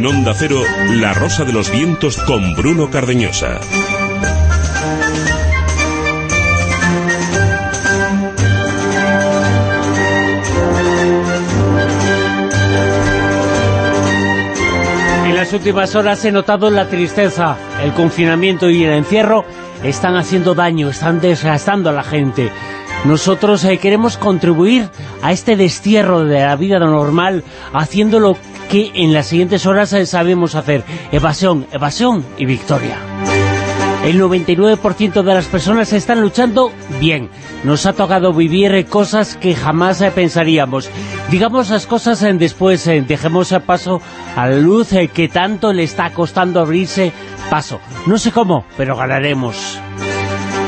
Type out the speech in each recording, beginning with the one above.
En Onda Cero, La Rosa de los Vientos con Bruno Cardeñosa. En las últimas horas he notado la tristeza, el confinamiento y el encierro están haciendo daño, están desgastando a la gente. Nosotros eh, queremos contribuir a este destierro de la vida normal haciendo lo que en las siguientes horas eh, sabemos hacer. Evasión, evasión y victoria. El 99% de las personas están luchando bien. Nos ha tocado vivir eh, cosas que jamás pensaríamos. Digamos las cosas después, dejemos paso a la luz que tanto le está costando abrirse paso. No sé cómo, pero ganaremos.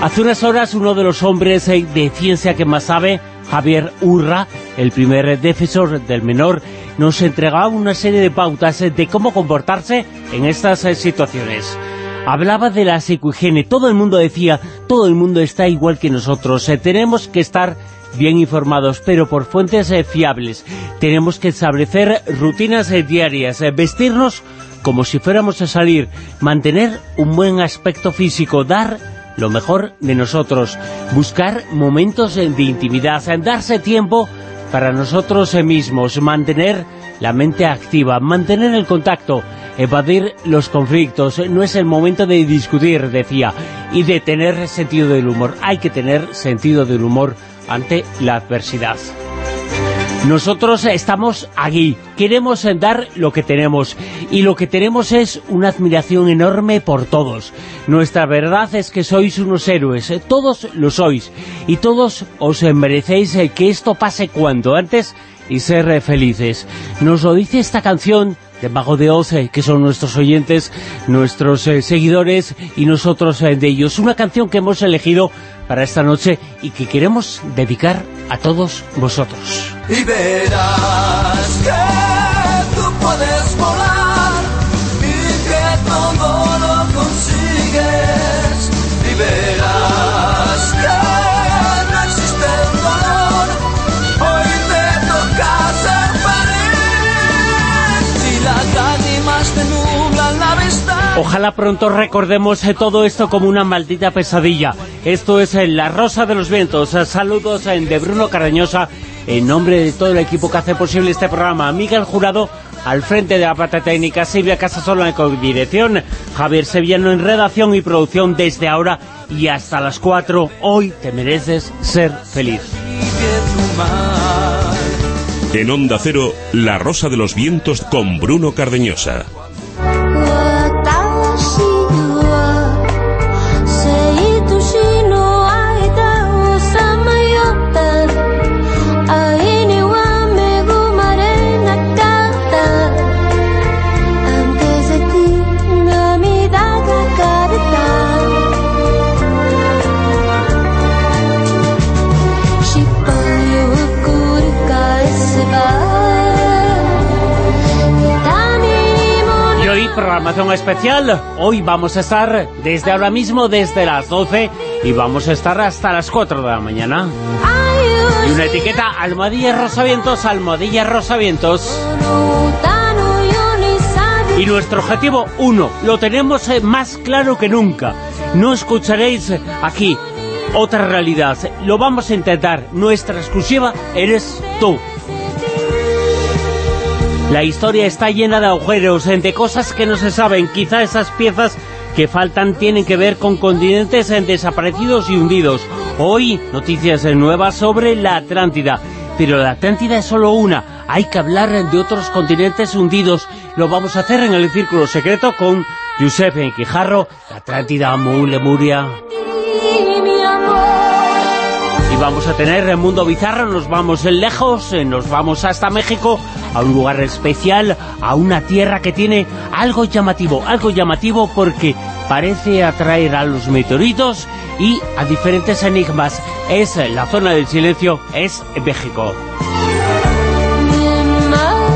Hace unas horas uno de los hombres eh, de ciencia que más sabe, Javier Urra, el primer defensor del menor, nos entregaba una serie de pautas eh, de cómo comportarse en estas eh, situaciones. Hablaba de la psicohigiene, todo el mundo decía, todo el mundo está igual que nosotros, tenemos que estar bien informados, pero por fuentes fiables. Tenemos que establecer rutinas diarias, vestirnos como si fuéramos a salir, mantener un buen aspecto físico, dar lo mejor de nosotros, buscar momentos de intimidad, darse tiempo para nosotros mismos, mantener la mente activa, mantener el contacto, evadir los conflictos. No es el momento de discutir, decía, y de tener sentido del humor. Hay que tener sentido del humor ante la adversidad. Nosotros estamos aquí, queremos dar lo que tenemos y lo que tenemos es una admiración enorme por todos. Nuestra verdad es que sois unos héroes, todos lo sois y todos os merecéis que esto pase cuanto antes y ser felices. Nos lo dice esta canción de Mago de Oz, que son nuestros oyentes, nuestros eh, seguidores y nosotros eh, de ellos. Una canción que hemos elegido para esta noche y que queremos dedicar a todos vosotros. Ojalá pronto recordemos eh, todo esto como una maldita pesadilla. Esto es eh, La Rosa de los Vientos. Saludos eh, de Bruno Cardeñosa en nombre de todo el equipo que hace posible este programa. Miguel Jurado al frente de la parte técnica, Silvia Casasola en dirección, Javier Sevillano en redacción y producción desde ahora y hasta las 4. Hoy te mereces ser feliz. En Onda Cero, La Rosa de los Vientos con Bruno Cardeñosa. Programación especial. Hoy vamos a estar desde ahora mismo, desde las 12, y vamos a estar hasta las 4 de la mañana. Y una etiqueta, Almohadilla Rosavientos, Almohadilla Rosavientos. Y nuestro objetivo, uno, lo tenemos eh, más claro que nunca. No escucharéis aquí otra realidad. Lo vamos a intentar. Nuestra exclusiva eres tú. La historia está llena de agujeros, de cosas que no se saben. Quizá esas piezas que faltan tienen que ver con continentes desaparecidos y hundidos. Hoy, noticias nuevas sobre la Atlántida. Pero la Atlántida es solo una. Hay que hablar de otros continentes hundidos. Lo vamos a hacer en el Círculo Secreto con Josep Quijarro, Atlántida, Lemuria vamos a tener el mundo bizarro, nos vamos lejos, eh, nos vamos hasta México, a un lugar especial, a una tierra que tiene algo llamativo, algo llamativo porque parece atraer a los meteoritos y a diferentes enigmas. Es la zona del silencio, es México.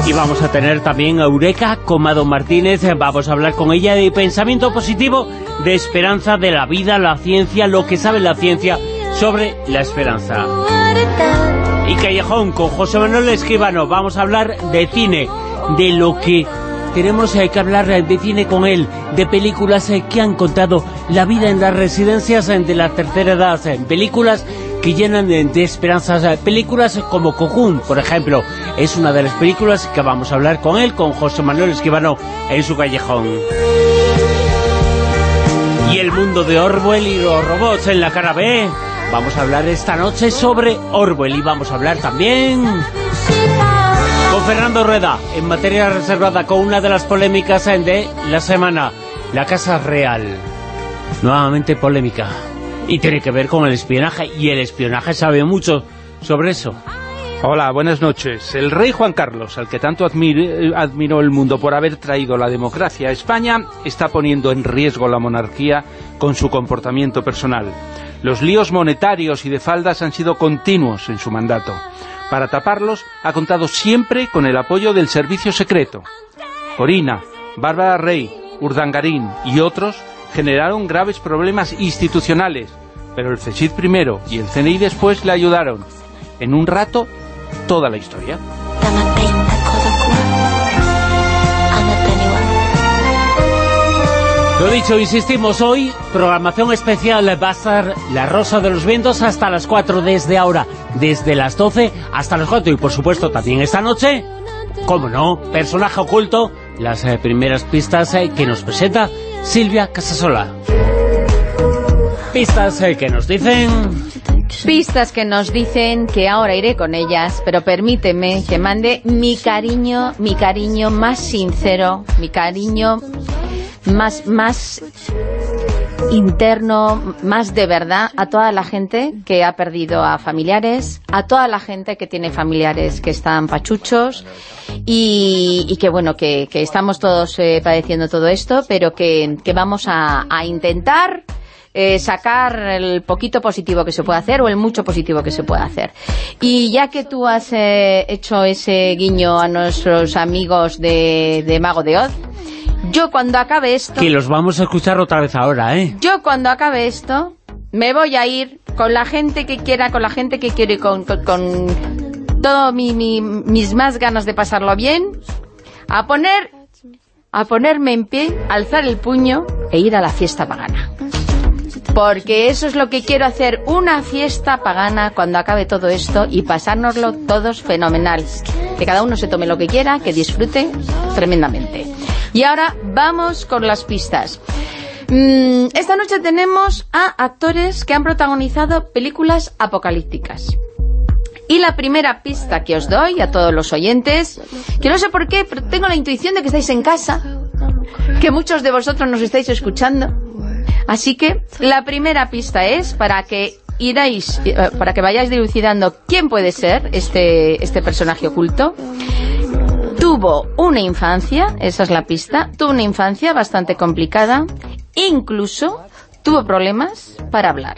Y vamos a tener también a Eureka Comado Martínez, vamos a hablar con ella de pensamiento positivo, de esperanza de la vida, la ciencia, lo que sabe la ciencia sobre la esperanza. Y Callejón con José Manuel Escribano. Vamos a hablar de cine, de lo que tenemos eh, que hablar eh, de cine con él, de películas eh, que han contado la vida en las residencias de la tercera edad, películas que llenan de, esperanzas, películas como Cocoon, por ejemplo, es una de las películas que vamos a hablar con él, con José Manuel Esquivano en su callejón. Y el mundo de Orwell y los robots en la cara B. Vamos a hablar esta noche sobre Orwell y vamos a hablar también con Fernando Rueda en materia reservada con una de las polémicas de la semana, la Casa Real. Nuevamente polémica. Y tiene que ver con el espionaje y el espionaje sabe mucho sobre eso. Hola, buenas noches. El rey Juan Carlos, al que tanto admire, admiró el mundo por haber traído la democracia a España, está poniendo en riesgo la monarquía con su comportamiento personal. Los líos monetarios y de faldas han sido continuos en su mandato. Para taparlos, ha contado siempre con el apoyo del servicio secreto. Corina, Bárbara Rey, Urdangarín y otros generaron graves problemas institucionales, pero el CSIC primero y el CNI después le ayudaron. En un rato, toda la historia. Lo dicho, insistimos, hoy programación especial va a estar La Rosa de los Vientos hasta las 4 desde ahora, desde las 12 hasta las 4 y por supuesto también esta noche, como no, personaje oculto, las eh, primeras pistas eh, que nos presenta Silvia Casasola. Pistas eh, que nos dicen... Pistas que nos dicen que ahora iré con ellas, pero permíteme que mande mi cariño, mi cariño más sincero, mi cariño más, más interno, más de verdad a toda la gente que ha perdido a familiares, a toda la gente que tiene familiares que están pachuchos y, que bueno, que, estamos todos eh, padeciendo todo esto, pero que, vamos a, a intentar eh, sacar el poquito positivo que se puede hacer o el mucho positivo que se puede hacer. Y ya que tú has eh, hecho ese guiño a nuestros amigos de, de Mago de Oz, yo cuando acabe esto... Que los vamos a escuchar otra vez ahora, ¿eh? Yo cuando acabe esto, me voy a ir con la gente que quiera, con la gente que quiere, con, con, con todo mi, mi- mis más ganas de pasarlo bien, a poner, a ponerme en pie, alzar el puño e ir a la fiesta pagana. Porque eso es lo que quiero hacer, una fiesta pagana cuando acabe todo esto y pasárnoslo todos fenomenal. Que cada uno se tome lo que quiera, que disfrute tremendamente. Y ahora vamos con las pistas. Mm, esta noche tenemos a actores que han protagonizado películas apocalípticas. Y la primera pista que os doy a todos los oyentes, que no sé por qué, pero tengo la intuición de que estáis en casa, que muchos de vosotros nos estáis escuchando. Así que la primera pista es para que iráis, eh, para que vayáis dilucidando quién puede ser este, este personaje oculto. Tuvo una infancia, esa es la pista, tuvo una infancia bastante complicada, incluso tuvo problemas para hablar.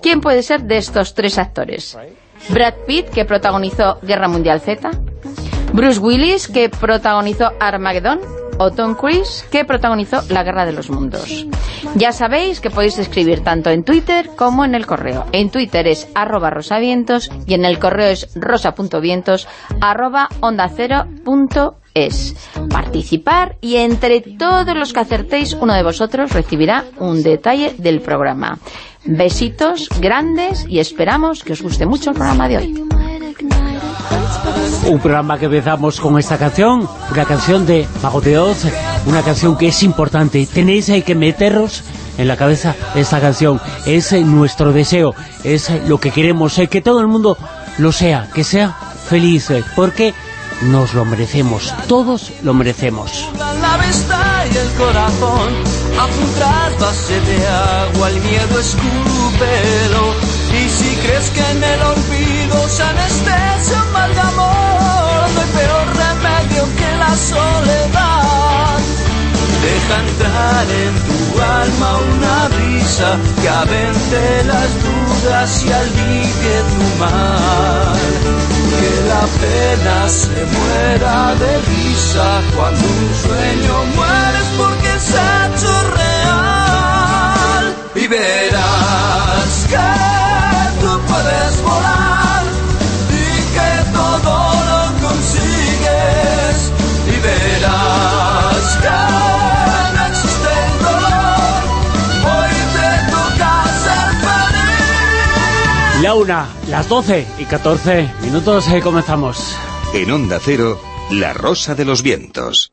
¿Quién puede ser de estos tres actores? Brad Pitt, que protagonizó Guerra Mundial Z, Bruce Willis, que protagonizó Armageddon, o Tom que protagonizó La Guerra de los Mundos. Ya sabéis que podéis escribir tanto en Twitter como en el correo. En Twitter es arroba rosavientos y en el correo es rosa.vientos arroba onda cero punto es. Participar y entre todos los que acertéis, uno de vosotros recibirá un detalle del programa. Besitos grandes y esperamos que os guste mucho el programa de hoy. Un programa que empezamos con esta canción, una canción de Mago una canción que es importante. Tenéis que meteros en la cabeza esta canción. Es nuestro deseo, es lo que queremos, eh, que todo el mundo lo sea, que sea feliz, eh, porque nos lo merecemos, todos lo merecemos. La y el corazón a de agua el miedo y si crees que en el olvido se anestesia un mal de amor no hay peor remedio que la soledad. Deja entrar en tu alma una brisa que avente las dudas y alivie tu mal. Que la pena se muera de risa cuando un sueño mueres porque se ha hecho real. Y verás que sabes volar y que todo lo consigues y verás que no existe el dolor. Hoy te toca ser feliz. La una, las 12 y 14 minutos, y comenzamos. En Onda Cero, la rosa de los vientos.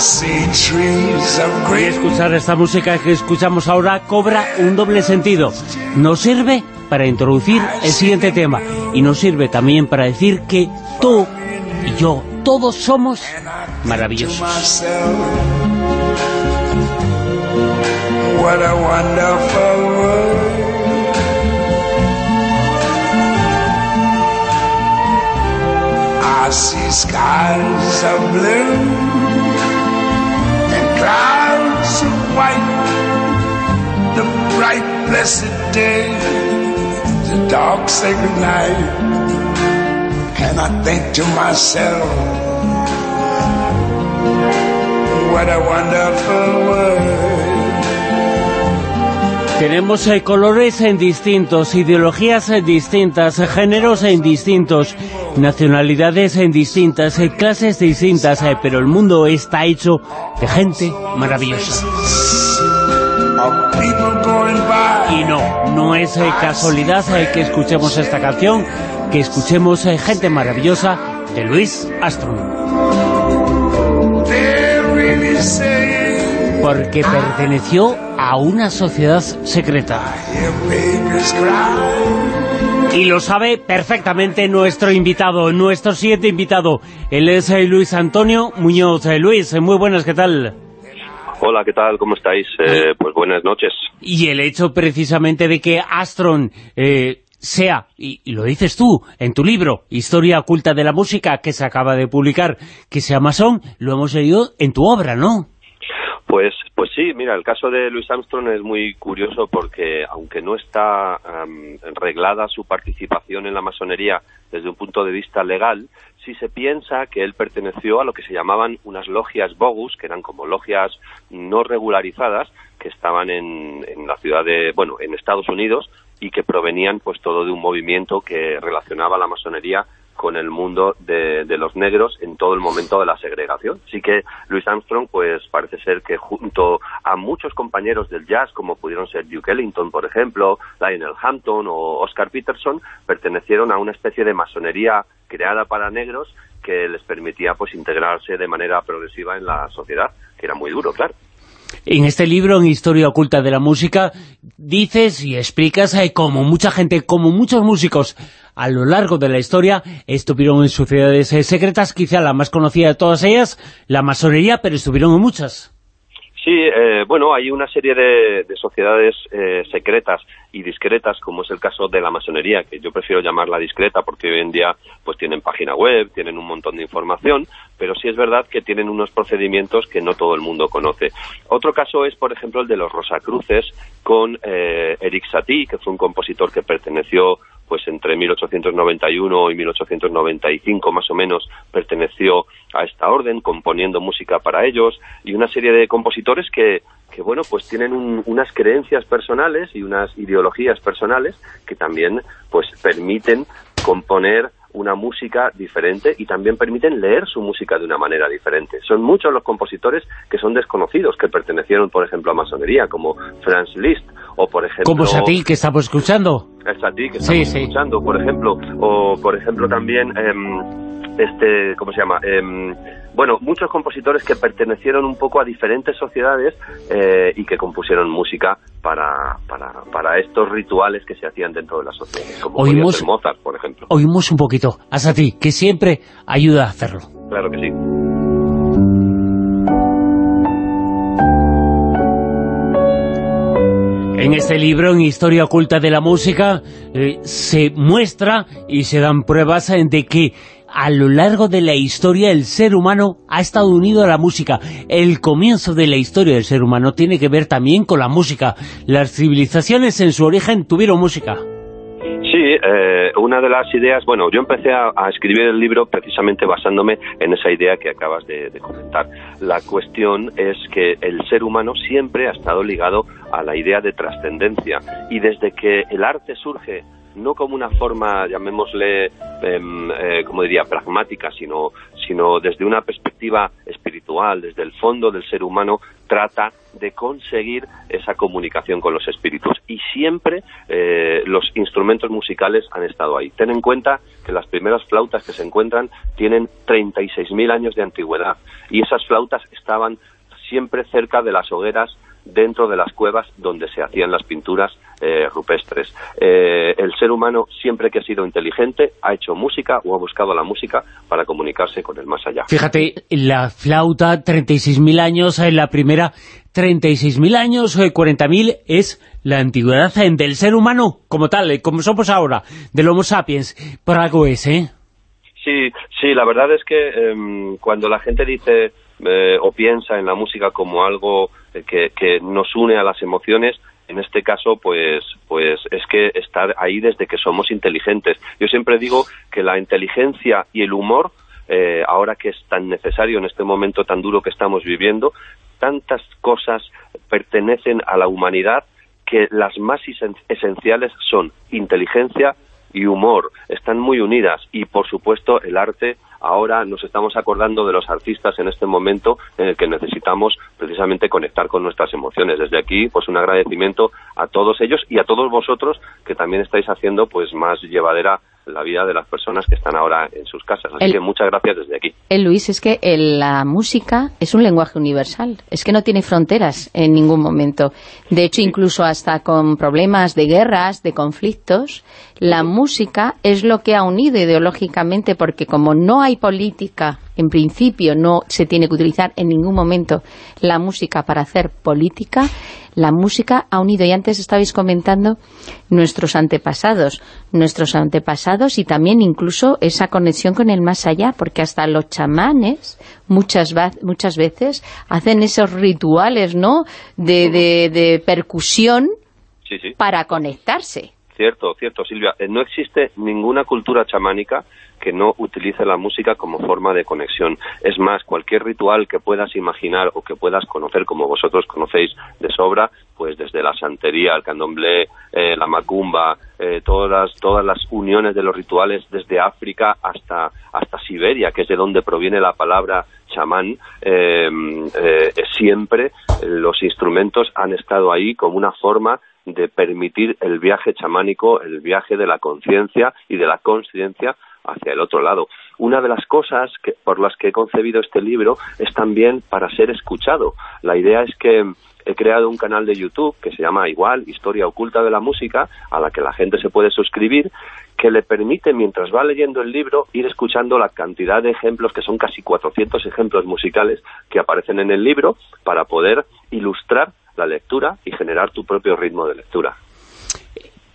Y escuchar esta música que escuchamos ahora cobra un doble sentido. Nos sirve para introducir el siguiente tema y nos sirve también para decir que tú y yo, todos somos maravillosos. What a wonderful world. I see skies of blue clouds of white, the bright blessed day, the dark sacred night, and I think to myself, what a wonderful world. Tenemos eh, colores en distintos, ideologías en distintas, géneros en distintos, nacionalidades en distintas, eh, clases distintas, eh, pero el mundo está hecho de gente maravillosa. Y no, no es casualidad que escuchemos esta canción, que escuchemos gente maravillosa de Luis Armstrong. Porque perteneció a una sociedad secreta. Y lo sabe perfectamente nuestro invitado, nuestro siguiente invitado. Él es eh, Luis Antonio Muñoz. Eh, Luis, eh, muy buenas, ¿qué tal? Hola, ¿qué tal? ¿Cómo estáis? pues buenas noches. Y el hecho precisamente de que Astron sea, y, lo dices tú en tu libro, Historia oculta de la música, que se acaba de publicar, que sea masón, lo hemos leído en tu obra, ¿no? Pues, pues sí, mira, el caso de Louis Armstrong es muy curioso porque aunque no está reglada su participación en la masonería desde un punto de vista legal, sí se piensa que él perteneció a lo que se llamaban unas logias bogus, que eran como logias no regularizadas, que estaban en, en la ciudad de, bueno, en Estados Unidos y que provenían pues todo de un movimiento que relacionaba la masonería con el mundo de, los negros en todo el momento de la segregación. Así que Louis Armstrong, pues parece ser que junto a muchos compañeros del jazz, como pudieron ser Duke Ellington, por ejemplo, Lionel Hampton o Oscar Peterson, pertenecieron a una especie de masonería creada para negros que les permitía pues integrarse de manera progresiva en la sociedad, que era muy duro, claro. En este libro, en Historia Oculta de la Música, dices y explicas eh, cómo mucha gente, como muchos músicos a lo largo de la historia estuvieron en sociedades eh, secretas, quizá la más conocida de todas ellas, la masonería, pero estuvieron en muchas. Sí, eh, bueno, hay una serie de, sociedades eh, secretas y discretas, como es el caso de la masonería, que yo prefiero llamarla discreta porque hoy en día pues tienen página web, tienen un montón de información, pero sí es verdad que tienen unos procedimientos que no todo el mundo conoce. Otro caso es, por ejemplo, el de los Rosacruces con eh, Eric Satie, que fue un compositor que perteneció pues entre 1891 y 1895 más o menos perteneció a esta orden, componiendo música para ellos, y una serie de compositores que, que bueno, pues tienen unas creencias personales y unas ideologías personales que también pues permiten componer una música diferente y también permiten leer su música de una manera diferente. Son muchos los compositores que son desconocidos, que pertenecieron, por ejemplo, a masonería, como Franz Liszt, o por ejemplo... Como Satie, que estamos escuchando. Satie, que estamos escuchando, por ejemplo, o por ejemplo también... Em, este, ¿cómo se llama? Em, bueno, muchos compositores que pertenecieron un poco a diferentes sociedades eh, y que compusieron música para, para, para, estos rituales que se hacían dentro de las sociedades, como oímos, Mozart, por ejemplo. Oímos un poquito a Satie, que siempre ayuda a hacerlo. Claro que sí. En este libro, en Historia Oculta de la Música, eh, se muestra y se dan pruebas de que a lo largo de la historia el ser humano ha estado unido a la música. El comienzo de la historia del ser humano tiene que ver también con la música. Las civilizaciones en su origen tuvieron música. Sí, eh, una de las ideas, bueno, yo empecé a, escribir el libro precisamente basándome en esa idea que acabas de, de, comentar. La cuestión es que el ser humano siempre ha estado ligado a la idea de trascendencia y desde que el arte surge no como una forma, llamémosle, em, eh, como diría, pragmática, sino, sino desde una perspectiva espiritual, desde el fondo del ser humano, trata de conseguir esa comunicación con los espíritus. Y siempre eh, los instrumentos musicales han estado ahí. Ten en cuenta que las primeras flautas que se encuentran tienen 36.000 años de antigüedad y esas flautas estaban siempre cerca de las hogueras dentro de las cuevas donde se hacían las pinturas eh, rupestres. Eh, el ser humano, siempre que ha sido inteligente, ha hecho música o ha buscado la música para comunicarse con el más allá. Fíjate, la flauta, 36.000 años, en la primera 36.000 años, 40.000 es la antigüedad del ser humano como tal, como somos ahora, del Homo sapiens, por algo es, ¿eh? Sí, sí, la verdad es que em, cuando la gente dice eh, o piensa en la música como algo que, que nos une a las emociones, en este caso, pues, pues es que estar ahí desde que somos inteligentes. Yo siempre digo que la inteligencia y el humor, eh, ahora que es tan necesario en este momento tan duro que estamos viviendo, tantas cosas pertenecen a la humanidad que las más esenciales son inteligencia y humor. Están muy unidas y, por supuesto, el arte ahora nos estamos acordando de los artistas en este momento en el que necesitamos precisamente conectar con nuestras emociones. Desde aquí, pues un agradecimiento a todos ellos y a todos vosotros que también estáis haciendo pues más llevadera la vida de las personas que están ahora en sus casas. Así que muchas gracias desde aquí. El Luis, es que la música es un lenguaje universal, es que no tiene fronteras en ningún momento. De hecho, incluso hasta con problemas de guerras, de conflictos, la música es lo que ha unido ideológicamente, porque como no hay política, en principio no se tiene que utilizar en ningún momento la música para hacer política, la música ha unido, y antes estabais comentando nuestros antepasados, nuestros antepasados y también incluso esa conexión con el más allá, porque hasta los chamanes muchas, muchas veces hacen esos rituales, ¿no?, de, percusión para conectarse. Cierto, cierto, Silvia. Eh, no existe ninguna cultura chamánica que no utilice la música como forma de conexión. Es más, cualquier ritual que puedas imaginar o que puedas conocer, como vosotros conocéis de sobra, pues desde la santería, el candomblé, eh, la macumba, eh, todas, todas las uniones de los rituales desde África hasta, hasta Siberia, que es de donde proviene la palabra chamán, siempre los instrumentos han estado ahí como una forma de permitir el viaje chamánico, el viaje de la conciencia y de la conciencia hacia el otro lado. Una de las cosas que, por las que he concebido este libro es también para ser escuchado. La idea es que he creado un canal de YouTube que se llama igual Historia Oculta de la Música, a la que la gente se puede suscribir, que le permite, mientras va leyendo el libro, ir escuchando la cantidad de ejemplos, que son casi 400 ejemplos musicales que aparecen en el libro, para poder ilustrar la lectura y generar tu propio ritmo de lectura.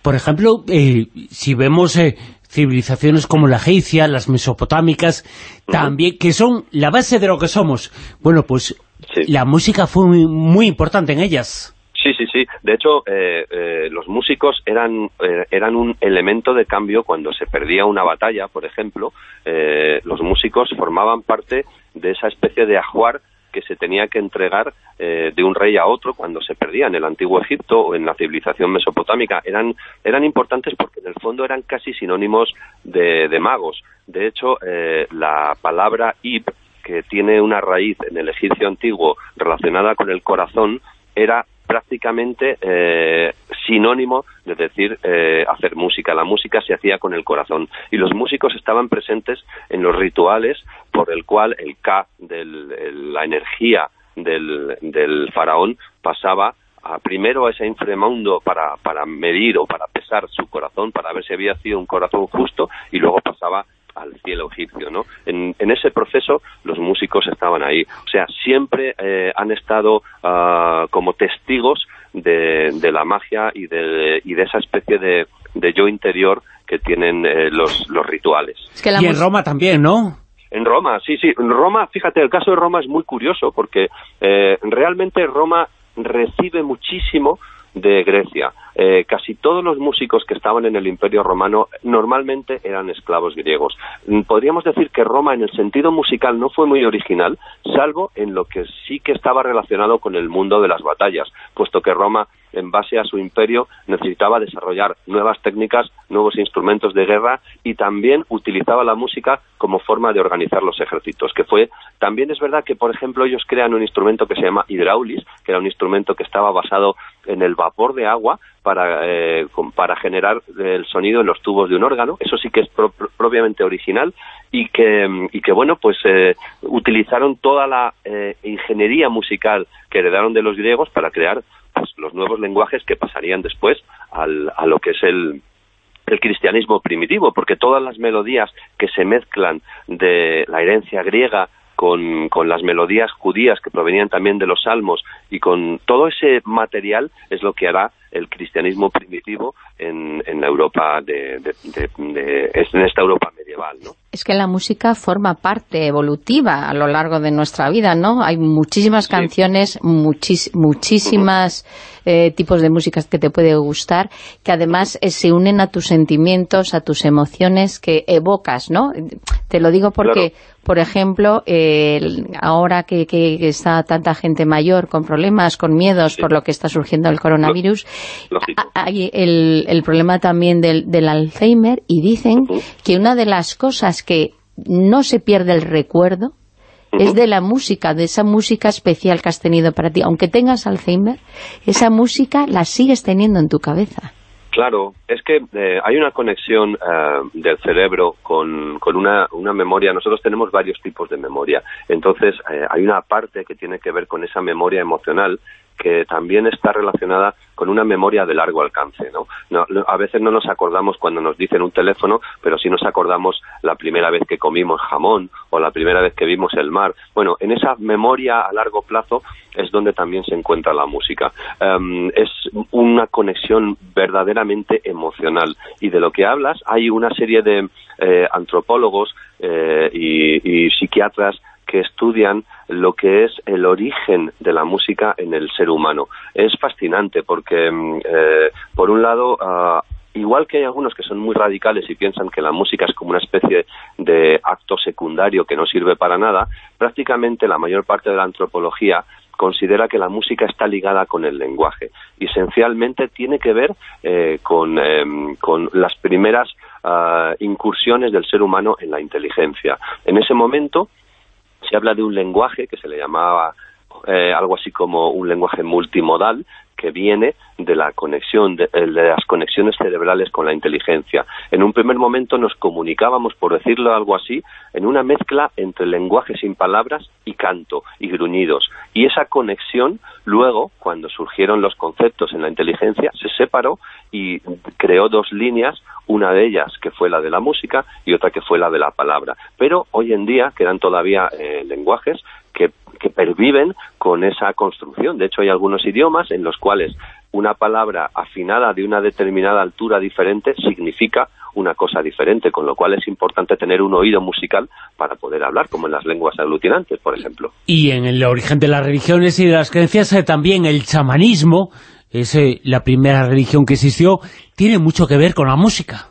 Por ejemplo, eh, si vemos eh, civilizaciones como la egipcia, las mesopotámicas, también, que son la base de lo que somos, bueno, pues la música fue muy, importante en ellas. Sí, sí, sí. De hecho, eh, los músicos eran, eran un elemento de cambio cuando se perdía una batalla, por ejemplo. los músicos formaban parte de esa especie de ajuar que se tenía que entregar eh, de un rey a otro cuando se perdía en el antiguo Egipto o en la civilización mesopotámica. Eran, eran importantes porque en el fondo eran casi sinónimos de, magos. De hecho, eh, la palabra Ib, que tiene una raíz en el egipcio antiguo relacionada con el corazón, era prácticamente eh, sinónimo de decir eh, hacer música. La música se hacía con el corazón y los músicos estaban presentes en los rituales por el cual el K, del, la energía del, del faraón, pasaba a, primero a ese inframundo para, para medir o para pesar su corazón, para ver si había sido un corazón justo, y luego pasaba al cielo egipcio, ¿no? En, ese proceso los músicos estaban ahí. O sea, siempre eh, han estado ah, como testigos de, la magia y de, y de esa especie de, yo interior que tienen eh, los, los rituales. y en Roma también, ¿no? En Roma, sí, sí. En Roma, fíjate, el caso de Roma es muy curioso porque eh, realmente Roma recibe muchísimo de Grecia. eh, casi todos los músicos que estaban en el Imperio Romano normalmente eran esclavos griegos. Mm, podríamos decir que Roma en el sentido musical no fue muy original, salvo en lo que sí que estaba relacionado con el mundo de las batallas, puesto que Roma en base a su imperio, necesitaba desarrollar nuevas técnicas, nuevos instrumentos de guerra y también utilizaba la música como forma de organizar los ejércitos, que fue, también es verdad que, por ejemplo, ellos crean un instrumento que se llama hidraulis, que era un instrumento que estaba basado en el vapor de agua para, eh, para generar el sonido en los tubos de un órgano, eso sí que es propiamente original y que, y que bueno, pues eh, utilizaron toda la eh, ingeniería musical que heredaron de los griegos para crear los nuevos lenguajes que pasarían después al, a lo que es el, el cristianismo primitivo, porque todas las melodías que se mezclan de la herencia griega con, con, las melodías judías que provenían también de los salmos y con todo ese material es lo que hará el cristianismo primitivo en, en la Europa de, en esta Europa medieval, ¿no? Es que la música forma parte evolutiva a lo largo de nuestra vida, ¿no? Hay muchísimas canciones, muchísimas eh, tipos de músicas que te puede gustar, que además eh, se unen a tus sentimientos, a tus emociones que evocas, ¿no? Te lo digo porque, por ejemplo, ahora que, está tanta gente mayor con problemas, con miedos por lo que está surgiendo el coronavirus, hay el, problema también del, Alzheimer y dicen que una de las cosas que no se pierde el recuerdo es de la música, de esa música especial que has tenido para ti. Aunque tengas Alzheimer, esa música la sigues teniendo en tu cabeza. Claro, es que eh, hay una conexión eh, del cerebro con, con una, una, memoria. Nosotros tenemos varios tipos de memoria. Entonces, eh, hay una parte que tiene que ver con esa memoria emocional que también está relacionada con una memoria de largo alcance. ¿no? a veces no nos acordamos cuando nos dicen un teléfono, pero sí nos acordamos la primera vez que comimos jamón o la primera vez que vimos el mar. Bueno, en esa memoria a largo plazo es donde también se encuentra la música. Em, es una conexión verdaderamente emocional. Y de lo que hablas, hay una serie de eh, antropólogos eh, y psiquiatras que estudian lo que es el origen de la música en el ser humano. Es fascinante porque, mm, eh, por un lado, ah, igual que hay algunos que son muy radicales y piensan que la música es como una especie de acto secundario que no sirve para nada, prácticamente la mayor parte de la antropología considera que la música está ligada con el lenguaje y esencialmente tiene que ver eh, con, em, con, las primeras ah, incursiones del ser humano en la inteligencia. En ese momento, se habla de un lenguaje que se le llamaba eh, algo así como un lenguaje multimodal que viene de la conexión, de, de, las conexiones cerebrales con la inteligencia. En un primer momento nos comunicábamos, por decirlo algo así, en una mezcla entre lenguaje sin palabras y canto y gruñidos. Y esa conexión, luego, cuando surgieron los conceptos en la inteligencia, se separó y creó dos líneas, una de ellas que fue la de la música y otra que fue la de la palabra. Pero hoy en día quedan todavía eh, lenguajes que, que perviven con esa construcción. De hecho, hay algunos idiomas en los cuales una palabra afinada de una determinada altura diferente significa una cosa diferente, con lo cual es importante tener un oído musical para poder hablar, como en las lenguas aglutinantes, por ejemplo. Y en el origen de las religiones y de las creencias eh, también el chamanismo, es eh, la primera religión que existió, tiene mucho que ver con la música.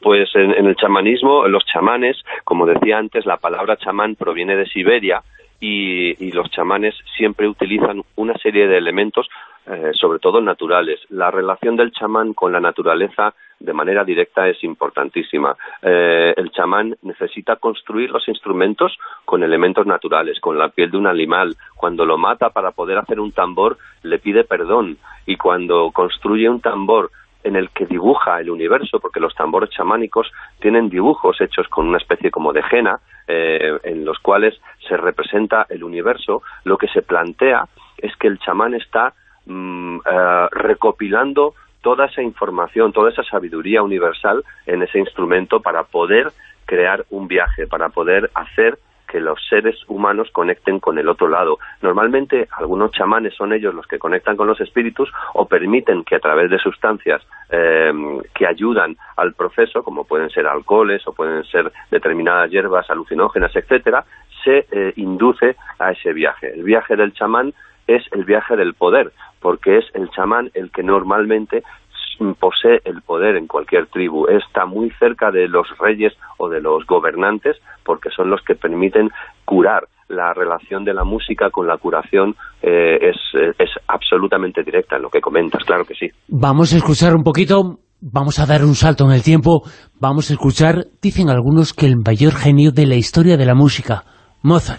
Pues en, el chamanismo, los chamanes, como decía antes, la palabra chamán proviene de Siberia, y, los chamanes siempre utilizan una serie de elementos, eh, sobre todo naturales. La relación del chamán con la naturaleza de manera directa es importantísima. Eh, el chamán necesita construir los instrumentos con elementos naturales, con la piel de un animal. Cuando lo mata para poder hacer un tambor, le pide perdón. Y cuando construye un tambor en el que dibuja el universo, porque los tambores chamánicos tienen dibujos hechos con una especie como de jena, eh, en los cuales se representa el universo, lo que se plantea es que el chamán está mm, eh, recopilando toda esa información, toda esa sabiduría universal en ese instrumento para poder crear un viaje, para poder hacer que los seres humanos conecten con el otro lado. Normalmente algunos chamanes son ellos los que conectan con los espíritus o permiten que a través de sustancias eh, que ayudan al proceso, como pueden ser alcoholes o pueden ser determinadas hierbas alucinógenas, etcétera, eh, induce a ese viaje. El viaje del chamán es el viaje del poder, porque es el chamán el que normalmente posee el poder en cualquier tribu, está muy cerca de los reyes o de los gobernantes porque son los que permiten curar. La relación de la música con la curación eh, es, es absolutamente directa en lo que comentas, claro que sí. Vamos a escuchar un poquito Vamos a dar un salto en el tiempo, vamos a escuchar, dicen algunos, que el mayor genio de la historia de la música, مطر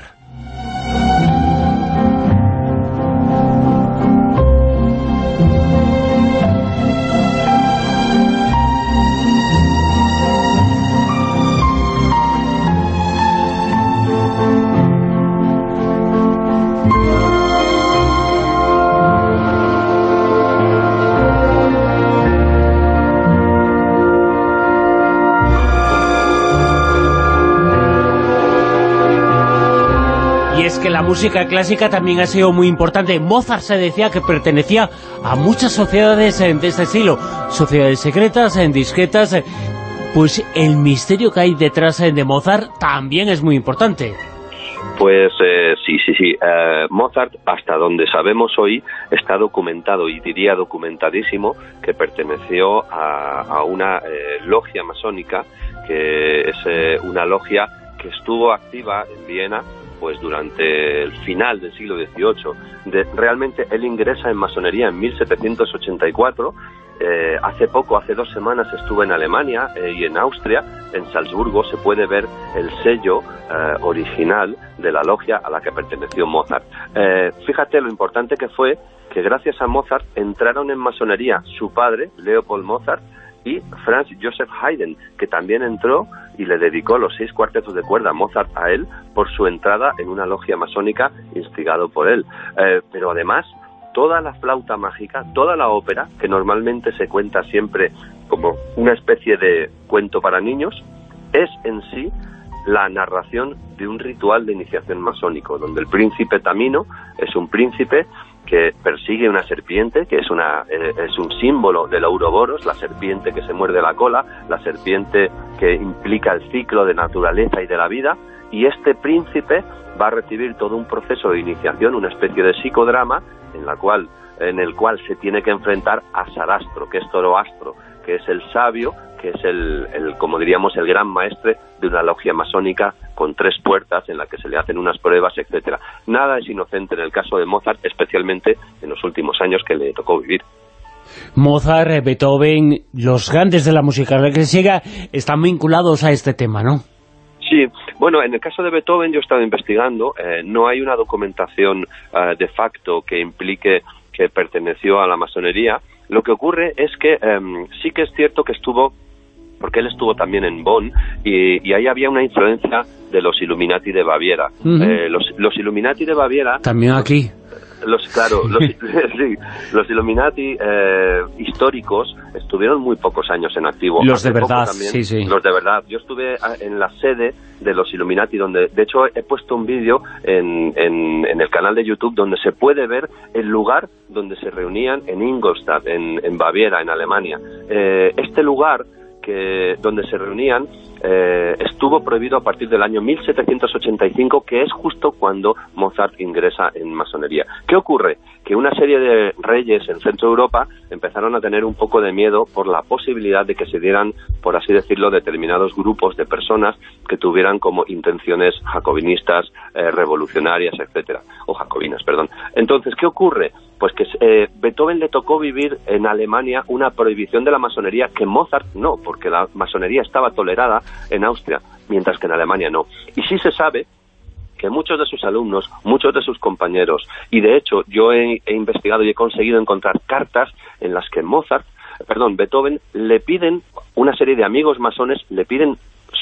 música clásica también ha sido muy importante. Mozart se decía que pertenecía a muchas sociedades de este estilo, sociedades secretas, en disquetas, pues el misterio que hay detrás de Mozart también es muy importante. Pues eh, sí, sí, sí. Eh, Mozart, hasta donde sabemos hoy, está documentado y diría documentadísimo que perteneció a, una eh, logia masónica, que es una logia que estuvo activa en Viena pues durante el final del siglo XVIII. realmente él ingresa en masonería en 1784. Eh, hace poco, hace dos semanas, estuve en Alemania eh, y en Austria, en Salzburgo, se puede ver el sello eh, original de la logia a la que perteneció Mozart. fíjate lo importante que fue que gracias a Mozart entraron en masonería su padre, Leopold Mozart, y Franz Joseph Haydn, que también entró y le dedicó los seis cuartetos de cuerda Mozart a él por su entrada en una logia masónica instigado por él. Eh, pero además, toda la flauta mágica, toda la ópera, que normalmente se cuenta siempre como una especie de cuento para niños, es en sí la narración de un ritual de iniciación masónico, donde el príncipe Tamino es un príncipe que persigue una serpiente, que es, una, es un símbolo del Ouroboros, la serpiente que se muerde la cola, la serpiente que implica el ciclo de naturaleza y de la vida, y este príncipe va a recibir todo un proceso de iniciación, una especie de psicodrama, en, la cual, en el cual se tiene que enfrentar a Sarastro, que es Toroastro, que es el sabio que es el, como diríamos, el gran maestre de una logia masónica con tres puertas en la que se le hacen unas pruebas, etcétera. Nada es inocente en el caso de Mozart, especialmente en los últimos años que le tocó vivir. Mozart, Beethoven, los grandes de la música clásica están vinculados a este tema, ¿no? Sí, bueno, en el caso de Beethoven yo he estado investigando, eh, no hay una documentación eh, de facto que implique que perteneció a la masonería. Lo que ocurre es que em, sí que es cierto que estuvo porque él estuvo también en Bonn y, ahí había una influencia de los Illuminati de Baviera. Eh, los, los, Illuminati de Baviera... También aquí. Los, claro, los, los Illuminati eh, históricos estuvieron muy pocos años en activo. Los de verdad, sí, sí. Los de verdad. Yo estuve ah, en la sede de los Illuminati, donde de hecho he puesto un vídeo en, en, el canal de YouTube donde se puede ver el lugar donde se reunían en Ingolstadt, en, en Baviera, en Alemania. Eh, este lugar que, donde se reunían eh, estuvo prohibido a partir del año 1785, que es justo cuando Mozart ingresa en masonería. ¿Qué ocurre? Que una serie de reyes en Centro Europa empezaron a tener un poco de miedo por la posibilidad de que se dieran, por así decirlo, determinados grupos de personas que tuvieran como intenciones jacobinistas, eh, revolucionarias, etcétera, o jacobinas, perdón. Entonces, ¿qué ocurre? Pues que eh, Beethoven le tocó vivir en Alemania una prohibición de la masonería que Mozart no, porque la masonería estaba tolerada en Austria, mientras que en Alemania no. Y sí se sabe que muchos de sus alumnos, muchos de sus compañeros, y de hecho yo he, investigado y he conseguido encontrar cartas en las que Mozart, perdón, Beethoven, le piden, una serie de amigos masones, le piden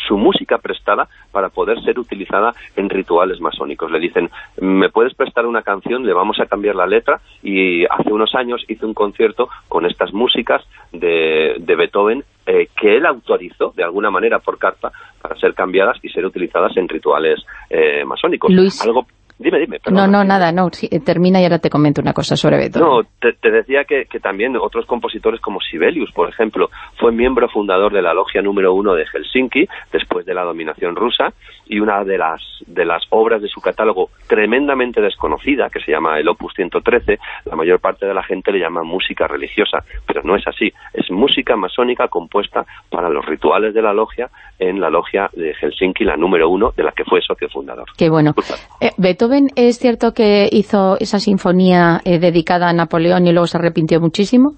su música prestada para poder ser utilizada en rituales masónicos. Le dicen, ¿me puedes prestar una canción? Le vamos a cambiar la letra y hace unos años hice un concierto con estas músicas de, de Beethoven eh, que él autorizó de alguna manera por carta para ser cambiadas y ser utilizadas en rituales eh, masónicos. Luis, Algo Dime, dime. No, no, nada, no. termina y ahora te comento una cosa sobre Beethoven. No, te, decía que, también otros compositores como Sibelius, por ejemplo, fue miembro fundador de la logia número uno de Helsinki después de la dominación rusa y una de las, de las obras de su catálogo tremendamente desconocida, que se llama el Opus 113, la mayor parte de la gente le llama música religiosa, pero no es así. Es música masónica compuesta para los rituales de la logia en la logia de Helsinki, la número uno, de la que fue socio fundador. Qué bueno. Eh, Beethoven, ¿es cierto que hizo esa sinfonía eh, dedicada a Napoleón y luego se arrepintió muchísimo?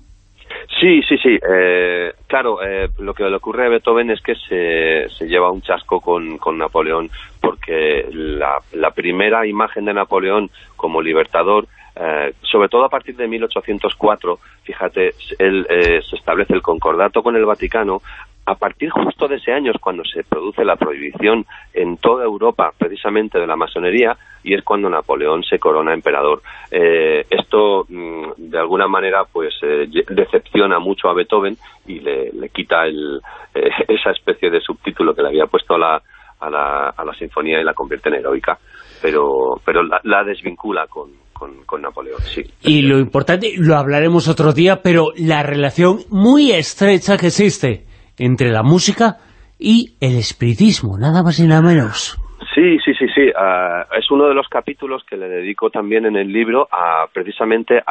Sí, sí, sí. Eh, claro, lo que le ocurre a Beethoven es que se, se lleva un chasco con, con Napoleón porque la, primera imagen de Napoleón como libertador eh, sobre todo a partir de 1804, fíjate, él, eh, se establece el concordato con el Vaticano. A partir justo de ese año es cuando se produce la prohibición en toda Europa, precisamente de la masonería, y es cuando Napoleón se corona emperador. Eh, esto, mm, de alguna manera, pues decepciona mucho a Beethoven y le, quita el, esa especie de subtítulo que le había puesto a la, a la, a la sinfonía y la convierte en heroica, pero, pero la desvincula con, con, Napoleón, sí. Y lo importante, lo hablaremos otro día, pero la relación muy estrecha que existe entre la música y el espiritismo, nada más y nada menos. Sí, sí, sí, sí. Ah, es uno de los capítulos que le dedico también en el libro a precisamente,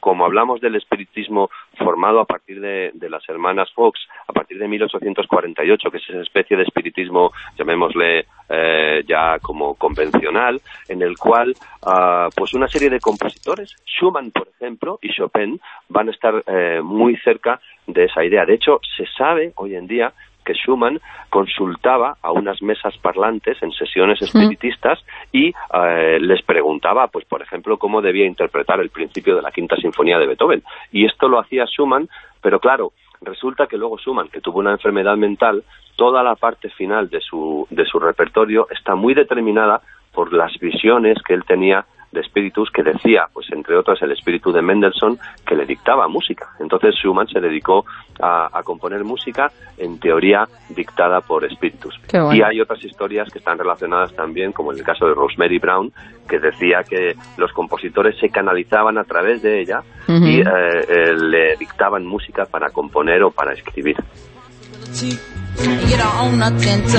como hablamos del espiritismo formado a partir de, las hermanas Fox, a partir de 1848, que es esa especie de espiritismo, llamémosle eh, ya como convencional, en el cual ah, pues una serie de compositores, Schumann, por ejemplo, y Chopin, van a estar eh, muy cerca de esa idea. De hecho, se sabe hoy en día que Schumann consultaba a unas mesas parlantes en sesiones espiritistas y eh, les preguntaba, pues por ejemplo, cómo debía interpretar el principio de la quinta sinfonía de Beethoven. Y esto lo hacía Schumann, pero claro, resulta que luego Schumann, que tuvo una enfermedad mental, toda la parte final de su, de su repertorio está muy determinada por las visiones que él tenía de espíritus que decía, pues entre otras el espíritu de Mendelssohn, que le dictaba música. Entonces Schumann se dedicó a, componer música, en teoría dictada por espíritus. Y hay otras historias que están relacionadas también, como en el caso de Rosemary Brown, que decía que los compositores se canalizaban a través de ella y eh, eh, le dictaban música para componer o para escribir.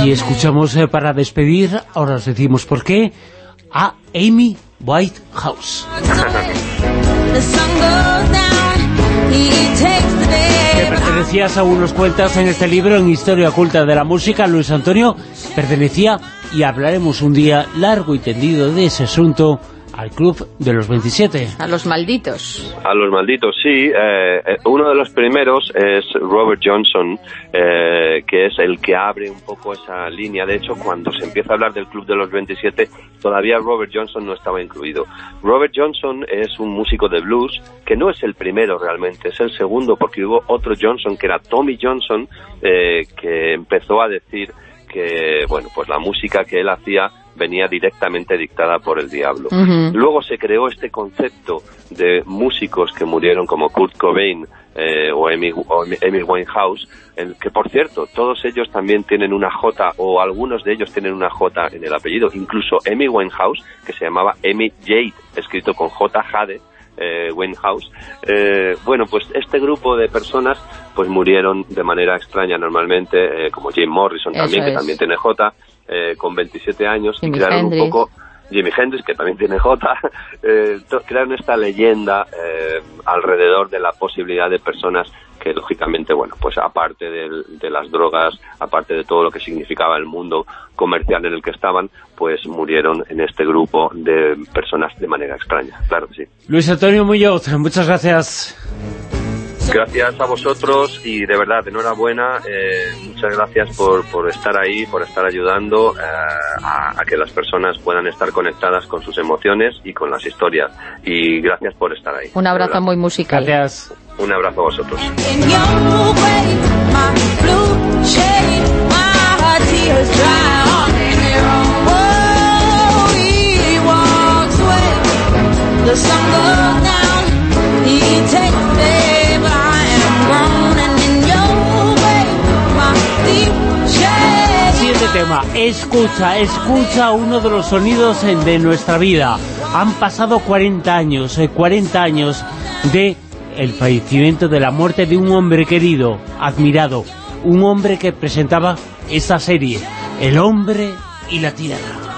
Y escuchamos eh, para despedir, ahora os decimos por qué, a Amy White House. Que pertenecías a unos cuentas en este libro, en Historia Oculta de la Música, Luis Antonio, pertenecía, y hablaremos un día largo y tendido de ese asunto, al club de los 27. A los malditos. A los malditos, sí. Eh, eh, uno de los primeros es Robert Johnson, eh, que es el que abre un poco esa línea. De hecho, cuando se empieza a hablar del club de los 27, todavía Robert Johnson no estaba incluido. Robert Johnson es un músico de blues, que no es el primero realmente, es el segundo, porque hubo otro Johnson, que era Tommy Johnson, que empezó a decir que, bueno, pues la música que él hacía venía directamente dictada por el diablo. Luego se creó este concepto de músicos que murieron como Kurt Cobain eh, o, Amy, Winehouse, en que por cierto, todos ellos también tienen una J o algunos de ellos tienen una J en el apellido, incluso Amy Winehouse, que se llamaba Amy Jade, escrito con J Jade, eh, Winehouse. Eh, bueno, pues este grupo de personas pues murieron de manera extraña normalmente, eh, como Jim Morrison también, que también tiene J, eh, con 27 años y crearon un poco Jimi Hendrix, que también tiene J, eh, crearon esta leyenda eh, alrededor de la posibilidad de personas que lógicamente, bueno, pues aparte de, las drogas, aparte de todo lo que significaba el mundo comercial en el que estaban, pues murieron en este grupo de personas de manera extraña, claro que sí. Luis Antonio Muñoz, muchas gracias. Gracias a vosotros y de verdad, enhorabuena, eh, muchas gracias por, por, estar ahí, por estar ayudando eh, a, que las personas puedan estar conectadas con sus emociones y con las historias. Y gracias por estar ahí. Un abrazo muy musical. Gracias. Un abrazo a vosotros. Tema Escucha, escucha uno de los sonidos de nuestra vida. Han pasado 40 años, 40 eh, años de el fallecimiento de la muerte de un hombre querido, admirado, un hombre que presentaba esta serie, El hombre y la tierra.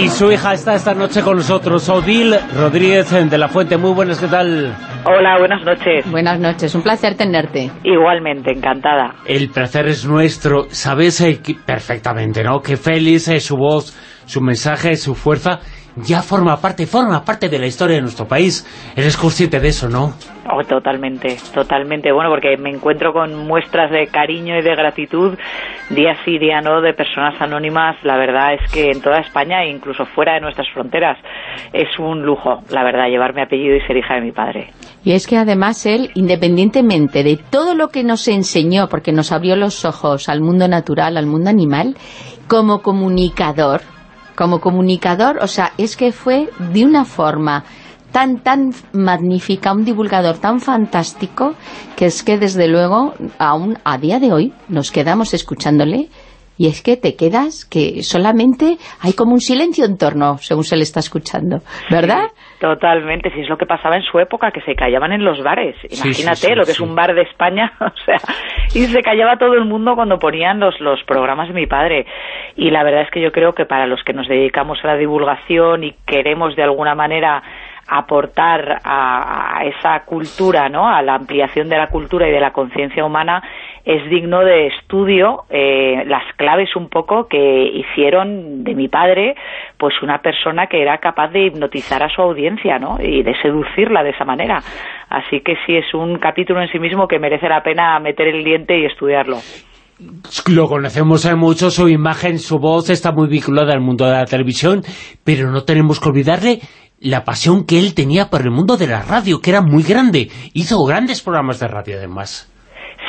Y su hija está esta noche con nosotros, Odil Rodríguez de la Fuente. Muy buenas, ¿qué tal? Hola, buenas noches. Buenas noches, un placer tenerte. Igualmente, encantada. El placer es nuestro. Sabes eh, perfectamente, ¿no? Que Félix, eh, su voz, su mensaje, su fuerza, ya forma parte, forma parte de la historia de nuestro país. Eres consciente de eso, ¿no? Oh, totalmente, totalmente. Bueno, porque me encuentro con muestras de cariño y de gratitud día sí, día no, de personas anónimas. La verdad es que en toda España e incluso fuera de nuestras fronteras es un lujo, la verdad, llevar mi apellido y ser hija de mi padre. Y es que además él, independientemente de todo lo que nos enseñó, porque nos abrió los ojos al mundo natural, al mundo animal, como comunicador, como comunicador, o sea, es que fue de una forma tan, tan magnífica, un divulgador tan fantástico, que es que desde luego, aún a día de hoy, nos quedamos escuchándole y es que te quedas que solamente hay como un silencio en torno según se le está escuchando, ¿verdad? totalmente, si es lo que pasaba en su época, que se callaban en los bares. Imagínate lo que es un bar de España, o sea, y se callaba todo el mundo cuando ponían los, los programas de mi padre. Y la verdad es que yo creo que para los que nos dedicamos a la divulgación y queremos de alguna manera aportar a, esa cultura, ¿no? a la ampliación de la cultura y de la conciencia humana, es digno de estudio eh, las claves un poco que hicieron de mi padre pues una persona que era capaz de hipnotizar a su audiencia ¿no? y de seducirla de esa manera. Así que sí es un capítulo en sí mismo que merece la pena meter el diente y estudiarlo. Lo conocemos mucho, su imagen, su voz está muy vinculada al mundo de la televisión, pero no tenemos que olvidarle la pasión que él tenía por el mundo de la radio, que era muy grande. Hizo grandes programas de radio, además.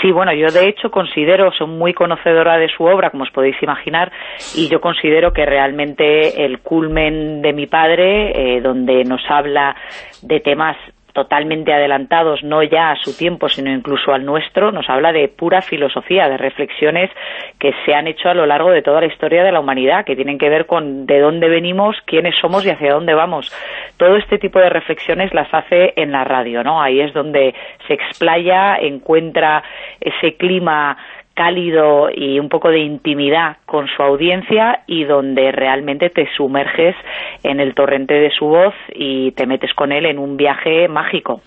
Sí, bueno, yo de hecho considero, soy muy conocedora de su obra, como os podéis imaginar, y yo considero que realmente el culmen de mi padre, eh, donde nos habla de temas totalmente adelantados, no ya a su tiempo, sino incluso al nuestro, nos habla de pura filosofía, de reflexiones que se han hecho a lo largo de toda la historia de la humanidad, que tienen que ver con de dónde venimos, quiénes somos y hacia dónde vamos. Todo este tipo de reflexiones las hace en la radio, ¿no? Ahí es donde se explaya, encuentra ese clima cálido y un poco de intimidad con su audiencia y donde realmente te sumerges en el torrente de su voz y te metes con él en un viaje mágico.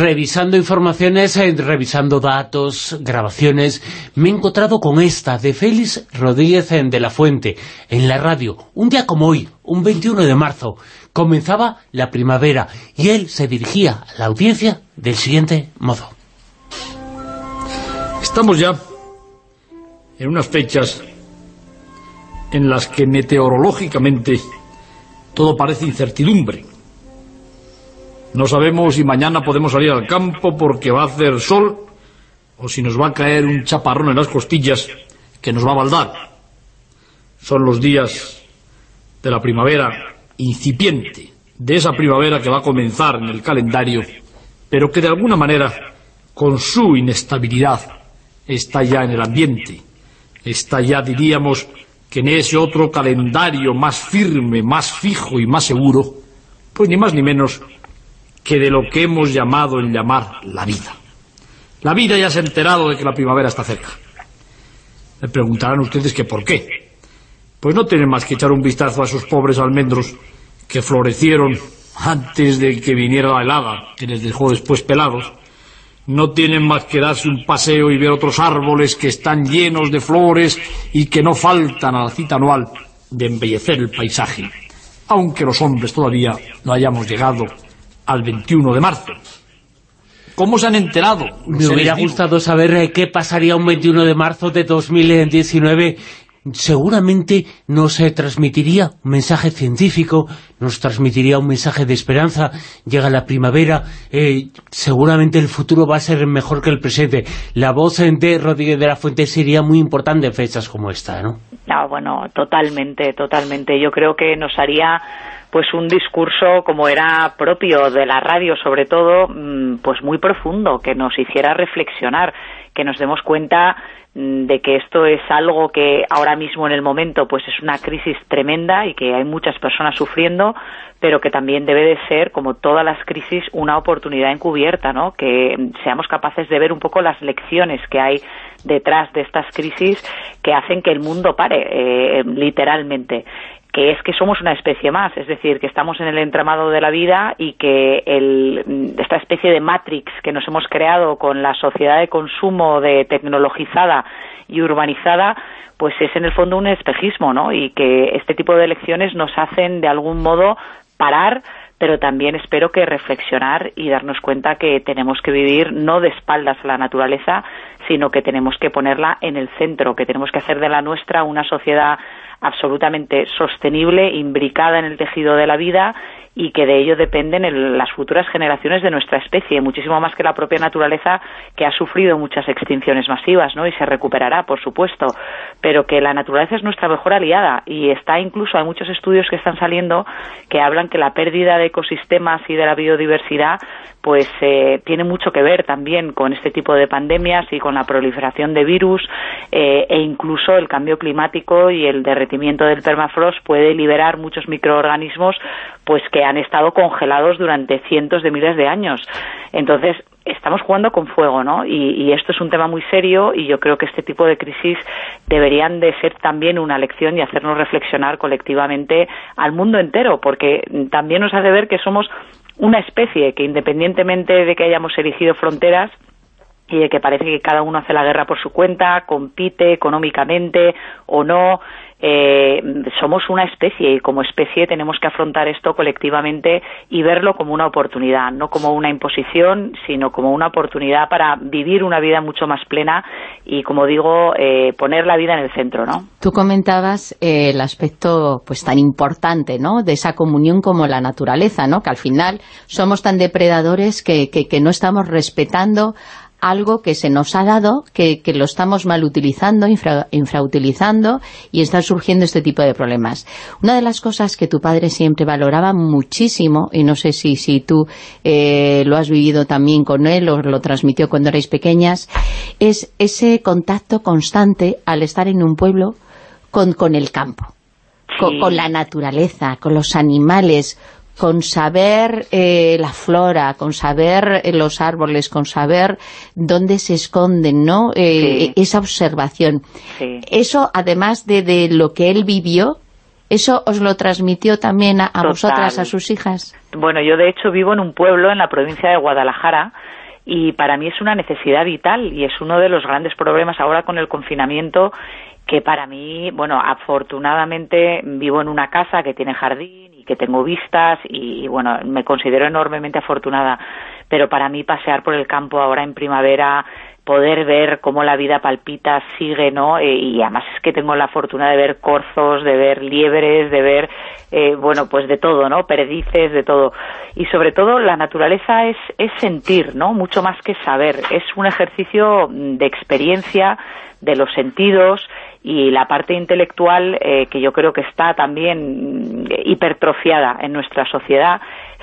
Revisando informaciones, eh, revisando datos, grabaciones, me he encontrado con esta de Félix Rodríguez eh, de la Fuente en la radio, un día como hoy, un 21 de marzo, comenzaba la primavera y él se dirigía a la audiencia del siguiente modo. Estamos ya en unas fechas en las que meteorológicamente todo parece incertidumbre. No sabemos si mañana podemos salir al campo porque va a hacer sol o si nos va a caer un chaparrón en las costillas que nos va a baldar. Son los días de la primavera incipiente, de esa primavera que va a comenzar en el calendario, pero que de alguna manera, con su inestabilidad, está ya en el ambiente está ya, diríamos, que en ese otro calendario más firme, más fijo y más seguro, pues ni más ni menos que de lo que hemos llamado en llamar la vida. La vida ya se ha enterado de que la primavera está cerca. Me preguntarán ustedes que por qué. Pues no tienen más que echar un vistazo a esos pobres almendros que florecieron antes de que viniera la helada, que les dejó después pelados, no tienen más que darse un paseo y ver otros árboles que están llenos de flores y que no faltan a la cita anual de embellecer el paisaje, aunque los hombres todavía no hayamos llegado al 21 de marzo. ¿Cómo se han enterado? Me hubiera gustado saber eh, qué pasaría un 21 de marzo de 2019 seguramente nos eh, transmitiría un mensaje científico, nos transmitiría un mensaje de esperanza, llega la primavera, eh, seguramente el futuro va a ser mejor que el presente. La voz de Rodríguez de la Fuente sería muy importante en fechas como esta, ¿no? No, bueno, totalmente, totalmente. Yo creo que nos haría pues un discurso como era propio de la radio sobre todo, mm, pues muy profundo, que nos hiciera reflexionar, que nos demos cuenta de que esto es algo que ahora mismo en el momento pues es una crisis tremenda y que hay muchas personas sufriendo, pero que también debe de ser, como todas las crisis, una oportunidad encubierta, ¿no? Que seamos capaces de ver un poco las lecciones que hay detrás de estas crisis que hacen que el mundo pare, eh, literalmente que es que somos una especie más, es decir, que estamos en el entramado de la vida y que esta especie de matrix que nos hemos creado con la sociedad de consumo de tecnologizada y urbanizada, pues es en el fondo un espejismo, ¿no? Y que este tipo de elecciones nos hacen de algún modo parar, pero también espero que reflexionar y darnos cuenta que tenemos que vivir no de espaldas a la naturaleza, sino que tenemos que ponerla en el centro, que tenemos que hacer de la nuestra una sociedad absolutamente sostenible, imbricada en el tejido de la vida y que de ello dependen las futuras generaciones de nuestra especie, muchísimo más que la propia naturaleza que ha sufrido muchas extinciones masivas, ¿no? Y se recuperará, por supuesto, pero que la naturaleza es nuestra mejor aliada y está incluso, hay muchos estudios que están saliendo que hablan que la pérdida de ecosistemas y de la biodiversidad pues eh, tiene mucho que ver también con este tipo de pandemias y con la proliferación de virus eh, e incluso el cambio climático y el derretimiento del permafrost puede liberar muchos microorganismos pues que han estado congelados durante cientos de miles de años. Entonces, estamos jugando con fuego, ¿no? Y, esto es un tema muy serio y yo creo que este tipo de crisis deberían de ser también una lección y hacernos reflexionar colectivamente al mundo entero, porque también nos hace ver que somos una especie que independientemente de que hayamos erigido fronteras, y de que parece que cada uno hace la guerra por su cuenta, compite económicamente o no, eh, somos una especie y como especie tenemos que afrontar esto colectivamente y verlo como una oportunidad, no como una imposición, sino como una oportunidad para vivir una vida mucho más plena y, como digo, eh, poner la vida en el centro, ¿no? Tú comentabas eh, el aspecto pues tan importante, ¿no?, de esa comunión como la naturaleza, ¿no?, que al final somos tan depredadores que, que, que no estamos respetando algo que se nos ha dado, que, lo estamos mal utilizando, infrautilizando, y están surgiendo este tipo de problemas. Una de las cosas que tu padre siempre valoraba muchísimo, y no sé si, si tú eh, lo has vivido también con él o lo transmitió cuando erais pequeñas, es ese contacto constante al estar en un pueblo con, con el campo. con, la naturaleza, con los animales, con saber eh, la flora, con saber eh, los árboles, con saber dónde se esconden, ¿no? Eh, esa observación. Eso, además de, de, lo que él vivió, ¿eso os lo transmitió también a, vosotras, a sus hijas? Bueno, yo de hecho vivo en un pueblo en la provincia de Guadalajara, y para mí es una necesidad vital y es uno de los grandes problemas ahora con el confinamiento que para mí, bueno, afortunadamente vivo en una casa que tiene jardín y que tengo vistas y, bueno, me considero enormemente afortunada, pero para mí pasear por el campo ahora en primavera poder ver cómo la vida palpita, sigue, ¿no? Eh, y además es que tengo la fortuna de ver corzos, de ver liebres, de ver, eh, bueno, pues de todo, ¿no? Perdices, de todo. Y sobre todo la naturaleza es, es sentir, ¿no? Mucho más que saber. Es un ejercicio de experiencia de los sentidos y la parte intelectual eh, que yo creo que está también hipertrofiada en nuestra sociedad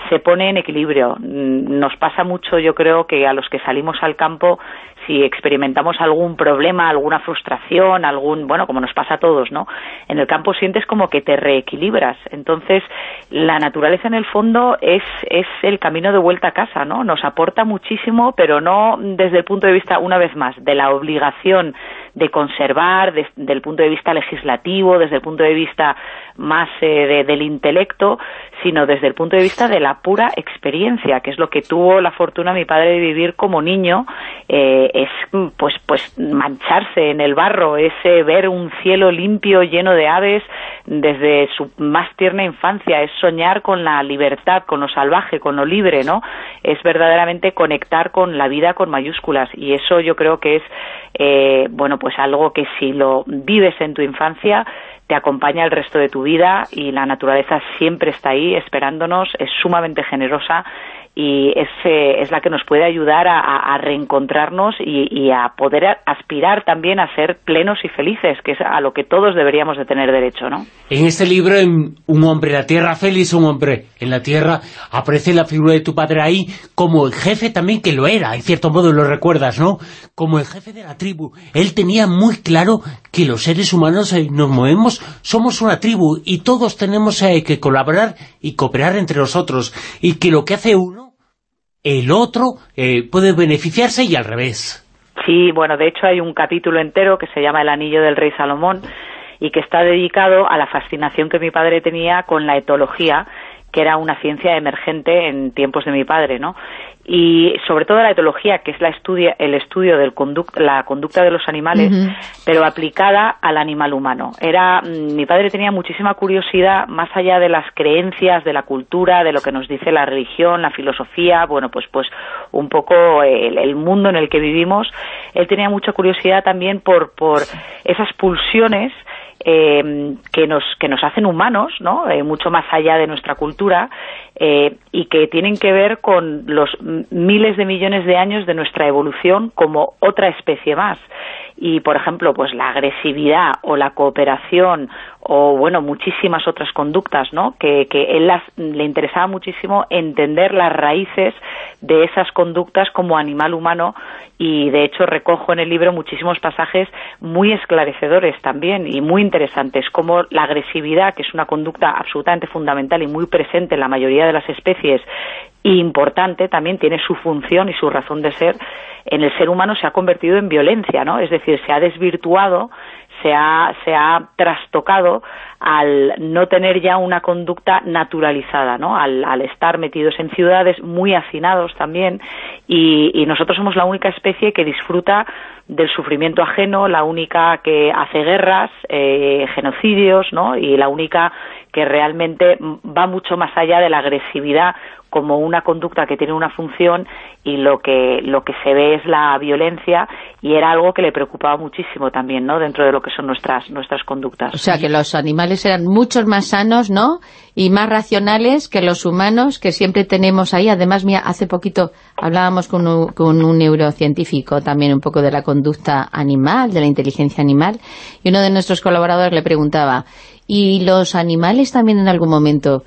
se pone en equilibrio. Nos pasa mucho, yo creo, que a los que salimos al campo, si experimentamos algún problema, alguna frustración, algún, bueno, como nos pasa a todos, ¿no? En el campo sientes como que te reequilibras. Entonces, la naturaleza en el fondo es, es el camino de vuelta a casa, ¿no? Nos aporta muchísimo, pero no desde el punto de vista, una vez más, de la obligación de conservar desde el punto de vista legislativo, desde el punto de vista más eh, del intelecto, sino desde el punto de vista de la pura experiencia, que es lo que tuvo la fortuna mi padre de vivir como niño, eh, es pues pues mancharse en el barro, es ver un cielo limpio lleno de aves desde su más tierna infancia, es soñar con la libertad, con lo salvaje, con lo libre, ¿no? Es verdaderamente conectar con la vida con mayúsculas y eso yo creo que es eh, bueno pues pues algo que si lo vives en tu infancia te acompaña el resto de tu vida y la naturaleza siempre está ahí esperándonos, es sumamente generosa y es, eh, es la que nos puede ayudar a, reencontrarnos y, a poder aspirar también a ser plenos y felices, que es a lo que todos deberíamos de tener derecho, ¿no? En este libro, en Un hombre en la tierra, feliz un hombre en la tierra, aparece la figura de tu padre ahí como el jefe también, que lo era, en cierto modo lo recuerdas, ¿no? Como el jefe de la tribu. Él tenía muy claro que los seres humanos eh, nos movemos, somos una tribu y todos tenemos eh, que colaborar y cooperar entre nosotros y que lo que hace uno el otro eh, puede beneficiarse y al revés. Sí, bueno, de hecho hay un capítulo entero que se llama El anillo del rey Salomón y que está dedicado a la fascinación que mi padre tenía con la etología que era una ciencia emergente en tiempos de mi padre, ¿no? Y sobre todo la etología, que es la estudia, el estudio de la conducta de los animales, pero aplicada al animal humano. Era, mm, mi padre tenía muchísima curiosidad, más allá de las creencias, de la cultura, de lo que nos dice la religión, la filosofía, bueno, pues, pues un poco el, el mundo en el que vivimos. Él tenía mucha curiosidad también por, por esas pulsiones eh, que, nos, que nos hacen humanos, ¿no? Eh, mucho más allá de nuestra cultura, eh, y que tienen que ver con los miles de millones de años de nuestra evolución como otra especie más. Y, por ejemplo, pues la agresividad o la cooperación o, bueno, muchísimas otras conductas, ¿no? Que, él las, le interesaba muchísimo entender las raíces de esas conductas como animal humano y de hecho recojo en el libro muchísimos pasajes muy esclarecedores también y muy interesantes, como la agresividad, que es una conducta absolutamente fundamental y muy presente en la mayoría de las especies importante, también tiene su función y su razón de ser, en el ser humano se ha convertido en violencia, ¿no? Es decir, se ha desvirtuado se ha, se ha trastocado al no tener ya una conducta naturalizada, ¿no? Al, al estar metidos en ciudades muy hacinados también y, y, nosotros somos la única especie que disfruta del sufrimiento ajeno, la única que hace guerras, eh, genocidios, ¿no? Y la única que realmente va mucho más allá de la agresividad como una conducta que tiene una función y lo que lo que se ve es la violencia y era algo que le preocupaba muchísimo también, ¿no? Dentro de lo que son nuestras nuestras conductas. O sea, que los animales eran muchos más sanos, ¿no? Y más racionales que los humanos que siempre tenemos ahí. Además, mira, hace poquito hablábamos con un, con un neurocientífico también un poco de la conducta animal, de la inteligencia animal, y uno de nuestros colaboradores le preguntaba, ¿y los animales también en algún momento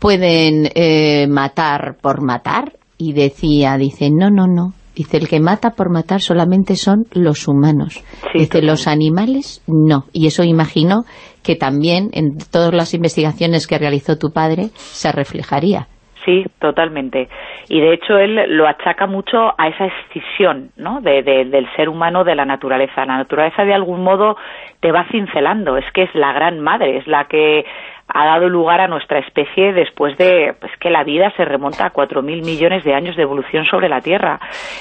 pueden eh, matar por matar? Y decía, dice, no, no, no. Dice, el que mata por matar solamente son los humanos. dice, los animales no. Y eso imagino que también en todas las investigaciones que realizó tu padre se reflejaría. Sí, totalmente. Y de hecho él lo achaca mucho a esa escisión ¿no? de, del ser humano de la naturaleza. La naturaleza de algún modo te va cincelando, es que es la gran madre, es la que ha dado lugar a nuestra especie después de pues, que la vida se remonta a 4.000 millones de años de evolución sobre la Tierra.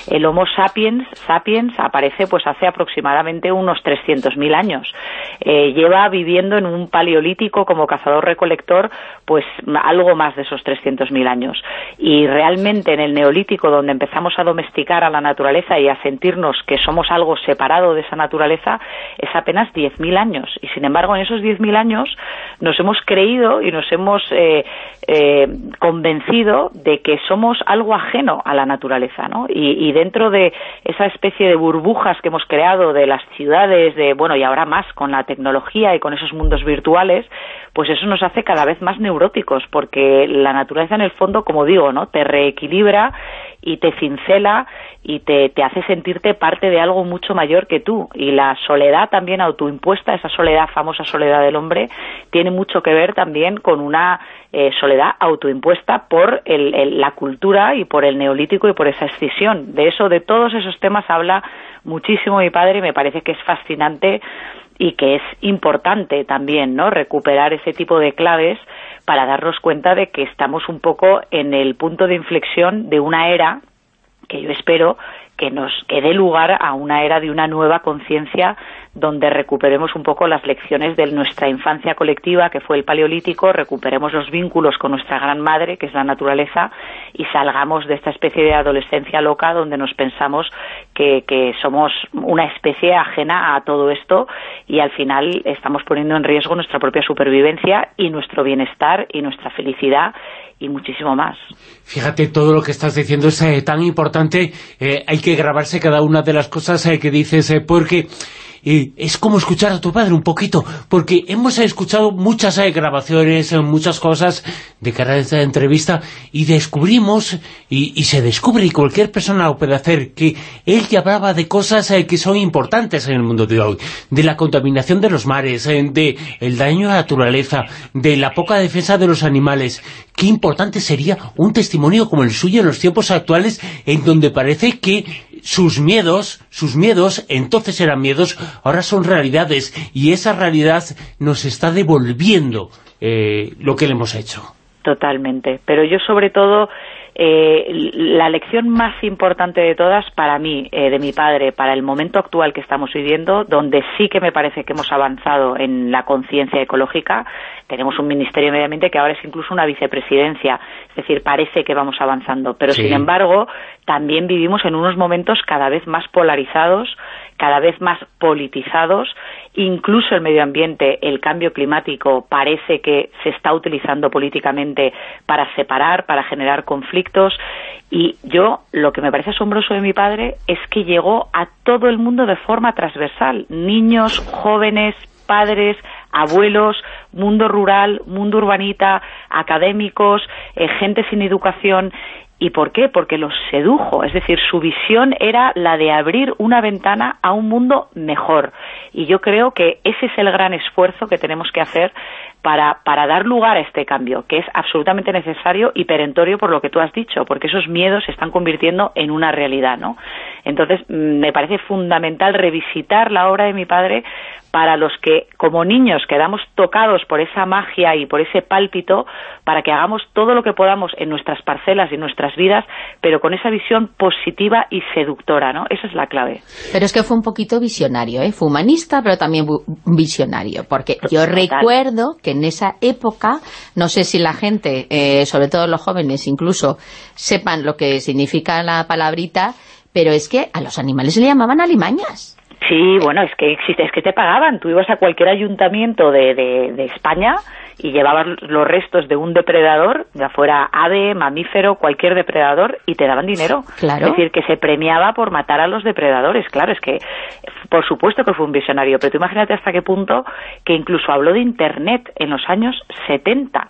El Homo sapiens, sapiens aparece pues hace aproximadamente unos 300.000 años. Eh, lleva viviendo en un paleolítico como cazador-recolector pues algo más de esos 300.000 años. Y realmente en el neolítico, donde empezamos a domesticar a la naturaleza y a sentirnos que somos algo separado de esa naturaleza, es apenas 10.000 años. Y sin embargo, en esos 10.000 años nos hemos creído y nos hemos eh, eh, convencido de que somos algo ajeno a la naturaleza, ¿no? Y, dentro de esa especie de burbujas que hemos creado de las ciudades, de bueno, y ahora más con la tecnología y con esos mundos virtuales, pues eso nos hace cada vez más neuróticos, porque la naturaleza en el fondo, como digo, ¿no? Te reequilibra y te cincela y te, te, hace sentirte parte de algo mucho mayor que tú. Y la soledad también autoimpuesta, esa soledad, famosa soledad del hombre, tiene mucho que ver también con una eh, soledad autoimpuesta por el, la cultura y por el neolítico y por esa escisión. De eso, de todos esos temas habla muchísimo mi padre y me parece que es fascinante y que es importante también, ¿no?, recuperar ese tipo de claves para darnos cuenta de que estamos un poco en el punto de inflexión de una era que yo espero que nos que dé lugar a una era de una nueva conciencia donde recuperemos un poco las lecciones de nuestra infancia colectiva, que fue el paleolítico, recuperemos los vínculos con nuestra gran madre, que es la naturaleza, y salgamos de esta especie de adolescencia loca donde nos pensamos que, que somos una especie ajena a todo esto y al final estamos poniendo en riesgo nuestra propia supervivencia y nuestro bienestar y nuestra felicidad y muchísimo más. Fíjate, todo lo que estás diciendo es eh, tan importante, eh, hay que grabarse cada una de las cosas eh, que dices, porque es como escuchar a tu padre un poquito, porque hemos escuchado muchas eh, grabaciones, eh, muchas cosas de cara a esta entrevista y descubrimos, y, se descubre, y cualquier persona lo puede hacer, que él ya hablaba de cosas eh, que son importantes en el mundo de hoy, de la contaminación de los mares, de el daño a la naturaleza, de la poca defensa de los animales. Qué importante sería un testimonio como el suyo en los tiempos actuales, en donde parece que sus miedos, sus miedos, entonces eran miedos, ahora son realidades, y esa realidad nos está devolviendo eh, lo que le hemos hecho. Totalmente, pero yo sobre todo eh, la lección más importante de todas para mí, eh, de mi padre, para el momento actual que estamos viviendo, donde sí que me parece que hemos avanzado en la conciencia ecológica, tenemos un Ministerio de Medio Ambiente que ahora es incluso una vicepresidencia, es decir, parece que vamos avanzando, pero sin embargo también vivimos en unos momentos cada vez más polarizados, cada vez más politizados, incluso el medio ambiente, el cambio climático parece que se está utilizando políticamente para separar, para generar conflictos. Y yo lo que me parece asombroso de mi padre es que llegó a todo el mundo de forma transversal, niños, jóvenes, padres, abuelos, mundo rural, mundo urbanita, académicos, eh, gente sin educación ¿Y por qué? Porque los sedujo, es decir, su visión era la de abrir una ventana a un mundo mejor. Y yo creo que ese es el gran esfuerzo que tenemos que hacer para, para dar lugar a este cambio, que es absolutamente necesario y perentorio por lo que tú has dicho, porque esos miedos se están convirtiendo en una realidad, ¿no? Entonces, mm, me parece fundamental revisitar la obra de mi padre para los que como niños quedamos tocados por esa magia y por ese pálpito, para que hagamos todo lo que podamos en nuestras parcelas y en nuestras vidas, pero con esa visión positiva y seductora, ¿no? Esa es la clave. Pero es que fue un poquito visionario, ¿eh? Fue humanista, pero también visionario, porque yo recuerdo que en esa época, no sé si la gente, eh, sobre todo los jóvenes incluso, sepan lo que significa la palabrita, pero es que a los animales le llamaban alimañas. Sí, bueno, es que existe, es que te pagaban. Tú ibas a cualquier ayuntamiento de, de, España y llevabas los restos de un depredador, ya fuera ave, mamífero, cualquier depredador, y te daban dinero. Claro. Es decir, que se premiaba por matar a los depredadores. Claro, es que, por supuesto que fue un visionario, pero tú imagínate hasta qué punto que incluso habló de Internet en los años 70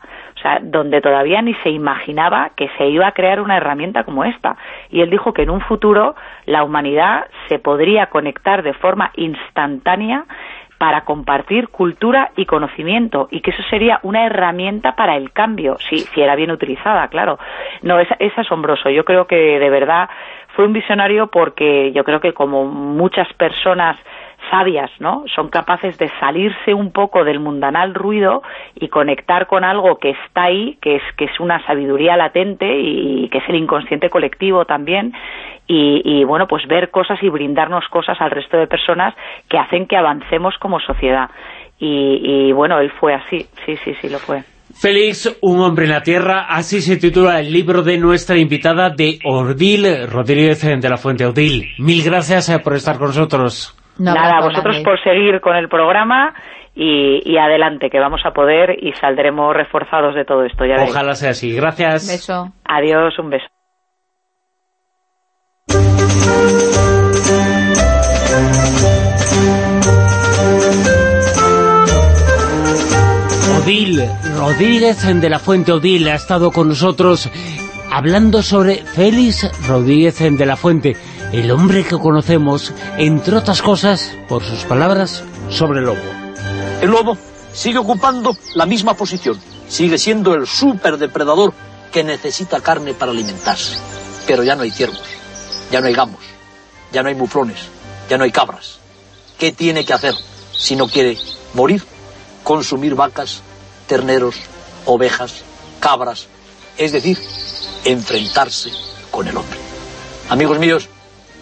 donde todavía ni se imaginaba que se iba a crear una herramienta como esta. Y él dijo que en un futuro la humanidad se podría conectar de forma instantánea para compartir cultura y conocimiento y que eso sería una herramienta para el cambio, si, si era bien utilizada, claro. No, es, es asombroso. Yo creo que de verdad fue un visionario porque yo creo que como muchas personas sabias, ¿no? Son capaces de salirse un poco del mundanal ruido y conectar con algo que está ahí, que es, que es una sabiduría latente y, que es el inconsciente colectivo también, y, bueno, pues ver cosas y brindarnos cosas al resto de personas que hacen que avancemos como sociedad. Y, y bueno, él fue así, sí, sí, sí, lo fue. Félix, un hombre en la tierra, así se titula el libro de nuestra invitada de Ordil Rodríguez de la Fuente. Ordil, mil gracias eh, por estar con nosotros. Nada, vosotros por seguir con el programa y, adelante, que vamos a poder y saldremos reforzados de todo esto. Ya Ojalá sea así. Gracias. beso. Adiós, un beso. Odil, Rodríguez de la Fuente Odil ha estado con nosotros hablando sobre Félix Rodríguez de la Fuente el hombre que conocemos, entre otras cosas, por sus palabras, sobre el lobo. El lobo sigue ocupando la misma posición, sigue siendo el superdepredador que necesita carne para alimentarse. Pero ya no hay ciervos, ya no hay gamos, ya no hay muflones, ya no hay cabras. ¿Qué tiene que hacer si no quiere morir? Consumir vacas, terneros, ovejas, cabras, es decir, enfrentarse con el hombre. Amigos míos,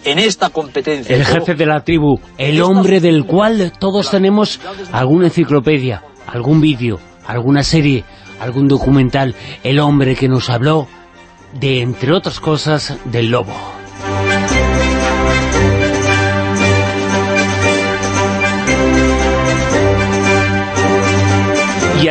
en esta competencia. El jefe de la tribu, el hombre del cual todos tenemos alguna enciclopedia, algún vídeo, alguna serie, algún documental, el hombre que nos habló de, entre otras cosas, del lobo.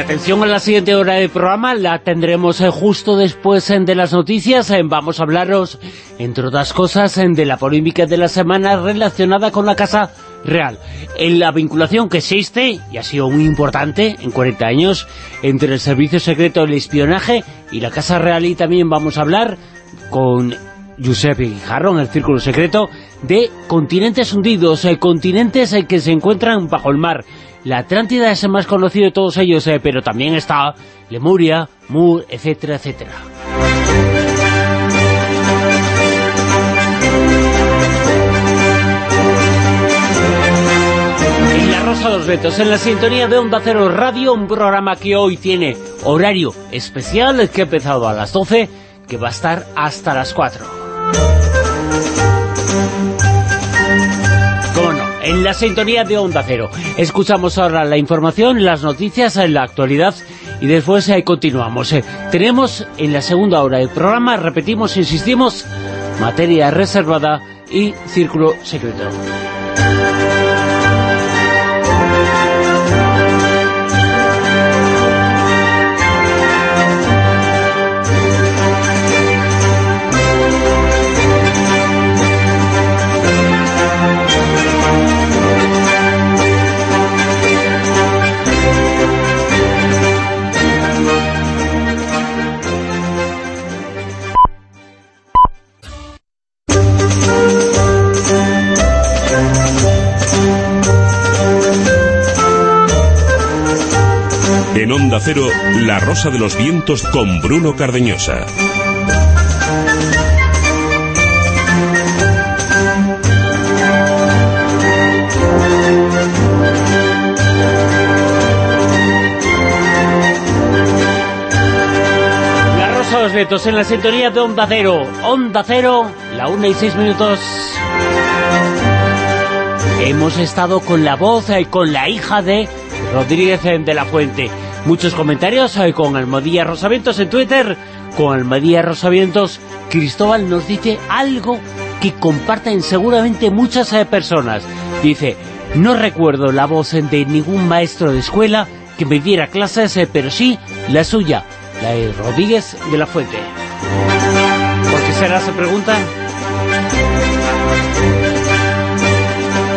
Atención a la siguiente hora del programa, la tendremos eh, justo después eh, de las noticias. Eh, Vamos a hablaros, entre otras cosas, de la polémica de la semana relacionada con la Casa Real. En la vinculación que existe, y ha sido muy importante en 40 años, entre el servicio secreto del espionaje y la Casa Real. Y también vamos a hablar con Giuseppe Guijarro en el Círculo Secreto de continentes hundidos, continentes que se encuentran bajo el mar. La Atlántida es el más conocido de todos ellos, eh, pero también está Lemuria, Mur, etcétera, etcétera. En La Rosa de los Ventos, en la sintonía de Onda Cero Radio, un programa que hoy tiene horario especial, que ha empezado a las 12, que va a estar hasta las 4. En la sintonía de Onda Cero. Escuchamos ahora la información, las noticias, en la actualidad y después eh, continuamos. Eh, tenemos en la segunda hora del programa, repetimos, insistimos, materia reservada y círculo secreto. En Onda Cero, La Rosa de los Vientos con Bruno Cardeñosa. La Rosa de los Vientos en la sintonía de Onda Cero. Onda Cero, la una y seis minutos. Hemos estado con la voz y con la hija de Rodríguez de la Fuente. Muchos comentarios eh, con Almadía Rosavientos en Twitter. Con Almadía Rosavientos, Cristóbal nos dice algo que comparten seguramente muchas eh, personas. Dice, no recuerdo la voz de ningún maestro de escuela que me diera clases, eh, pero sí la suya, la de Rodríguez de la Fuente. ¿Por qué será, se pregunta?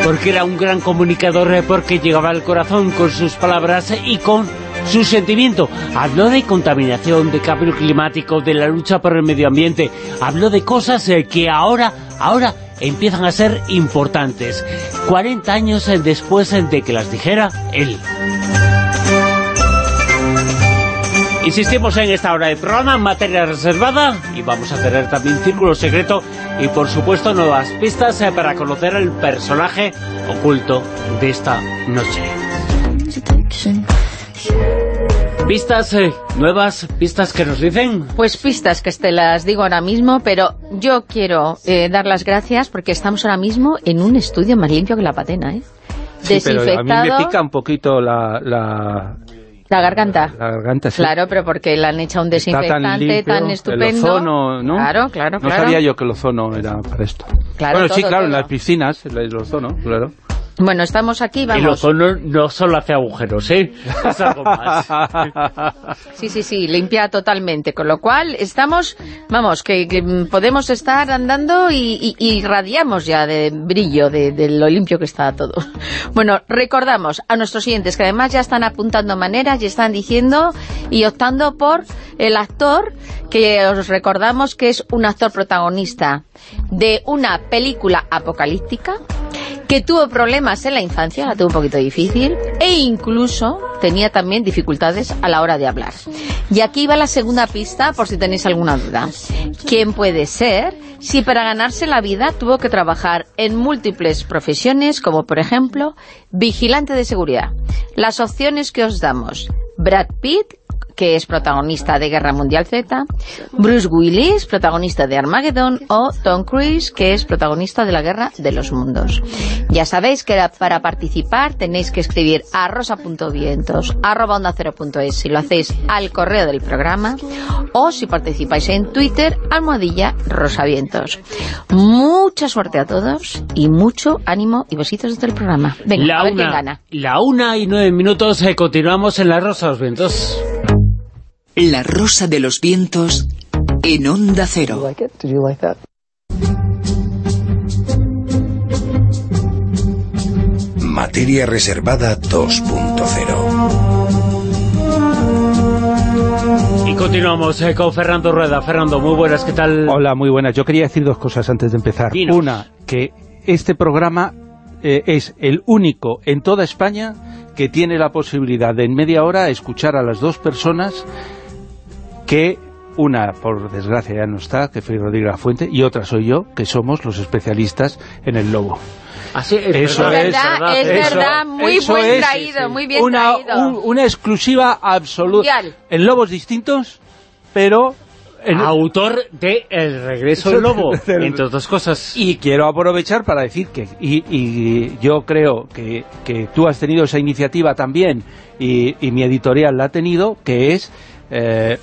porque era un gran comunicador, porque llegaba al corazón con sus palabras y con su sentimiento. Habló de contaminación, de cambio climático, de la lucha por el medio ambiente. Habló de cosas eh, que ahora, ahora empiezan a ser importantes. 40 años eh, después eh, de que las dijera él. Insistimos en esta hora del programa, materia reservada, y vamos a tener también círculo secreto y por supuesto nuevas pistas para conocer el personaje oculto de esta noche. Pistas eh, nuevas, pistas que nos dicen. Pues pistas que te las digo ahora mismo, pero yo quiero eh, dar las gracias porque estamos ahora mismo en un estudio más limpio que la patena, ¿eh? Sí, pero a mí me Desinfectado, pica un poquito la, la, la garganta. la garganta. sí. Claro, pero porque le han echado un desinfectante tan, limpio, estupendo. El ozono, ¿no? Claro, claro, No claro. sabía yo que el ozono era para esto. Claro, bueno, sí, todo, claro, en todo. las piscinas, el ozono, claro. Bueno, estamos aquí, El vamos. ozono no solo hace agujeros, ¿eh? Es algo más. Sí, sí, sí, limpia totalmente. Con lo cual, estamos, vamos, que, que, podemos estar andando y, y- y irradiamos ya de brillo, de, de lo limpio que está todo. Bueno, recordamos a nuestros siguientes que además ya están apuntando maneras y están diciendo y optando por el actor que os recordamos que es un actor protagonista de una película apocalíptica que tuvo problemas en la infancia, la tuvo un poquito difícil, e incluso tenía también dificultades a la hora de hablar. Y aquí va la segunda pista, por si tenéis alguna duda. ¿Quién puede ser si para ganarse la vida tuvo que trabajar en múltiples profesiones, como por ejemplo, vigilante de seguridad? Las opciones que os damos, Brad Pitt, que es protagonista de Guerra Mundial Z, Bruce Willis, protagonista de Armageddon, o Tom Cruise, que es protagonista de la Guerra de los Mundos. Ya sabéis que para participar tenéis que escribir a rosa.vientos, arroba onda si lo hacéis al correo del programa, o si participáis en Twitter, almohadilla rosavientos. Mucha suerte a todos y mucho ánimo y besitos desde el programa. Venga, la a ver una, quién gana. La una y nueve minutos, eh, continuamos en La Rosa los Vientos. La Rosa de los Vientos en Onda Cero. Materia Reservada 2.0 Y continuamos eh, con Fernando Rueda. Fernando, muy buenas, ¿qué tal? Hola, muy buenas. Yo quería decir dos cosas antes de empezar. Dinos. Una, que este programa eh, es el único en toda España que tiene la posibilidad de en media hora escuchar a las dos personas que una, por desgracia, ya no está, que fue Rodríguez La Fuente, y otra soy yo, que somos los especialistas en el lobo. Así es, Eso Es verdad, verdad, es Eso- verdad, muy eso buen es, traído, muy bien una, traído. un- una exclusiva absoluta. Mundial. En lobos distintos, pero... en- Autor de El regreso del lobo, entre otras cosas. Y quiero aprovechar para decir que, y, y yo creo que, que tú has tenido esa iniciativa también, y, y mi editorial la ha tenido, que es eh,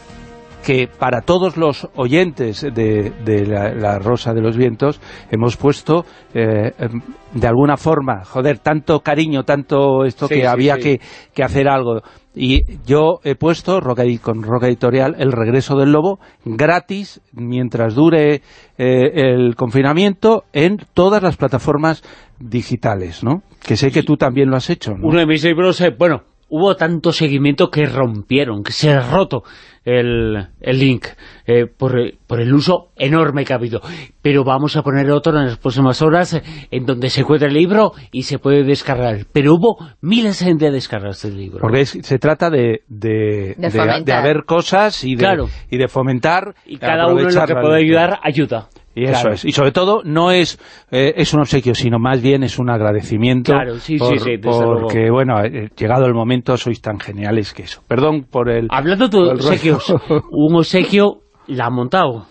que para todos los oyentes de, de la, la Rosa de los Vientos hemos puesto, eh, em, de alguna forma, joder, tanto cariño, tanto esto Sí, que sí, había sí. Que, que hacer algo. Y yo he puesto con Roca Editorial El Regreso del Lobo gratis mientras dure eh, el confinamiento en todas las plataformas digitales, ¿no? Que sé que tú también lo has hecho, ¿no? Uno de mis libros, eh, bueno, hubo tanto seguimiento que rompieron, que se ha roto el, el link eh, por, por el uso enorme que ha habido. Pero vamos a poner otro en las próximas horas eh, en donde se encuentra el libro y se puede descargar. Pero hubo miles de descargas del libro. Porque es- se trata de, de, De de- haber cosas y de, Claro. y de fomentar y cada uno en lo que puede ayudar, ayuda. Y eso Claro. es. Y sobre todo no es eh, es un obsequio, sino más bien es un agradecimiento. Claro, sí, sí, por- sí, luego. porque, bueno, eh, llegado el momento sois tan geniales que eso. Perdón por el... Hablando de obsequios, un obsequio la ha montado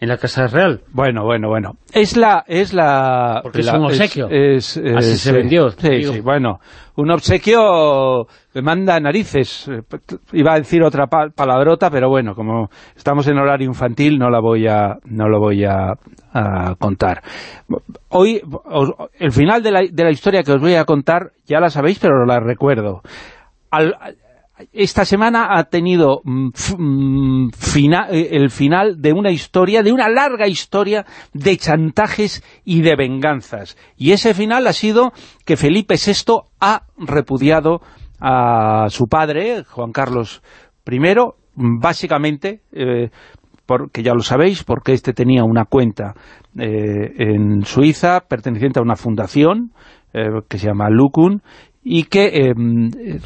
en la Casa Real. Bueno, bueno, bueno. Es la... Es la Porque es un obsequio. es- es- Así es, se vendió, Sí, sí, bueno. Un obsequio me manda narices. Iba a decir otra pa- palabrota, pero bueno, como estamos en horario infantil no la voy a no lo voy a, a contar. Hoy, os- el final de la, de la historia que os voy a contar, ya la sabéis, pero la recuerdo. Al- esta semana ha tenido mm, mm, eh, el final de una historia, de una larga historia de chantajes y de venganzas. Y ese final ha sido que Felipe VI ha repudiado a su padre, Juan Carlos I, básicamente, eh, porque ya lo sabéis, porque este tenía una cuenta eh, en Suiza perteneciente a una fundación eh, que se llama Lucun y que eh,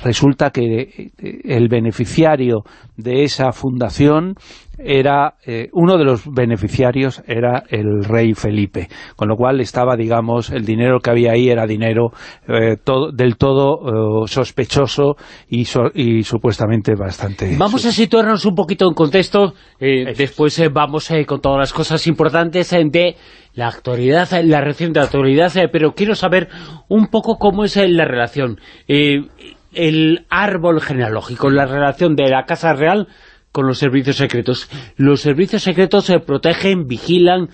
resulta que eh, el beneficiario de esa fundación era eh, uno de los beneficiarios era el rey Felipe, con lo cual estaba, digamos, el dinero que había ahí era dinero eh, todo, del todo eh, sospechoso y, so- y supuestamente bastante... Vamos a situarnos un poquito en contexto, eh, después vamos con todas las cosas importantes de la actualidad, la reciente actualidad, pero quiero saber un poco cómo es la relación, el árbol genealógico, la relación de la Casa Real con los servicios secretos. Los servicios secretos se protegen, vigilan,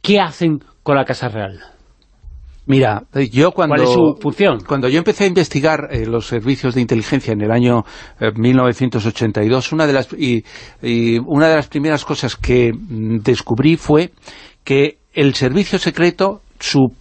¿qué hacen con la Casa Real? Mira, eh, yo cuando... ¿Cuál es su función? Cuando yo empecé a investigar eh, los servicios de inteligencia en el año eh, 1982, una de las y, y una de las primeras cosas que mm, descubrí fue que el servicio secreto, su,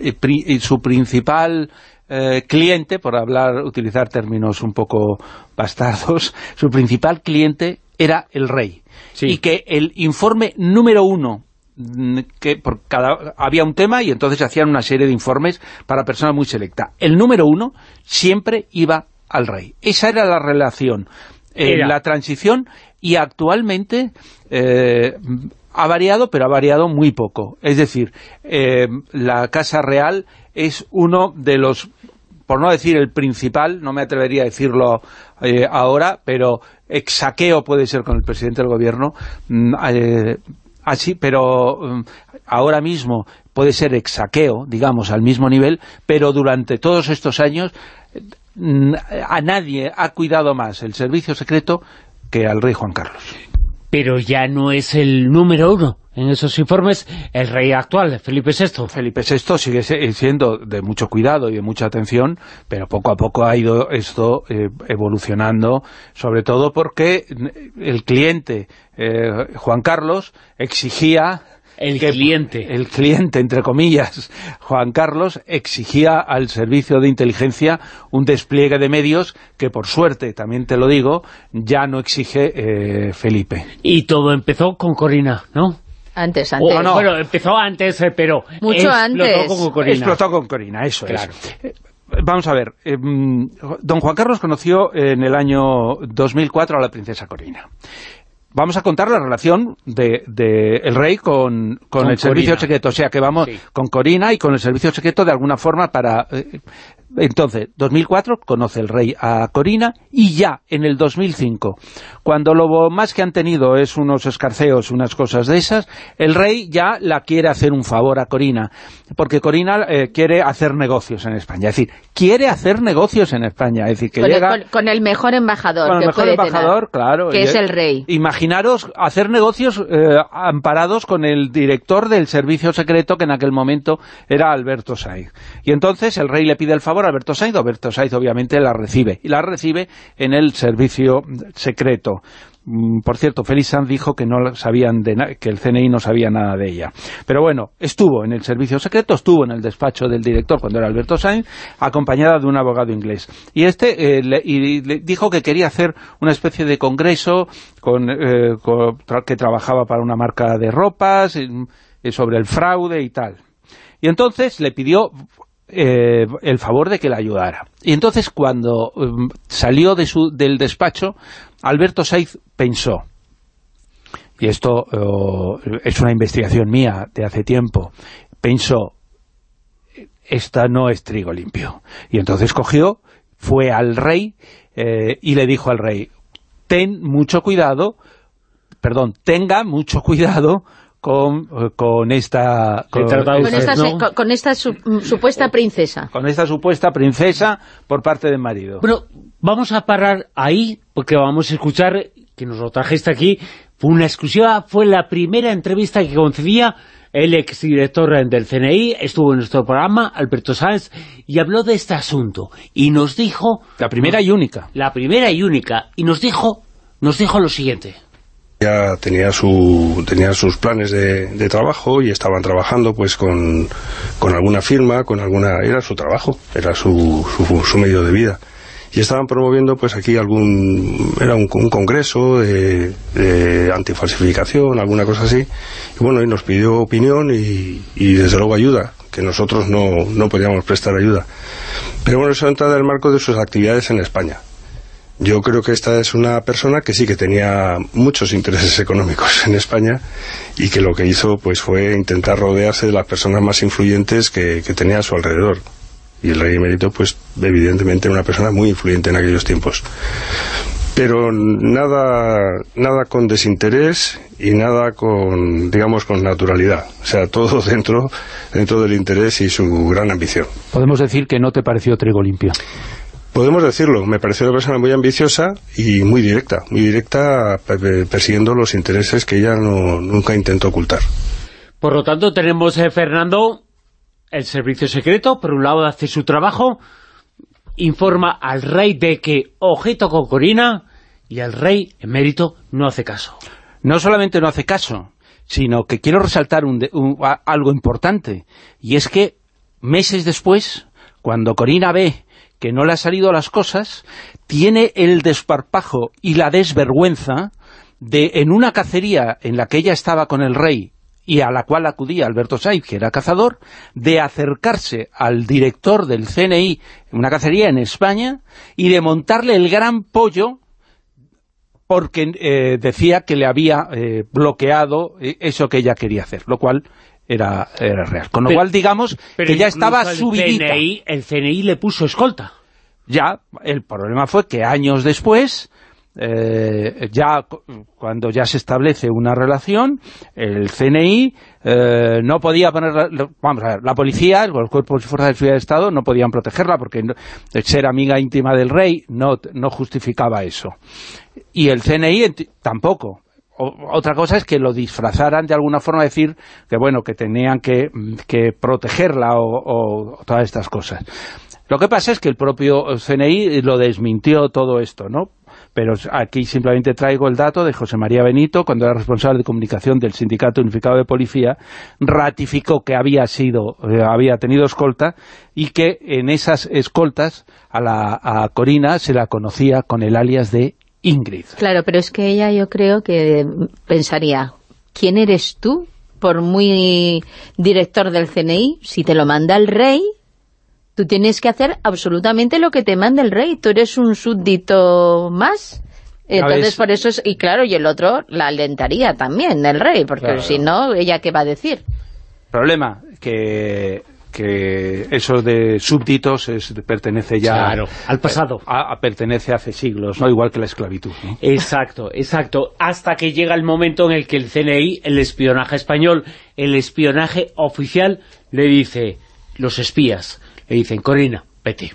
eh, pri- y su principal eh, cliente, por hablar, utilizar términos un poco bastardos, su principal cliente era el rey. Y que el informe número uno mm, que por cada había un tema y entonces hacían una serie de informes para personas muy selecta. El número uno siempre iba al rey. Esa era la relación en la transición y actualmente eh, ha variado, pero ha variado muy poco. Es decir, eh, la Casa Real es uno de los por no decir el principal, no me atrevería a decirlo eh, ahora, pero exaqueo puede ser con el presidente del gobierno, mm, eh, así, pero mm, ahora mismo puede ser exaqueo, digamos, al mismo nivel, pero durante todos estos años mm, a nadie ha cuidado más el servicio secreto que al rey Juan Carlos. Pero ya no es el número uno en esos informes el rey actual, Felipe VI. Felipe VI sigue siendo de mucho cuidado y de mucha atención, pero poco a poco ha ido esto eh, evolucionando, sobre todo porque el cliente, eh, Juan Carlos, exigía el cliente. El cliente, entre comillas, Juan Carlos, exigía al servicio de inteligencia un despliegue de medios que, por suerte, también te lo digo, ya no exige eh, Felipe. Y todo empezó con Corina, ¿no? Antes, antes. Bueno, empezó antes, eh, pero Mucho antes. con Corina. Explotó con Corina, eso es. Eh, vamos a ver, don Juan Carlos conoció en el año 2004 a la princesa Corina vamos a contar la relación de, el rey con, el servicio secreto. O sea, que vamos con Corina y con el servicio secreto de alguna forma para... Eh, entonces, 2004 conoce el rey a Corina y ya en el 2005, cuando lo más que han tenido es unos escarceos, unas cosas de esas, el rey ya la quiere hacer un favor a Corina, porque Corina eh, quiere hacer negocios en España. Es decir, quiere hacer negocios en España. Es decir, que con, llega, el, con, el mejor embajador con el mejor embajador, claro, que es el rey. Imaginaros hacer negocios eh, amparados con el director del servicio secreto que en aquel momento era Alberto Saiz. Y entonces el rey le pide el favor Alberto Saiz, Alberto Saiz obviamente la recibe, y la recibe en el servicio secreto. Mm, por cierto, Félix Sanz dijo que no sabían de que el CNI no sabía nada de ella. Pero bueno, estuvo en el servicio secreto, estuvo en el despacho del director cuando era Alberto Sainz, acompañada de un abogado inglés. Y este eh, le, dijo que quería hacer una especie de congreso con, eh, que trabajaba para una marca de ropas, sobre el fraude y tal. Y entonces le pidió eh, el favor de que la ayudara. Y entonces cuando um, salió del despacho, Alberto Saiz pensó, y esto uh, es una investigación mía de hace tiempo, pensó, esta no es trigo limpio. Y entonces cogió, fue al rey eh, y le dijo al rey, ten mucho cuidado, perdón, tenga mucho cuidado con, con esta... Con, esta, supuesta princesa. Con esta supuesta princesa por parte del marido. Bueno, vamos a parar ahí, porque vamos a escuchar, que nos lo trajiste aquí, fue una exclusiva, fue la primera entrevista que concedía el exdirector del CNI, estuvo en nuestro programa, Alberto Sáenz, y habló de este asunto, y nos dijo... La primera y única. La primera y única, y nos dijo, nos dijo lo siguiente ya tenía su tenía sus planes de, de trabajo y estaban trabajando pues con, alguna firma con alguna era su trabajo era su, su, medio de vida. Y estaban promoviendo pues aquí algún era un, congreso de, de, antifalsificación alguna cosa así. Y bueno y nos pidió opinión y, y desde luego ayuda que nosotros no, no podíamos prestar ayuda. Pero bueno eso entra en el marco de sus actividades en España yo creo que esta es una persona que sí que tenía muchos intereses económicos en España y que lo que hizo pues fue intentar rodearse de las personas más influyentes que, tenía a su alrededor. Y el rey emérito, pues evidentemente era una persona muy influyente en aquellos tiempos. Pero nada, nada con desinterés y nada con, digamos, con naturalidad. O sea, todo dentro, dentro del interés y su gran ambición. Podemos decir que no te pareció trigo limpio. Podemos decirlo, me pareció una persona muy ambiciosa y muy directa, muy directa persiguiendo los intereses que ella no, nunca intentó ocultar. Por lo tanto, tenemos, eh, Fernando, el servicio secreto, por un lado hace su trabajo, informa al rey de que objeto con Corina y el rey emérito no hace caso. No solamente no hace caso, sino que quiero resaltar algo importante, y es que meses después, cuando Corina ve que no le ha salido las cosas, tiene el desparpajo y la desvergüenza de, en una cacería en la que ella estaba con el rey y a la cual acudía Alberto Saiz, que era cazador, de acercarse al director del CNI en una cacería en España y de montarle el gran pollo porque eh, decía que le había eh, bloqueado eh, eso que ella quería hacer, lo cual era, era real. Con lo Pero- cual, digamos, Pero que ya estaba subidita. CNI, el CNI le puso escolta. Ya, el problema fue que años después, eh, ya cu- cuando ya se establece una relación, el CNI eh, no podía poner, vamos a ver, la policía, los cuerpos y fuerzas de seguridad de Estado no podían protegerla porque no- ser amiga íntima del rey no, no justificaba eso. Y el CNI tampoco. Otra cosa es que lo disfrazaran de alguna forma, decir que bueno, que tenían que, que protegerla o, o todas estas cosas. Lo que pasa es que el propio CNI lo desmintió todo esto, ¿no? Pero aquí simplemente traigo el dato de José María Benito, cuando era responsable de comunicación del Sindicato Unificado de Policía, ratificó que había sido, eh, había tenido escolta y que en esas escoltas a, la, a Corina se la conocía con el alias de Ingrid. Claro, pero es que ella yo creo que pensaría, ¿quién eres tú? Por muy director del CNI, si te lo manda el rey, tú tienes que hacer absolutamente lo que te manda el rey. Tú eres un súbdito más. Entonces, por eso es... Y claro, y el otro la alentaría también, el rey, porque Claro. si no, ¿ella qué va a decir? Problema, que, que eso de súbditos es, pertenece ya... Claro, al pasado. A, a- pertenece hace siglos, ¿no? Igual que la esclavitud, ¿no? Exacto, exacto. Hasta que llega el momento en el que el CNI, el espionaje español, el espionaje oficial, le dice, los espías, le dicen, Corina, vete.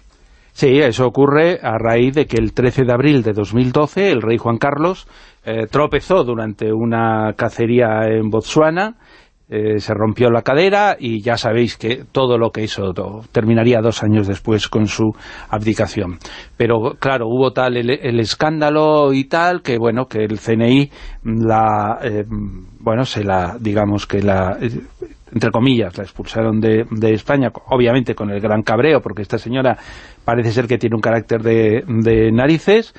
Sí, eso ocurre a raíz de que el 13 de abril de 2012 el rey Juan Carlos eh, tropezó durante una cacería en Botsuana, eh, se rompió la cadera y ya sabéis que todo lo que hizo terminaría dos años después con su abdicación. Pero claro, hubo tal el, escándalo y tal que bueno, que el CNI la, eh, bueno, se la, digamos que la... eh, entre comillas, la expulsaron de, de España, obviamente con el gran cabreo, porque esta señora parece ser que tiene un carácter de narices,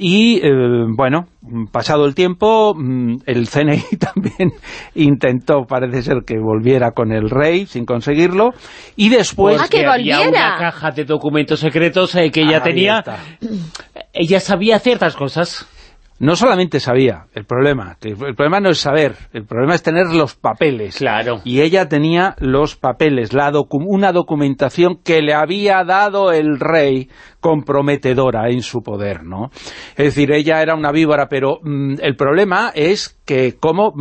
y eh, bueno, pasado el tiempo, mm, el CNI también intentó, parece ser que volviera con el rey, sin conseguirlo, y después... ¡Ah, que había una caja de documentos secretos eh, que ella tenía. Ella sabía ciertas cosas. No solamente sabía, el problema, el problema no es saber, el problema es tener los papeles. Claro. Y ella tenía los papeles, la docu- una documentación que le había dado el rey comprometedora en su poder, ¿no? Es decir, ella era una víbora, pero mm, el problema es que como...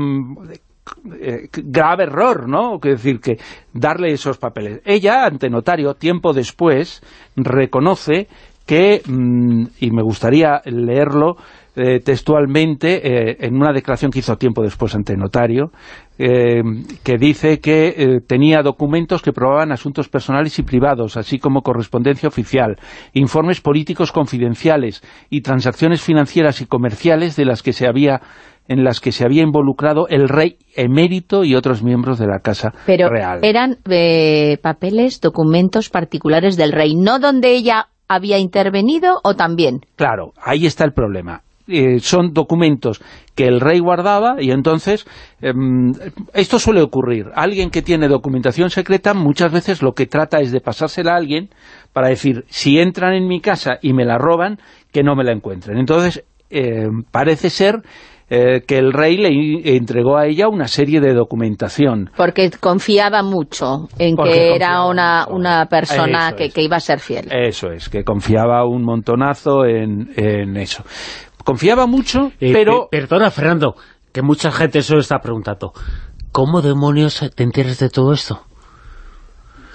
eh, grave error, ¿no? Es decir, que darle esos papeles. Ella, ante notario, tiempo después, reconoce que, mm, y me gustaría leerlo eh, textualmente, eh, en una declaración que hizo tiempo después ante notario, eh, que dice que tenía documentos que probaban asuntos personales y privados, así como correspondencia oficial, informes políticos confidenciales y transacciones financieras y comerciales de las que se había en las que se había involucrado el rey emérito y otros miembros de la Casa Pero Real. eran eh, papeles, documentos particulares del rey, no donde ella había intervenido o también. Claro, ahí está el problema. Eh, son documentos que el rey guardaba y entonces em, esto suele ocurrir. Alguien que tiene documentación secreta muchas veces lo que trata es de pasársela a alguien para decir, si entran en mi casa y me la roban, que no me la encuentren. Entonces, eh, parece ser eh, que el rey le entregó a ella una serie de documentación. Porque confiaba mucho en Porque que era una, una persona que, es. que iba a ser fiel. Eso es, que confiaba un montonazo en, en eso. Confiaba mucho, Eh, pero... pe- perdona, Fernando, que mucha gente se lo está preguntando. ¿Cómo demonios te enteras de todo esto?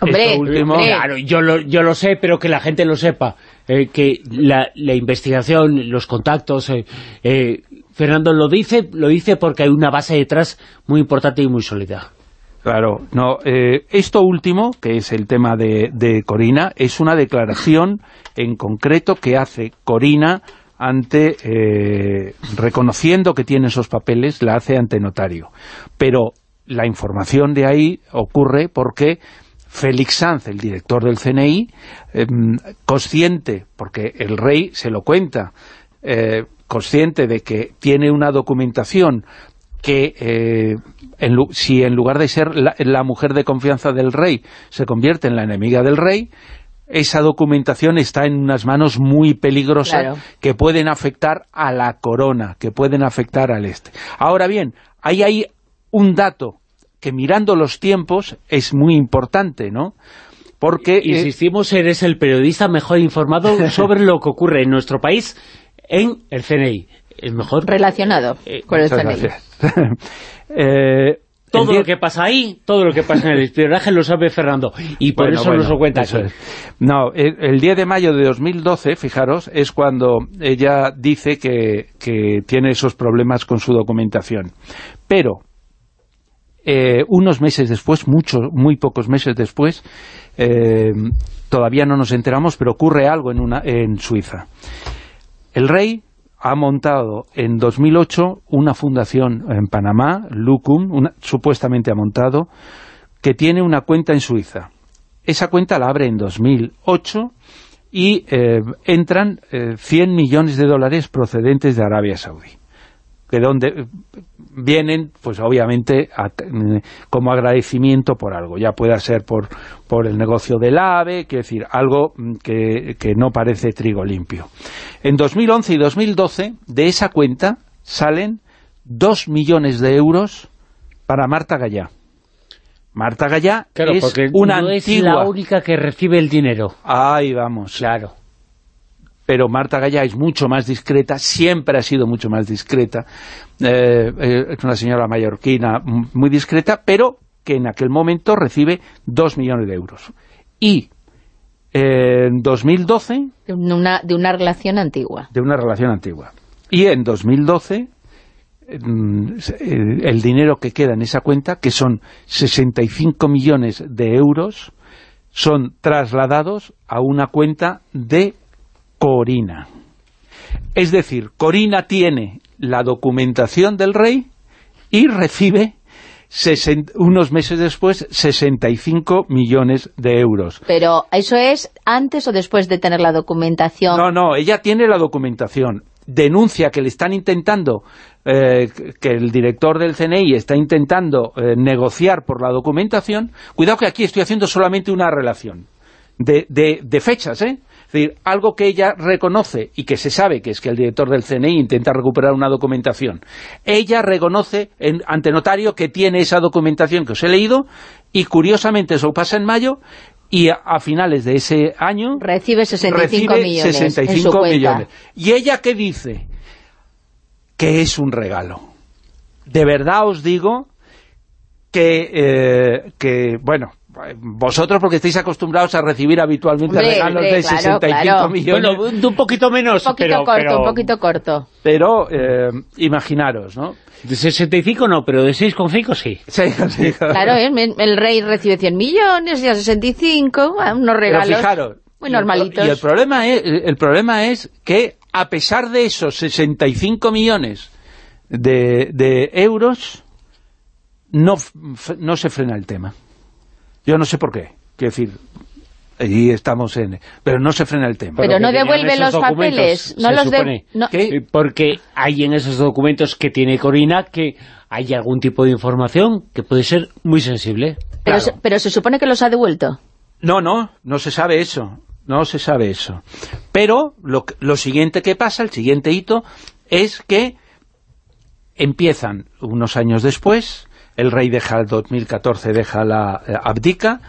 Hombre, Esto último- hombre, Claro, yo lo, yo lo sé, pero que la gente lo sepa. eh, que la, la investigación, los contactos... eh, eh, Fernando lo dice, lo dice porque hay una base detrás muy importante y muy sólida. Claro, no, eh, esto último, que es el tema de, de Corina, es una declaración en concreto que hace Corina ante, eh, reconociendo que tiene esos papeles, la hace ante notario. Pero la información de ahí ocurre porque Félix Sanz, el director del CNI, em, consciente, porque el rey se lo cuenta, eh, consciente de que tiene una documentación que eh, en si en lugar de ser la mujer de confianza del rey se convierte en la enemiga del rey, esa documentación está en unas manos muy peligrosas Claro. que pueden afectar a la corona, que pueden afectar al este. Ahora bien, ahí hay un dato que mirando los tiempos es muy importante, ¿no? Porque... eh, Insistimos, eres el periodista mejor informado sobre lo que ocurre en nuestro país en el CNI. El mejor... Relacionado con el CNI. gracias. Eh, Todo lo que pasa ahí, todo lo que pasa en el espionaje lo sabe Fernando. Y por Bueno, eso bueno, nos lo cuenta eso es. No, el, el 10 de mayo de 2012, fijaros, es cuando ella dice que, que tiene esos problemas con su documentación. Pero, eh, unos meses después, muchos, muy pocos meses después, eh, todavía no nos enteramos, pero ocurre algo en, una, en Suiza. El rey ha montado en 2008 una fundación en Panamá, Lucum, una- supuestamente ha montado, que tiene una cuenta en Suiza. Esa cuenta la abre en 2008 y eh, entran eh, 100 millones de dólares procedentes de Arabia Saudí. Que donde vienen, pues obviamente, a- mm, como agradecimiento por algo. Ya pueda ser por, por el negocio del AVE, quiero decir, algo mm, que, que no parece trigo limpio. En 2011 y 2012, de esa cuenta salen 2 millones de euros para Marta Gallá. Marta Gallá Claro, es porque una no es antigua... la única que recibe el dinero. Ahí vamos. Claro. Pero Marta Gallá es mucho más discreta, siempre ha sido mucho más discreta. Eh, eh, es una señora mallorquina muy discreta, pero que en aquel momento recibe 2 millones de euros. Y eh, en 2012 De una, de una relación antigua. de una relación antigua. Y en 2012, mm, el dinero que queda en esa cuenta, que son 65 millones de euros, son trasladados a una cuenta de Corina. Es decir, Corina tiene la documentación del rey y recibe unos meses después 65 millones de euros. Pero, ¿eso es antes o después de tener la documentación? No, no, ella tiene la documentación. Denuncia que le están intentando, eh, que el director del CNI está intentando eh, negociar por la documentación. Cuidado que aquí estoy haciendo solamente una relación de, de- de fechas, ¿eh? Es decir, algo que ella reconoce y que se sabe que es que el director del CNI intenta recuperar una documentación. Ella reconoce en, ante notario que tiene esa documentación que os he leído y curiosamente eso pasa en mayo y a, a finales de ese año Recibe 65 recibe millones en 65 su cuenta. millones. ¿Y ella qué dice? Que es un regalo. De verdad os digo que, eh, que bueno, vosotros porque estáis acostumbrados a recibir habitualmente Hombre, regalos hombre, de claro, 65 claro. millones, Bueno, de un poquito menos, Un poquito pero... corto, pero- un poquito corto. pero eh, imaginaros, ¿no? De 65 no, pero de 6,5 sí. Sí, sí. Claro, ¿eh? el rey recibe 100 millones y a 65, bueno, unos Pero regalos fijaros, muy normalitos. Y el problema, es, el problema es que a pesar de esos 65 millones de, de euros, no, no se frena el tema. Yo no sé por qué. Quiero decir, allí estamos en... Pero no se frena el tema. Pero no devuelve los papeles, no los de- no. Porque hay en esos documentos que tiene Corina que hay algún tipo de información que puede ser muy sensible. pero, se, pero se supone que los ha devuelto. No, no, no se sabe eso. No se sabe eso. Pero lo, que- lo siguiente que pasa, el siguiente hito, es que empiezan unos años después, el rey deja el 2014, deja la eh, abdica,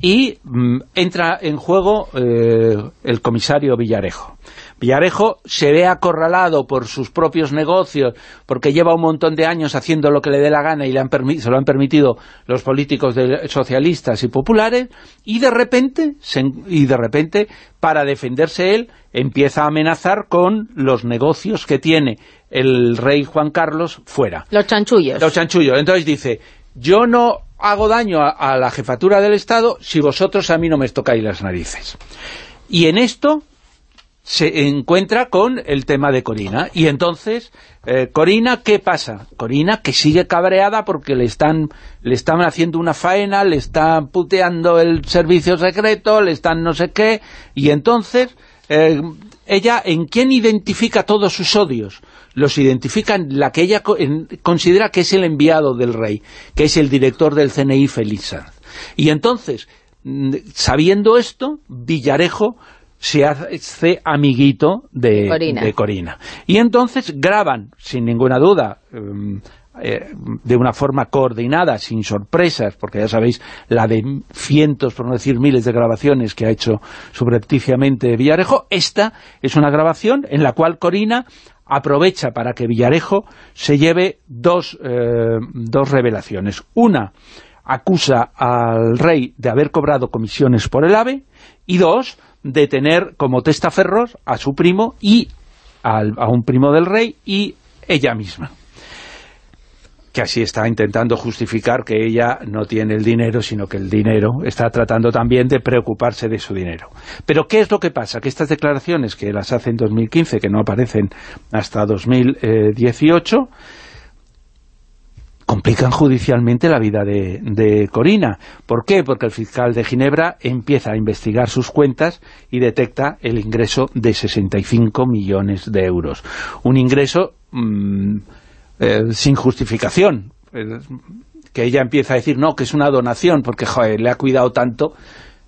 y mm, entra en juego eh, el comisario Villarejo. Villarejo se ve acorralado por sus propios negocios, porque lleva un montón de años haciendo lo que le dé la gana y le han se lo han permitido los políticos de- socialistas y populares, y de repente, se y de repente, para defenderse él, empieza a amenazar con los negocios que tiene el rey Juan Carlos fuera. Los chanchullos. Los chanchullos. Entonces dice, yo no hago daño a, a la jefatura del Estado si vosotros a mí no me tocáis las narices. Y en esto se encuentra con el tema de Corina. Y entonces, eh, Corina, ¿qué pasa? Corina que sigue cabreada porque le están, le están haciendo una faena, le están puteando el servicio secreto, le están no sé qué, y entonces, eh, ella, ¿en quién identifica todos sus odios? Los identifica en la que ella considera que es el enviado del rey, que es el director del CNI, Sanz. Y entonces, mm, sabiendo esto, Villarejo se hace amiguito de Corina. de Corina. Y entonces graban, sin ninguna duda, em, eh, de una forma coordinada, sin sorpresas, porque ya sabéis la de cientos, por no decir miles de grabaciones que ha hecho subrepticiamente Villarejo, esta es una grabación en la cual Corina aprovecha para que Villarejo se lleve dos, eh, dos revelaciones. Una, acusa al rey de haber cobrado comisiones por el AVE, y dos, de tener como testaferros a su primo y a un primo del rey y ella misma que así está intentando justificar que ella no tiene el dinero, sino que el dinero está tratando también de preocuparse de su dinero. Pero ¿qué es lo que pasa? Que estas declaraciones que las hace en 2015, que no aparecen hasta 2018, complican judicialmente la vida de, de, Corina. ¿Por qué? Porque el fiscal de Ginebra empieza a investigar sus cuentas y detecta el ingreso de 65 millones de euros. Un ingreso... Mmm, eh, sin justificación. Eh, que ella empieza a decir, no, que es una donación, porque joder, le ha cuidado tanto,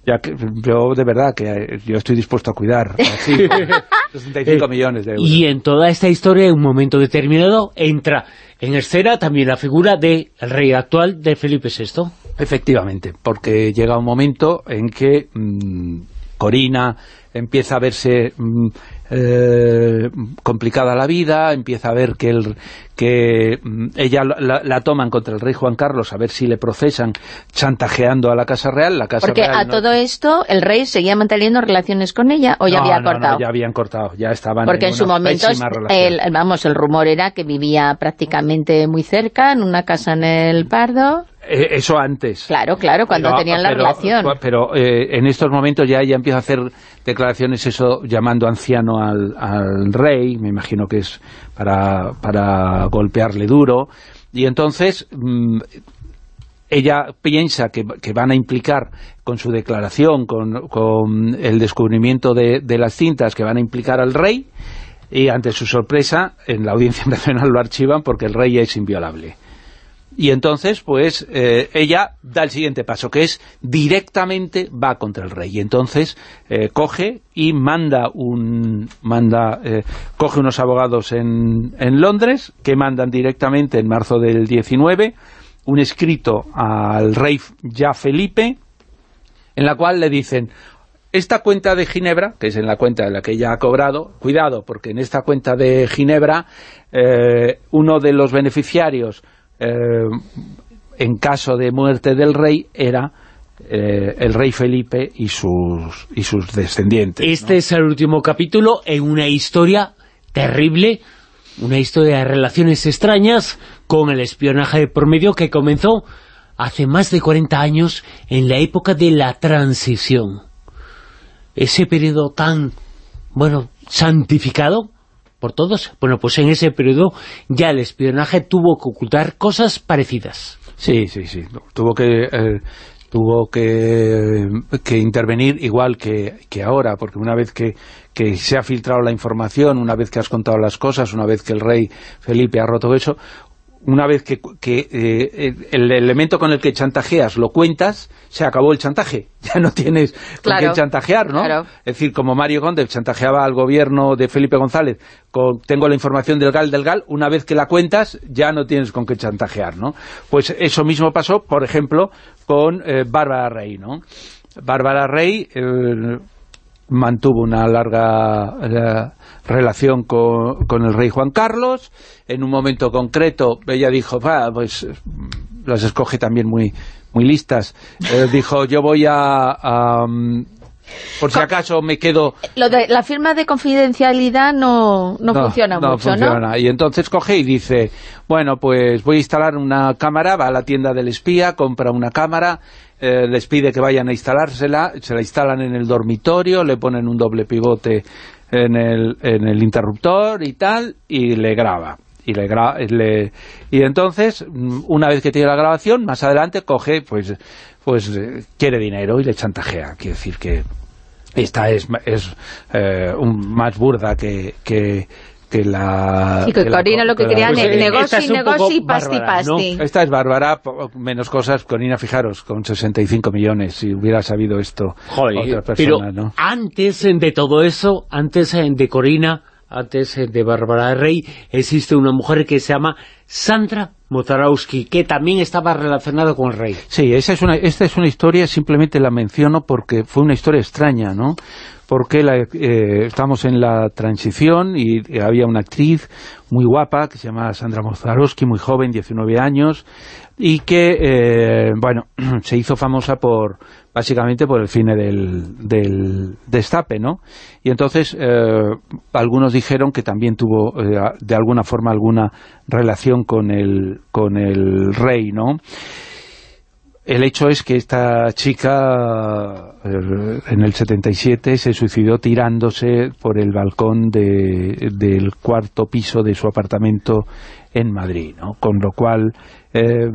ya que yo de verdad que yo estoy dispuesto a cuidar 65 millones de euros. Y en toda esta historia, en un momento determinado, entra en escena también la figura del rey actual de Felipe VI. Efectivamente, porque llega un momento en que mm, Corina empieza a verse mm, eh, complicada la vida, empieza a ver que, el, que mm, ella la, toman contra el rey Juan Carlos a ver si le procesan chantajeando a la Casa Real. La Casa Porque a todo esto el rey seguía manteniendo relaciones con ella o ya había cortado. ya habían cortado, ya estaban Porque en, su momento, el, vamos, el rumor era que vivía prácticamente muy cerca, en una casa en el Pardo. Eh, eso antes. Claro, claro, cuando tenían la relación. Pero eh, en estos momentos ya ella empieza a hacer declaraciones, eso, llamando anciano al, rey, me imagino que es para, para golpearle duro, y entonces... Mm, ella piensa que, van a implicar con su declaración, con, el descubrimiento de, de, las cintas, que van a implicar al rey, y ante su sorpresa, en la Audiencia Nacional lo archivan porque el rey es inviolable y entonces pues eh, ella da el siguiente paso, que es directamente va contra el rey, y entonces eh, coge y manda un manda eh, coge unos abogados en, en Londres que mandan directamente en marzo del 19 un escrito al rey ya Felipe en la cual le dicen esta cuenta de Ginebra, que es en la cuenta de la que ella ha cobrado, cuidado, porque en esta cuenta de Ginebra uno de los beneficiarios eh, en caso de muerte del rey, era eh, el rey Felipe y sus, y sus descendientes. Este es el último capítulo en una historia terrible, una historia de relaciones extrañas con el espionaje de promedio que comenzó hace más de 40 años en la época de la transición. Ese periodo tan, bueno, santificado por todos. Bueno, pues en ese periodo ya el espionaje tuvo que ocultar cosas parecidas. Sí, sí, sí. Tuvo que... Eh, tuvo que, que, intervenir igual que, que, ahora, porque una vez que, que, se ha filtrado la información, una vez que has contado las cosas, una vez que el rey Felipe ha roto eso, una vez que, eh, el elemento con el que chantajeas lo cuentas, se acabó el chantaje. Ya no tienes con qué chantajear, ¿no? Es decir, como Mario Conde chantajeaba al gobierno de Felipe González, con, tengo la información del GAL del GAL, una vez que la cuentas, ya no tienes con qué chantajear, ¿no? Pues eso mismo pasó, por ejemplo, con eh, Bárbara Rey, ¿no? Bárbara Rey... Eh, mantuvo una larga relación con, con, el rey Juan Carlos. En un momento concreto, ella dijo, pues las escoge también muy, muy listas. Eh, dijo, yo voy a, mm, por si acaso me quedo... Lo de la firma de confidencialidad no, no, funciona no mucho, funciona. Y entonces coge y dice, bueno, pues voy a instalar una cámara, va a la tienda del espía, compra una cámara, eh, les pide que vayan a instalársela, se la instalan en el dormitorio, le ponen un doble pivote en el, en el interruptor y tal, y le graba. Y, le, y entonces, mm, una vez que tiene la grabación, más adelante coge, pues, pues eh, quiere dinero y le chantajea. Quiere decir que esta es, es eh, más burda que, que, que la... Sí, que, Corina lo que quería, pues, negocio, negocio, pasti, pasti. Esta es Bárbara, menos cosas, Corina, fijaros, con 65 millones, si hubiera sabido esto Joder, pero antes de todo eso, antes de Corina, antes eh, de Bárbara Rey, existe una mujer que se llama Sandra Mozarowski, que también estaba relacionada con el rey. Sí, esa es una, esta es una historia, simplemente la menciono porque fue una historia extraña, ¿no? Porque la, eh, estamos en la transición y había una actriz muy guapa que se llama Sandra Mozarowski, muy joven, 19 años, y que, eh, bueno, se hizo famosa por básicamente por el cine del, del destape, ¿no? Y entonces eh, algunos dijeron que también tuvo eh, de alguna forma alguna relación con el, con el rey, ¿no? El hecho es que esta chica eh, en el 77 se suicidó tirándose por el balcón de, del cuarto piso de su apartamento en Madrid, ¿no? Con lo cual eh,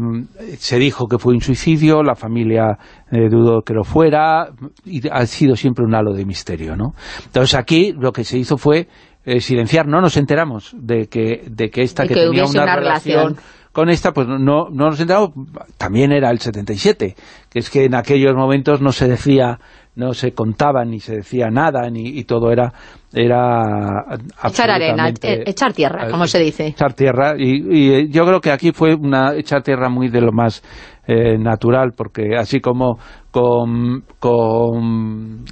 se dijo que fue un suicidio, la familia eh, dudó que lo fuera, y ha sido siempre un halo de misterio, ¿no? Entonces aquí lo que se hizo fue eh, silenciar, no nos enteramos de que, de que esta De que, que tenía una, una relación, relación. Con esta, pues no, no nos enteramos, también era el 77, que es que en aquellos momentos no se decía no se contaba ni se decía nada ni, y todo era era Echar arena, e- echar tierra, como se dice. echar tierra y, y, eh, yo creo que aquí fue una echar tierra muy de lo más eh, natural porque así como con, con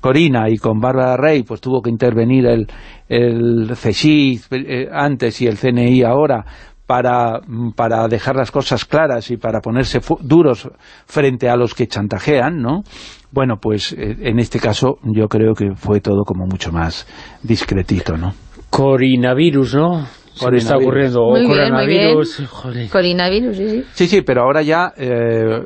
Corina y con Bárbara Rey pues tuvo que intervenir el, el CSIC eh, antes y el CNI ahora para, para dejar las cosas claras y para ponerse duros frente a los que chantajean, ¿no? Bueno, pues eh, en este caso yo creo que fue todo como mucho más discretito, ¿no? Coronavirus, ¿no? Me está Coronavirus. ocurriendo. O Muy bien, coronavirus, bien. joder. Coronavirus, sí, sí. Sí, sí, pero ahora ya, eh,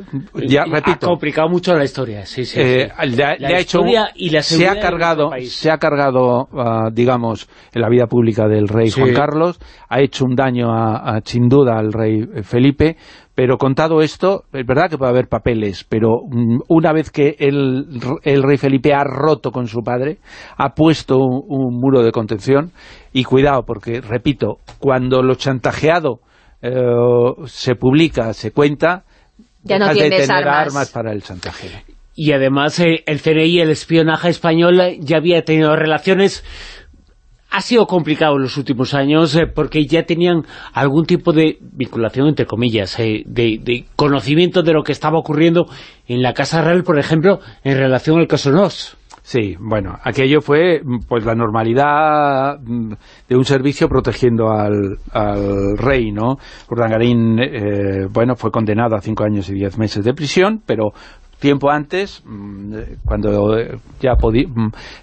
ya Y- Ha repito, complicado mucho la historia, sí, sí. eh, sí. le, ha- La le ha hecho historia y la se ha cargado se ha cargado ah, digamos en la vida pública del rey Sí. Juan Carlos ha hecho un daño a, a, sin duda al rey Felipe pero contado esto es verdad que puede haber papeles pero mm, una vez que el, el rey Felipe ha roto con su padre ha puesto un, un muro de contención y cuidado porque repito cuando lo chantajeado eh, se publica se cuenta Ya no de tienes tener armas. armas para el chantaje Y además eh, el CNI, el espionaje español, ya había tenido relaciones... Ha sido complicado en los últimos años eh, porque ya tenían algún tipo de vinculación, entre comillas, eh, de, de conocimiento de lo que estaba ocurriendo en la Casa Real, por ejemplo, en relación al caso Nos. Sí, bueno, aquello fue mm, pues la normalidad mm, de un servicio protegiendo al, rey, ¿no? Urdangarín, eh, bueno, fue condenado a cinco años y diez meses de prisión, pero tiempo antes, mm, eh, cuando ya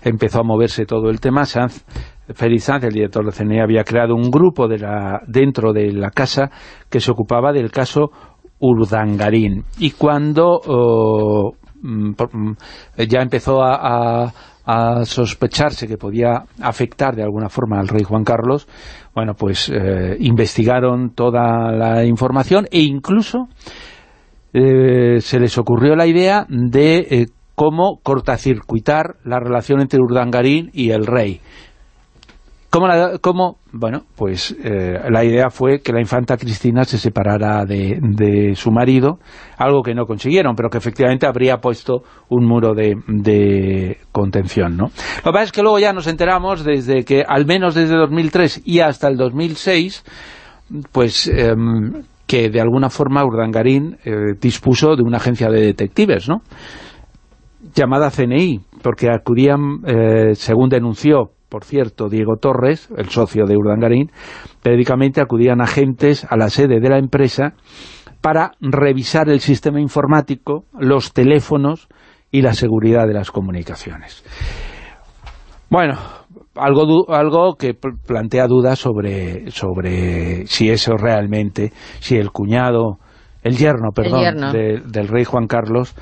empezó a moverse todo el tema, Sanz, Félix Sanz, el director del CNE, había creado un grupo de la, dentro de la casa que se ocupaba del caso Urdangarín. Y cuando oh, mm, mm, ya empezó a, a- a sospecharse que podía afectar de alguna forma al rey Juan Carlos, bueno, pues eh, investigaron toda la información e incluso eh, se les ocurrió la idea de eh, cómo cortacircuitar la relación entre Urdangarín y el rey. ¿Cómo, la-? Bueno, pues eh, la idea fue que la infanta Cristina se separara de, de su marido, algo que no consiguieron, pero que efectivamente habría puesto un muro de, de contención, ¿no? Lo que pasa es que luego ya nos enteramos desde que, al menos desde 2003 y hasta el 2006, pues em, que de alguna forma Urdangarín eh, dispuso de una agencia de detectives, ¿no? llamada CNI, porque acudían, eh, según denunció, por cierto, Diego Torres, el socio de Urdangarín, periódicamente acudían agentes a la sede de la empresa para revisar el sistema informático, los teléfonos y la seguridad de las comunicaciones. Bueno, algo, algo que pl- plantea dudas sobre, sobre si eso realmente, si el cuñado, el yerno, perdón, yerno. de- del rey Juan Carlos,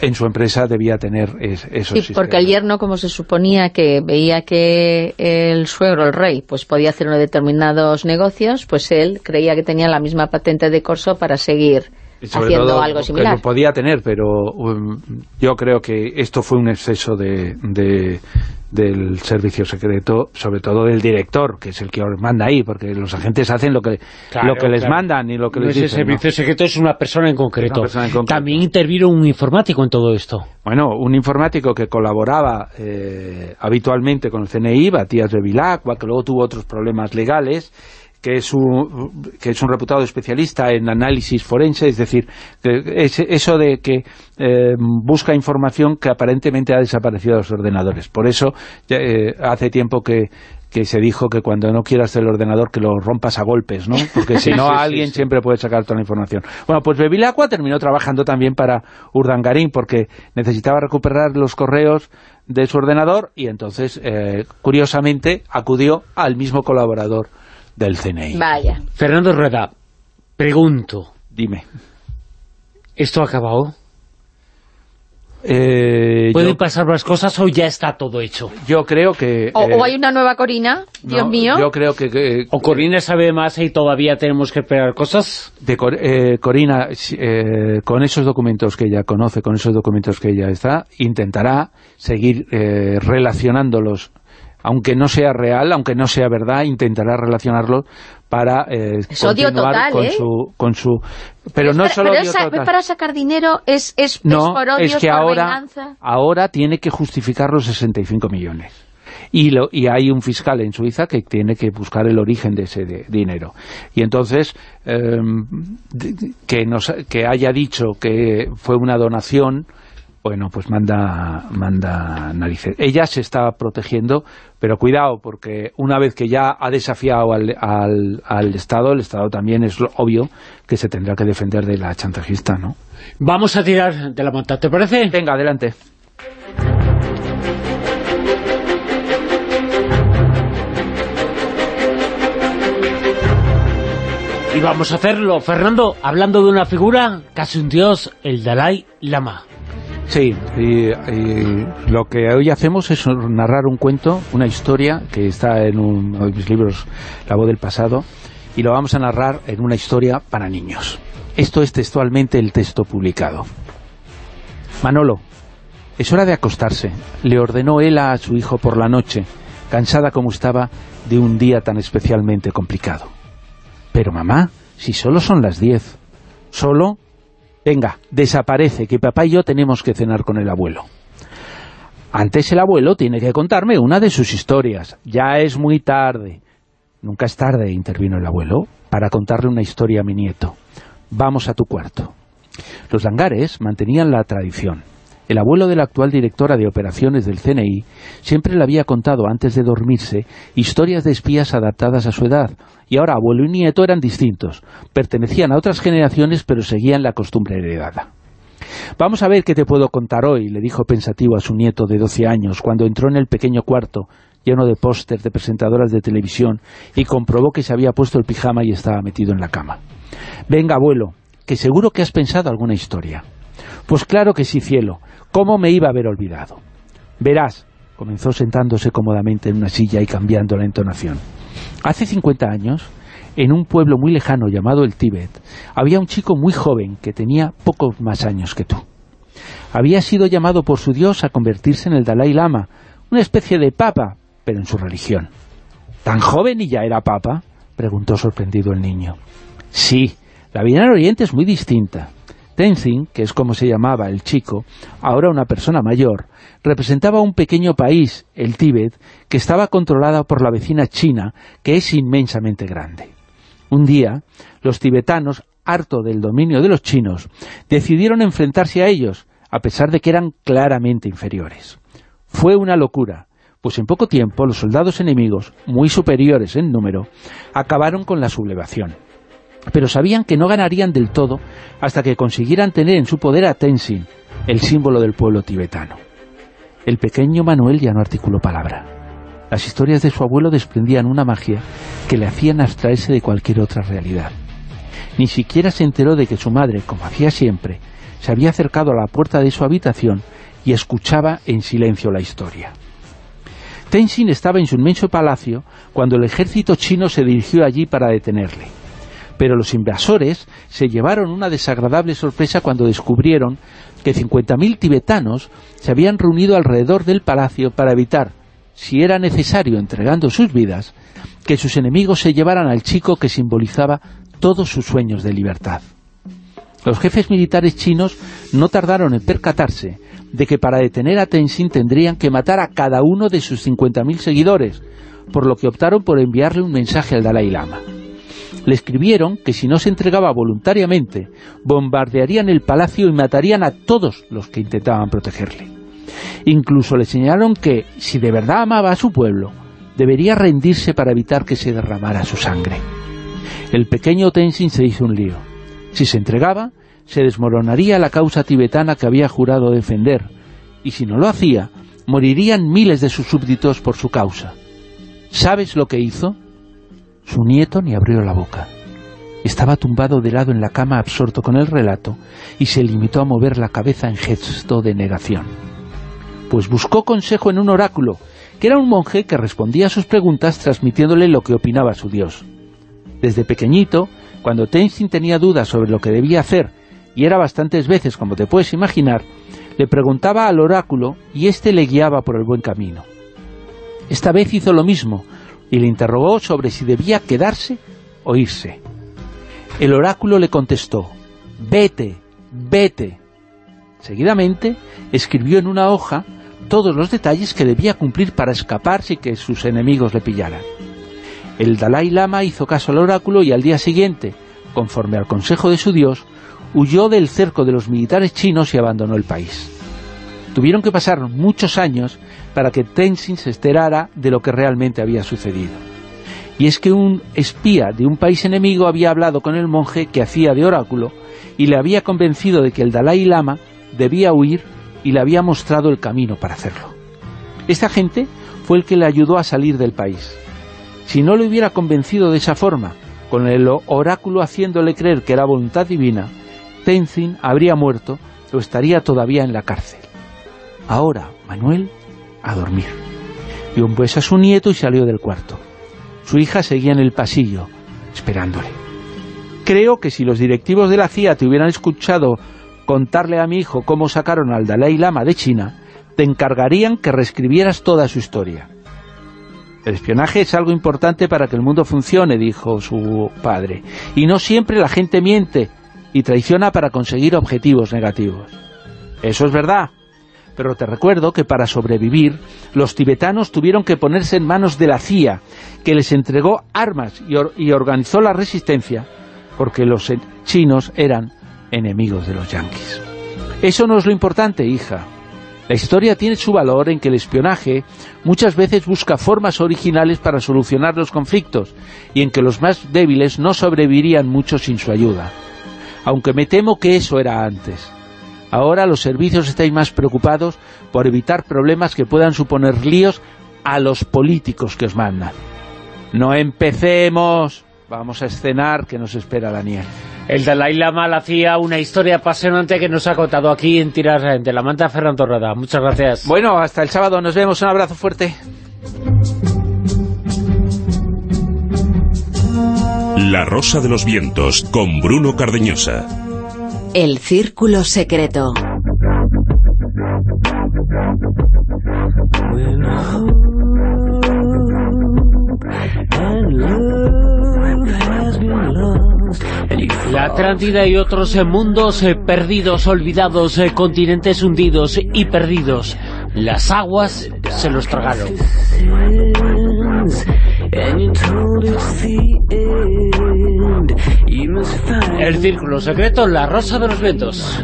en su empresa debía tener es- esos Sí, sistemas. porque el yerno, como se suponía que veía que el suegro, el rey, pues podía hacer unos determinados negocios, pues él creía que tenía la misma patente de corso para seguir haciendo todo algo que similar. lo podía tener, pero um, yo creo que esto fue un exceso de, de- del servicio secreto, sobre todo del director, que es el que os manda ahí, porque los agentes hacen lo que, Claro, lo que les mandan y lo que No les es el dicen. ¿no? servicio secreto, es una persona en concreto. Una persona en concreto. También intervino un informático en todo esto. Bueno, un informático que colaboraba eh, habitualmente con el CNI, Matías de Vilacqua, que luego tuvo otros problemas legales, que es un, que es un reputado especialista en análisis forense, es decir, que es- eso de que eh, busca información que aparentemente ha desaparecido de los ordenadores. Por eso eh, hace tiempo que que se dijo que cuando no quieras el ordenador que lo rompas a golpes, ¿no? Porque si no sí, sí, alguien sí. siempre puede sacar toda la información. Bueno, pues Bevilacqua terminó trabajando también para Urdangarín porque necesitaba recuperar los correos de su ordenador y entonces, eh, curiosamente, acudió al mismo colaborador del CNI. Vaya. Fernando Rueda, pregunto, Dime. ¿esto ha acabado? Eh, ¿Pueden yo, pasar más cosas o ya está todo hecho? yo creo que... O, eh, o hay una nueva Corina, Dios no, mío. Yo creo que... que- ¿O Corina sabe más y todavía tenemos que esperar cosas? de Cor- eh, Corina, eh, con esos documentos que ella conoce, con esos documentos que ella está, intentará seguir eh, relacionándolos, aunque no sea real, aunque no sea verdad, intentará relacionarlos para eh, Es odio continuar total, con ¿eh? su con su pero no solo pero odio es, es para sacar dinero, es, es, es No, por odio, es que por ahora, venganza. ahora tiene que justificar los 65 millones. Y, lo, y hay un fiscal en Suiza que tiene que buscar el origen de ese de- dinero. Y entonces, em, que, nos, que haya dicho que fue una donación, bueno, pues manda, manda narices. Ella se está protegiendo, pero cuidado, porque una vez que ya ha desafiado al, al, al Estado, el Estado también es lo obvio que se tendrá que defender de la chantajista, ¿no? Vamos a tirar de la manta, ¿te parece? Venga, adelante. Y vamos a hacerlo, Fernando, hablando de una figura, casi un dios, el Dalai Lama. Sí, y, lo que hoy hacemos es narrar un cuento, una historia que está en uno de mis libros, La voz del pasado, y lo vamos a narrar en una historia para niños. Esto es textualmente el texto publicado. Manolo, es hora de acostarse, le ordenó él a su hijo por la noche, cansada como estaba de un día tan especialmente complicado. Pero mamá, si solo son las diez. ¿Solo? Venga, desaparece, que papá y yo tenemos que cenar con el abuelo. Antes el abuelo tiene que contarme una de sus historias. Ya es muy tarde. Nunca es tarde, intervino el abuelo, para contarle una historia a mi nieto. Vamos a tu cuarto. Los langares mantenían la tradición. El abuelo de la actual directora de operaciones del CNI siempre le había contado antes de dormirse historias de espías adaptadas a su edad, y ahora abuelo y nieto eran distintos, pertenecían a otras generaciones pero seguían la costumbre heredada. Vamos a ver qué te puedo contar hoy, le dijo pensativo a su nieto de 12 años cuando entró en el pequeño cuarto lleno de pósters de presentadoras de televisión y comprobó que se había puesto el pijama y estaba metido en la cama. Venga, abuelo, que seguro que has pensado alguna historia. Pues claro que sí, cielo. ¿Cómo me iba a haber olvidado? Verás, comenzó sentándose cómodamente en una silla y cambiando la entonación. Hace 50 años, en un pueblo muy lejano llamado el Tíbet, había un chico muy joven que tenía pocos más años que tú. Había sido llamado por su dios a convertirse en el Dalai Lama, una especie de papa, pero en su religión. ¿Tan joven y ya era papa? preguntó sorprendido el niño. Sí, la vida en el Oriente es muy distinta. Tenzin, que es como se llamaba el chico, ahora una persona mayor, representaba un pequeño país, el Tíbet, que estaba controlada por la vecina China, que es inmensamente grande. Un día, los tibetanos, harto del dominio de los chinos, decidieron enfrentarse a ellos, a pesar de que eran claramente inferiores. Fue una locura, pues en poco tiempo los soldados enemigos, muy superiores en número, acabaron con la sublevación pero sabían que no ganarían del todo hasta que consiguieran tener en su poder a Tenzin, el símbolo del pueblo tibetano. El pequeño Manuel ya no articuló palabra. Las historias de su abuelo desprendían una magia que le hacían abstraerse de cualquier otra realidad. Ni siquiera se enteró de que su madre, como hacía siempre, se había acercado a la puerta de su habitación y escuchaba en silencio la historia. Tenzin estaba en su inmenso palacio cuando el ejército chino se dirigió allí para detenerle. Pero los invasores se llevaron una desagradable sorpresa cuando descubrieron que 50.000 tibetanos se habían reunido alrededor del palacio para evitar, si era necesario entregando sus vidas, que sus enemigos se llevaran al chico que simbolizaba todos sus sueños de libertad. Los jefes militares chinos no tardaron en percatarse de que para detener a Tenzin tendrían que matar a cada uno de sus 50.000 seguidores, por lo que optaron por enviarle un mensaje al Dalai Lama. Le escribieron que si no se entregaba voluntariamente, bombardearían el palacio y matarían a todos los que intentaban protegerle. Incluso le señalaron que, si de verdad amaba a su pueblo, debería rendirse para evitar que se derramara su sangre. El pequeño Tenzin se hizo un lío. Si se entregaba, se desmoronaría la causa tibetana que había jurado defender, y si no lo hacía, morirían miles de sus súbditos por su causa. ¿Sabes lo que hizo? Su nieto ni abrió la boca. Estaba tumbado de lado en la cama absorto con el relato y se limitó a mover la cabeza en gesto de negación. Pues buscó consejo en un oráculo, que era un monje que respondía a sus preguntas transmitiéndole lo que opinaba su Dios. Desde pequeñito, cuando Tenzin tenía dudas sobre lo que debía hacer, y era bastantes veces, como te puedes imaginar, le preguntaba al oráculo y éste le guiaba por el buen camino. Esta vez hizo lo mismo y le interrogó sobre si debía quedarse o irse. El oráculo le contestó, vete, vete. Seguidamente escribió en una hoja todos los detalles que debía cumplir para escapar sin que sus enemigos le pillaran. El Dalai Lama hizo caso al oráculo y al día siguiente, conforme al consejo de su Dios, huyó del cerco de los militares chinos y abandonó el país. Tuvieron que pasar muchos años para que Tenzin se enterara de lo que realmente había sucedido. Y es que un espía de un país enemigo había hablado con el monje que hacía de oráculo y le había convencido de que el Dalai Lama debía huir y le había mostrado el camino para hacerlo. Esta gente fue el que le ayudó a salir del país. Si no le hubiera convencido de esa forma, con el oráculo haciéndole creer que era voluntad divina, Tenzin habría muerto o estaría todavía en la cárcel. Ahora, Manuel, a dormir. Dio un beso a su nieto y salió del cuarto. Su hija seguía en el pasillo, esperándole. Creo que si los directivos de la CIA te hubieran escuchado contarle a mi hijo cómo sacaron al Dalai Lama de China, te encargarían que reescribieras toda su historia. El espionaje es algo importante para que el mundo funcione, dijo su padre. Y no siempre la gente miente y traiciona para conseguir objetivos negativos. Eso es verdad, pero te recuerdo que para sobrevivir, los tibetanos tuvieron que ponerse en manos de la CIA, que les entregó armas y, organizó la resistencia, porque los chinos eran enemigos de los yanquis. Eso no es lo importante, hija. La historia tiene su valor en que el espionaje muchas veces busca formas originales para solucionar los conflictos y en que los más débiles no sobrevivirían mucho sin su ayuda. Aunque me temo que eso era antes. Ahora los servicios estáis más preocupados por evitar problemas que puedan suponer líos a los políticos que os mandan. No empecemos, vamos a escenar que nos espera Daniel. El Dalai Lama le hacía una historia apasionante que nos ha contado aquí en Tirar de la Manta Fernando Roda. Muchas gracias. Bueno, hasta el sábado, nos vemos, un abrazo fuerte. La Rosa de los Vientos, con Bruno Cardeñosa. El Círculo Secreto. La Atlántida y otros mundos eh, perdidos, olvidados, eh, continentes hundidos y perdidos. Las aguas se los tragaron. El círculo secreto, la rosa de los vientos.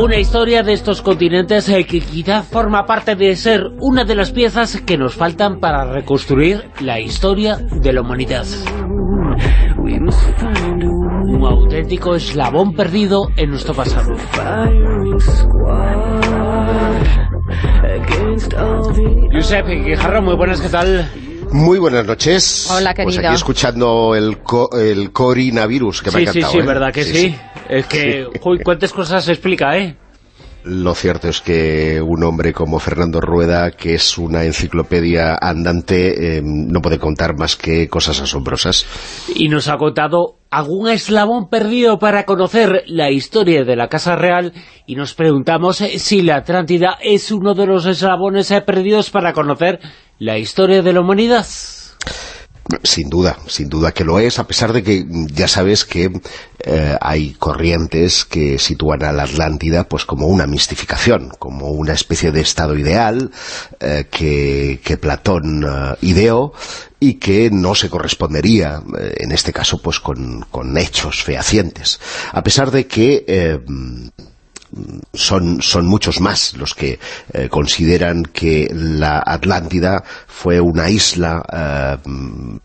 Una historia de estos continentes eh, que quizás forma parte de ser una de las piezas que nos faltan para reconstruir la historia de la humanidad. Un auténtico eslabón perdido en nuestro pasado. Josep Guijarro, muy buenas, ¿qué tal? Muy buenas noches. Hola, querido. Pues aquí escuchando el, el coronavirus, que me ha encantado. Sí, sí, ¿eh? verdad que sí. Es que, uy, cuántas cosas se explica, ¿eh? Lo cierto es que un hombre como Fernando Rueda, que es una enciclopedia andante, eh, no puede contar más que cosas asombrosas. Y nos ha contado algún eslabón perdido para conocer la historia de la Casa Real y nos preguntamos eh, si la Atlántida es uno de los eslabones eh, perdidos para conocer la historia de la humanidad. Sin duda, sin duda que lo es, a pesar de que ya sabes que eh, hay corrientes que sitúan a la Atlántida pues como una mistificación, como una especie de estado ideal eh, que, Platón uh, ideó y que no se correspondería, eh, en este caso, pues con, hechos fehacientes. A pesar de que son, son muchos más los que eh, consideran que la Atlántida fue una isla eh,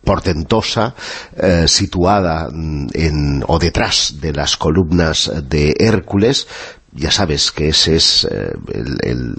portentosa eh, situada en, o detrás de las columnas de Hércules ya sabes que ese es eh, el, el,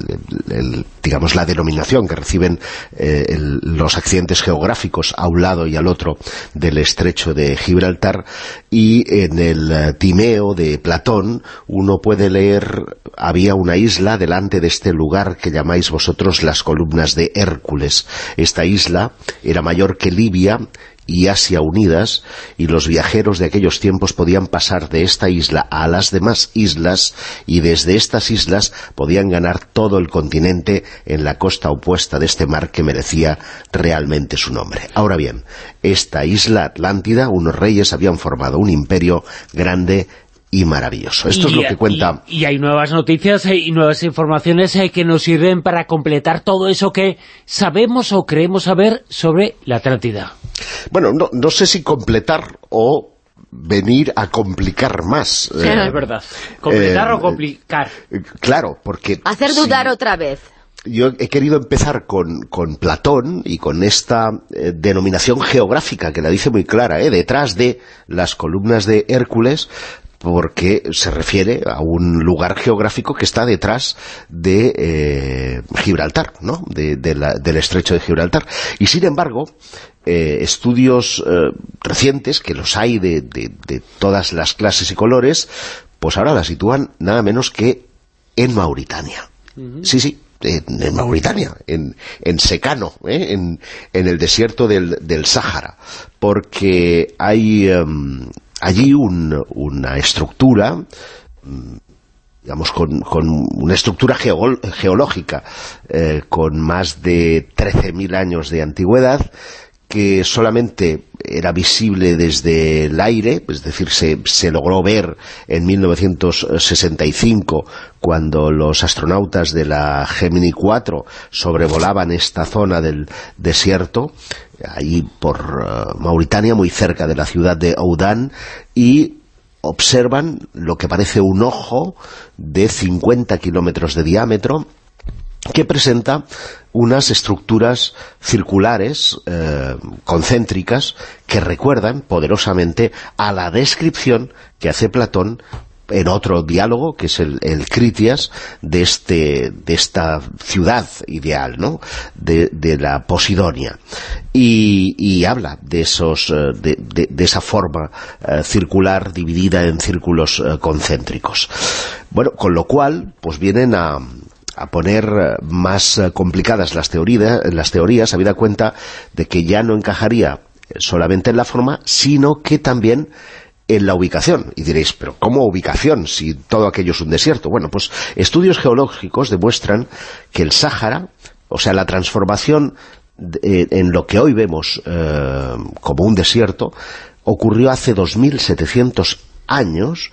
el, digamos la denominación que reciben eh, los accidentes geográficos a un lado y al otro del estrecho de Gibraltar. Y en el eh, Timeo de Platón uno puede leer había una isla delante de este lugar que llamáis vosotros las columnas de Hércules. Esta isla era mayor que Libia y Asia unidas, y los viajeros de aquellos tiempos podían pasar de esta isla a las demás islas, y desde estas islas podían ganar todo el continente en la costa opuesta de este mar que merecía realmente su nombre. Ahora bien, esta isla Atlántida, unos reyes habían formado un imperio grande y maravilloso. Esto y, es lo que cuenta... Y, y, hay nuevas noticias eh, y nuevas informaciones eh, que nos sirven para completar todo eso que sabemos o creemos saber sobre la Atlántida. Bueno, no, no sé si completar o venir a complicar más. Sí, eh, es verdad. ¿Completar eh, o complicar? Claro, porque... Hacer dudar si, otra vez. Yo he querido empezar con, con Platón y con esta eh, denominación geográfica que la dice muy clara, ¿eh? detrás de las columnas de Hércules, porque se refiere a un lugar geográfico que está detrás de eh, Gibraltar, ¿no? De, de la, del estrecho de Gibraltar. Y sin embargo, eh, estudios eh, recientes, que los hay de, de, de todas las clases y colores, pues ahora la sitúan nada menos que en Mauritania. Uh -huh. Sí, sí, en, en, Mauritania, en, en secano, ¿eh? en, en, el desierto del, del Sáhara, porque hay um, allí un, una estructura, digamos, con, una estructura geo, geológica eh, con más de 13.000 años de antigüedad, que solamente era visible desde el aire, es decir, se, se, logró ver en 1965 cuando los astronautas de la Gemini 4 sobrevolaban esta zona del desierto, ahí por uh, Mauritania, muy cerca de la ciudad de Oudán, y observan lo que parece un ojo de 50 kilómetros de diámetro, que presenta unas estructuras circulares eh, concéntricas que recuerdan poderosamente a la descripción que hace Platón en otro diálogo, que es el, el Critias, de, este, de esta ciudad ideal, ¿no? De, de la Posidonia. Y, y, habla de, esos, eh, de, de, esa forma uh, circular dividida en círculos concéntricos. Bueno, con lo cual, pues vienen a, a poner más complicadas las teorías, las teorías, habida cuenta de que ya no encajaría solamente en la forma, sino que también en la ubicación. Y diréis, ¿pero cómo ubicación si todo aquello es un desierto? Bueno, pues estudios geológicos demuestran que el Sáhara, o sea, la transformación de, en lo que hoy vemos eh, como un desierto, ocurrió hace 2.700 años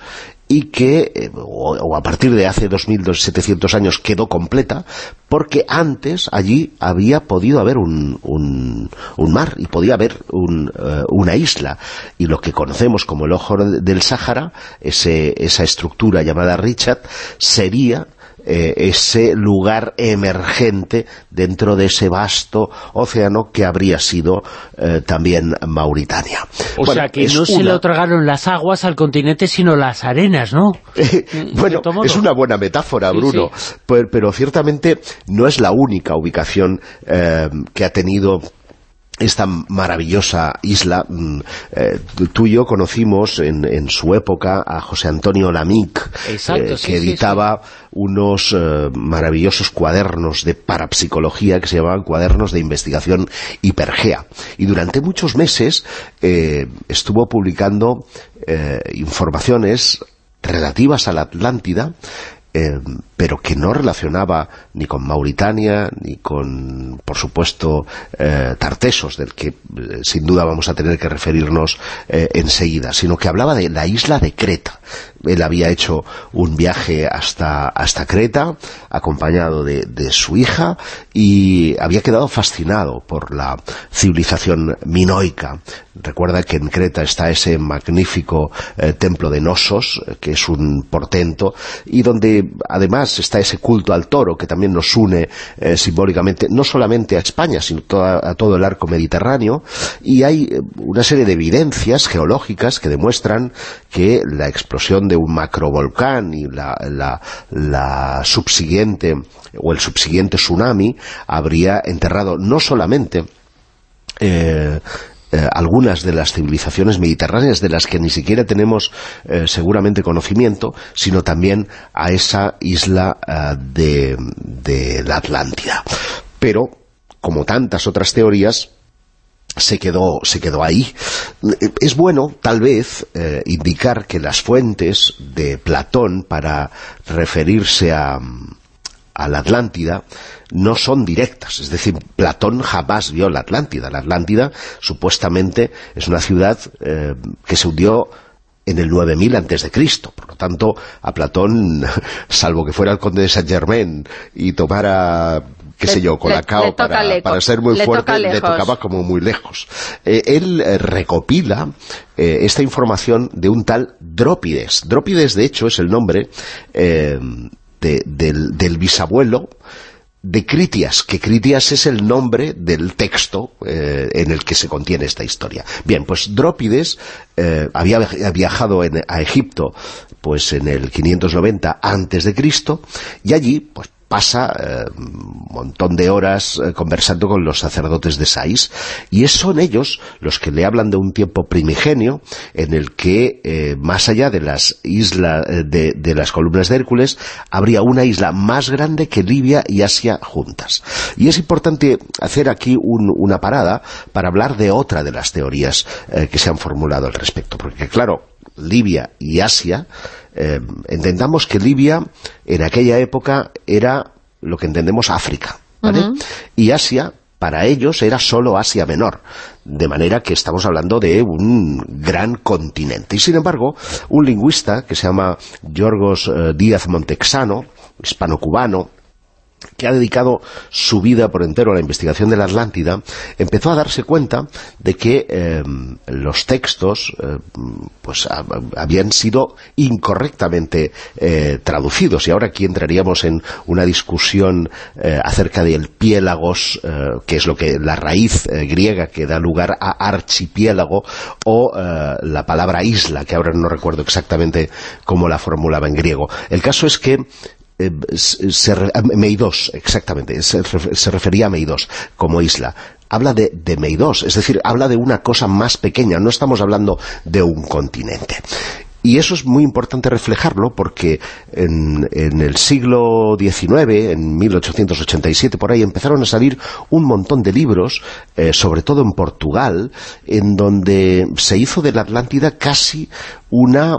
y que, eh, o, a partir de hace 2.700 años quedó completa, porque antes allí había podido haber un, un, mar y podía haber un, uh, una isla. Y lo que conocemos como el ojo del Sáhara, ese, esa estructura llamada Richard, sería eh, ese lugar emergente dentro de ese vasto océano que habría sido eh, también Mauritania. O bueno, sea que no una... se le otorgaron las aguas al continente, sino las arenas, ¿no? bueno, es una buena metáfora, Bruno, sí, sí. Pero, pero, ciertamente no es la única ubicación eh, que ha tenido esta maravillosa isla. Mm, eh, tú y yo conocimos en, en, su época a José Antonio Lamic, Exacto, eh, sí, que sí, editaba unos eh, maravillosos cuadernos de parapsicología que se llamaban cuadernos de investigación hipergea. Y durante muchos meses eh, estuvo publicando informaciones relativas a la Atlántida pero que no relacionaba ni con Mauritania, ni con, por supuesto, eh, Tartesos, del que eh, sin duda vamos a tener que referirnos eh, enseguida, sino que hablaba de la isla de Creta. Él había hecho un viaje hasta, hasta Creta, acompañado de, de su hija, y había quedado fascinado por la civilización minoica. Recuerda que en Creta está ese magnífico eh, templo de Nosos, eh, que es un portento, y donde además está ese culto al toro que también nos une eh, simbólicamente, no solamente a España, sino a todo el arco mediterráneo, y hay eh, una serie de evidencias geológicas que demuestran que la explosión de un macrovolcán y la, la, la subsiguiente, o el subsiguiente tsunami, habría enterrado no solamente eh, eh, algunas de las civilizaciones mediterráneas de las que ni siquiera tenemos eh, seguramente conocimiento, sino también a esa isla eh, de, de la Atlántida. Pero, como tantas otras teorías, se quedó, se quedó ahí. Es bueno, tal vez, eh, indicar que las fuentes de Platón para referirse a, a la Atlántida no son directas, es decir, Platón jamás vio la Atlántida. La Atlántida, supuestamente, es una ciudad eh, que se hundió en el 9000 antes de Cristo. Por lo tanto, a Platón, salvo que fuera el conde de Saint-Germain y tomara qué sé yo, Colacao para, para, ser muy fuerte, le tocaba como muy lejos. Eh, él eh, recopila eh, esta información de un tal Drópides. Drópides, de hecho, es el nombre de, del, del bisabuelo de Critias, que Critias es el nombre del texto eh, en el que se contiene esta historia. Bien, pues Drópides eh, había viajado en, a Egipto pues en el 590 antes de Cristo y allí pues pasa eh, un montón de horas eh, conversando con los sacerdotes de Sais y son ellos los que le hablan de un tiempo primigenio en el que eh, más allá de las islas de, de, las columnas de Hércules habría una isla más grande que Libia y Asia juntas. Y es importante hacer aquí un, una parada para hablar de otra de las teorías que se han formulado al respecto porque claro, Libia y Asia eh, entendamos que Libia en aquella época era lo que entendemos África, ¿vale? Uh -huh. Y Asia, para ellos, era solo Asia Menor, de manera que estamos hablando de un gran continente. Y sin embargo, un lingüista que se llama Yorgos eh, Díaz Montexano, hispano-cubano, que ha dedicado su vida por entero a la investigación de la Atlántida, empezó a darse cuenta de que eh, los textos eh, pues habían sido incorrectamente eh, traducidos. Y ahora aquí entraríamos en una discusión acerca del piélagos, que es lo que la raíz griega que da lugar a archipiélago, o la palabra isla, que ahora no recuerdo exactamente cómo la formulaba en griego. El caso es que eh, se, Meidós, exactamente, se, refería a Meidós como isla. Habla de, de Meidós, es decir, habla de una cosa más pequeña, no estamos hablando de un continente. Y eso es muy importante reflejarlo porque en, en, el siglo XIX, en 1887, por ahí, empezaron a salir un montón de libros, eh, sobre todo en Portugal, en donde se hizo de la Atlántida casi una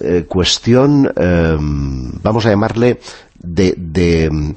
eh, cuestión, eh, vamos a llamarle, de, de,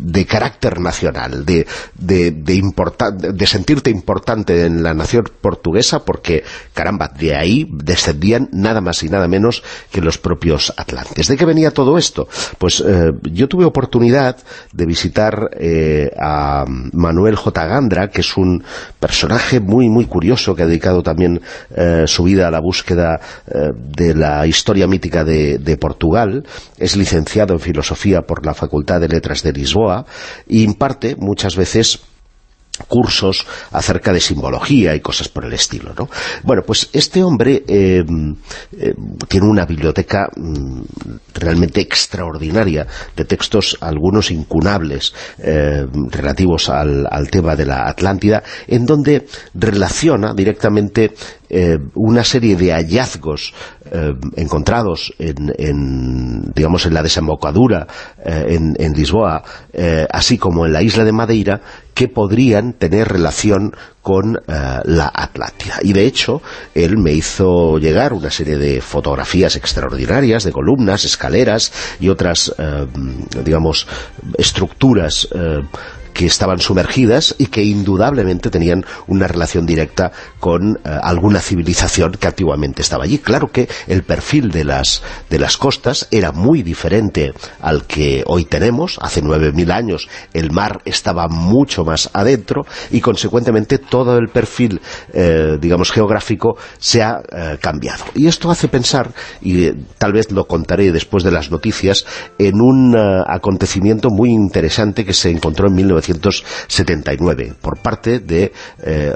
de carácter nacional, de, de, de, sentirte importante en la nación portuguesa porque, caramba, de ahí descendían nada más y nada menos que los propios atlantes. ¿De qué venía todo esto? Pues eh, yo tuve oportunidad de visitar eh, a Manuel J. Gandra, que es un personaje muy, muy curioso que ha dedicado también eh, su vida a la búsqueda de la historia mítica de Portugal. Es licenciado en Filosofía por la Facultad de Letras de Lisboa y imparte muchas veces cursos acerca de simbología y cosas por el estilo, ¿no? Bueno, pues este hombre eh, eh, tiene una biblioteca mm, realmente extraordinaria de textos, algunos incunables, eh, relativos al, tema de la Atlántida, en donde relaciona directamente una serie de hallazgos encontrados en, en, digamos, en la desembocadura en, en, Lisboa, así como en la isla de Madeira, que podrían tener relación con eh, la Atlántida. Y de hecho, él me hizo llegar una serie de fotografías extraordinarias, de columnas, escaleras y otras, eh, digamos, estructuras eh, que estaban sumergidas y que indudablemente tenían una relación directa con eh, alguna civilización que antiguamente estaba allí. Claro que el perfil de las, de las costas era muy diferente al que hoy tenemos. Hace 9.000 años el mar estaba mucho más adentro y consecuentemente todo el perfil, eh, digamos, geográfico se ha eh, cambiado. Y esto hace pensar, y tal vez lo contaré después de las noticias, en un acontecimiento muy interesante que se encontró en 19 1979 por parte de eh, eh,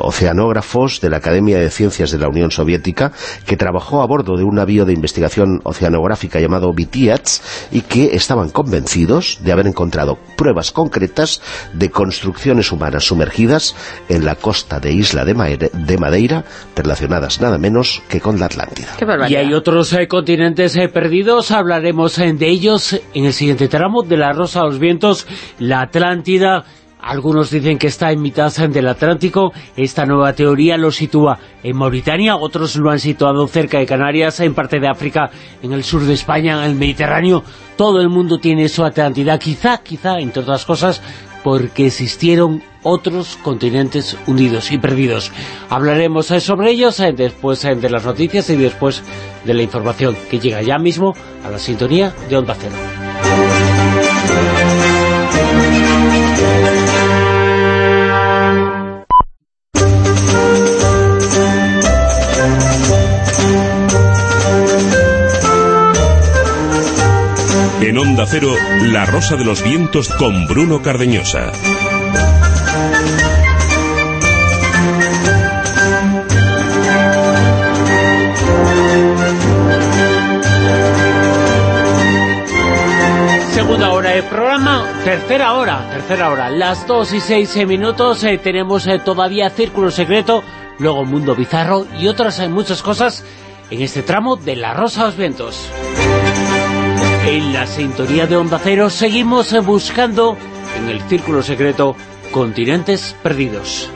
oceanógrafos de la Academia de Ciencias de la Unión Soviética que trabajó a bordo de un navío de investigación oceanográfica llamado Vitiats y que estaban convencidos de haber encontrado pruebas concretas de construcciones humanas sumergidas en la costa de Isla de, Madeira relacionadas nada menos que con la Atlántida. Y hay otros eh, continentes perdidos, hablaremos de ellos en el siguiente tramo de la Rosa a los Vientos, la Atlántida algunos dicen que está en mitad del Atlántico. Esta nueva teoría lo sitúa en Mauritania, otros lo han situado cerca de Canarias, en parte de África, en el sur de España, en el Mediterráneo. Todo el mundo tiene su Atlántida, quizá, quizá, entre otras cosas, porque existieron otros continentes unidos y perdidos. Hablaremos eh, sobre ellos eh, después eh, de las noticias y después de la información que llega ya mismo a la sintonía de Onda Cero. En Onda Cero, La Rosa de los Vientos con Bruno Cardeñosa. Segunda hora de programa, tercera hora, tercera hora. Las dos y seis minutos eh, tenemos eh, todavía Círculo Secreto, luego Mundo Bizarro y otras hay muchas cosas en este tramo de La Rosa de los Vientos. En la sintonía de Onda Cero seguimos buscando en el círculo secreto continentes perdidos.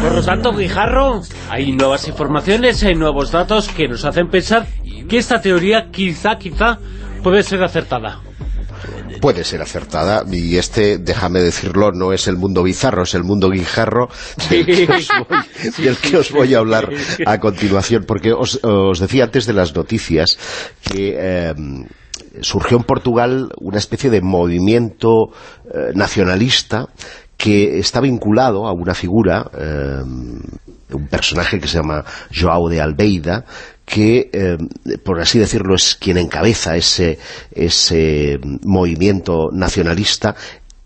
Por lo tanto, Guijarro, hay nuevas informaciones, hay nuevos datos que nos hacen pensar que esta teoría quizá, quizá, puede ser acertada puede ser acertada y este, déjame decirlo, no es el mundo bizarro, es el mundo guijarro del que os voy, a hablar a continuación, porque os, decía antes de las noticias que... Em, surgió en Portugal una especie de movimiento eh, nacionalista que está vinculado a una figura, em, un personaje que se llama Joao de Albeida, que, eh, por así decirlo, es quien encabeza ese, ese movimiento nacionalista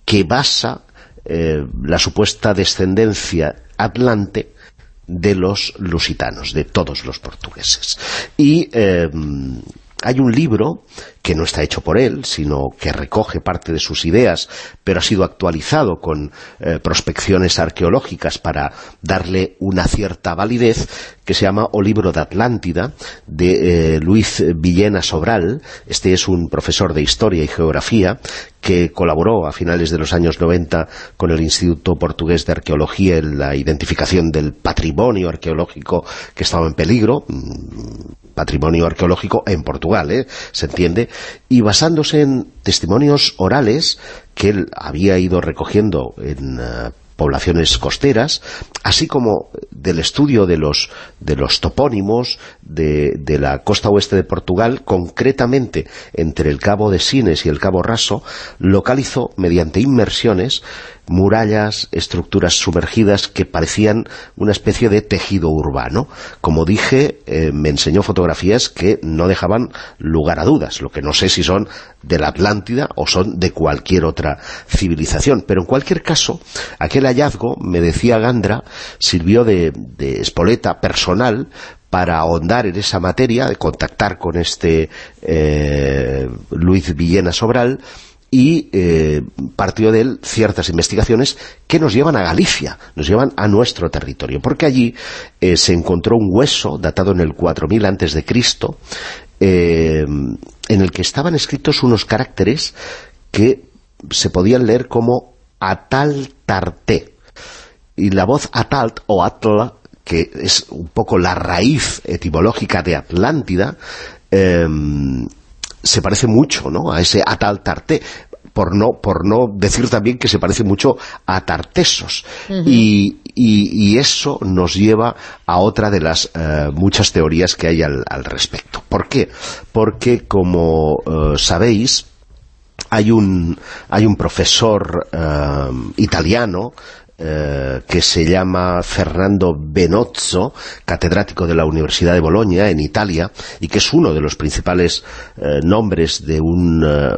que basa eh, la supuesta descendencia atlante de los lusitanos, de todos los portugueses. Y eh, hay un libro que no está hecho por él, sino que recoge parte de sus ideas, pero ha sido actualizado con eh, prospecciones arqueológicas para darle una cierta validez, que se llama O libro de Atlántida, de eh, Luis Villena Sobral. Este es un profesor de Historia y Geografía que colaboró a finales de los años 90 con el Instituto Portugués de Arqueología en la identificación del patrimonio arqueológico que estaba en peligro, mm, patrimonio arqueológico en Portugal, ¿eh? se entiende, y basándose en testimonios orales que él había ido recogiendo en eh, poblaciones costeras, así como del estudio de los, de los topónimos de, de, la costa oeste de Portugal, concretamente entre el Cabo de Sines y el Cabo Raso, localizó mediante inmersiones murallas, estructuras sumergidas que parecían una especie de tejido urbano. Como dije, eh, me enseñó fotografías que no dejaban lugar a dudas, lo que no sé si son de la Atlántida o son de cualquier otra civilización. Pero en cualquier caso, aquel hallazgo, me decía Gandra, sirvió de, de espoleta personal para ahondar en esa materia, de contactar con este eh, Luis Villena Sobral, y eh, partió de él ciertas investigaciones que nos llevan a Galicia, nos llevan a nuestro territorio, porque allí eh, se encontró un hueso datado en el 4000 antes de Cristo, en el que estaban escritos unos caracteres que se podían leer como Atal Tarté. Y la voz Atalt o Atla que es un poco la raíz etimológica de Atlántida, se parece mucho ¿no? a ese Ataltarte, por no, por no decir también que se parece mucho a Tartesos. y, eso nos lleva a otra de las eh, muchas teorías que hay al, respecto. ¿Por qué? Porque, como eh, sabéis, hay un, hay un profesor em, italiano eh, que se llama Fernando Benozzo, catedrático de la Universidad de Bolonia, en Italia, y que es uno de los principales eh, nombres de un, eh,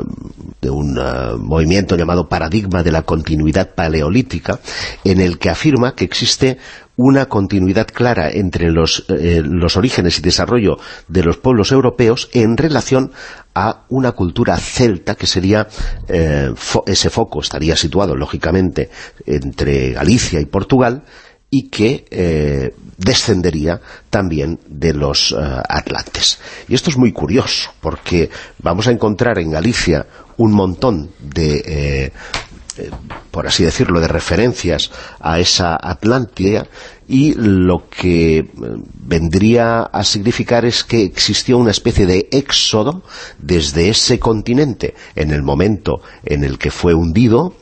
de un movimiento llamado Paradigma de la Continuidad Paleolítica, en el que afirma que existe una continuidad clara entre los, los orígenes y desarrollo de los pueblos europeos en relación a una cultura celta que sería, eh, ese foco estaría situado lógicamente entre Galicia y Portugal y que eh, descendería también de los eh, atlantes. Y esto es muy curioso, porque vamos a encontrar en Galicia un montón de, por así decirlo, de referencias a esa Atlántida y lo que eh, vendría a significar es que existió una especie de éxodo desde ese continente en el momento en el que fue hundido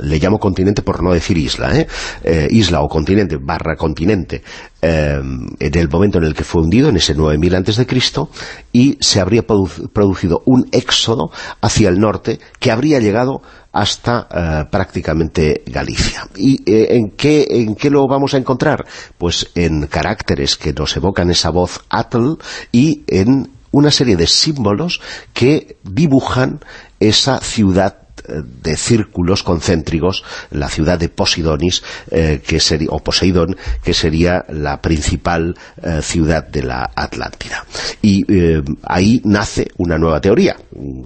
le llamo continente por no decir isla, ¿eh? Eh, isla o continente, barra continente, en el momento en el que fue hundido, en ese 9000 antes de Cristo, y se habría producido un éxodo hacia el norte que habría llegado hasta eh, prácticamente Galicia. ¿Y eh, en, qué, en qué lo vamos a encontrar? Pues en caracteres que nos evocan esa voz atl y en una serie de símbolos que dibujan esa ciudad de círculos concéntricos la ciudad de Posidonis eh, que sería, o Poseidón que sería la principal eh, ciudad de la Atlántida. Y eh, ahí nace una nueva teoría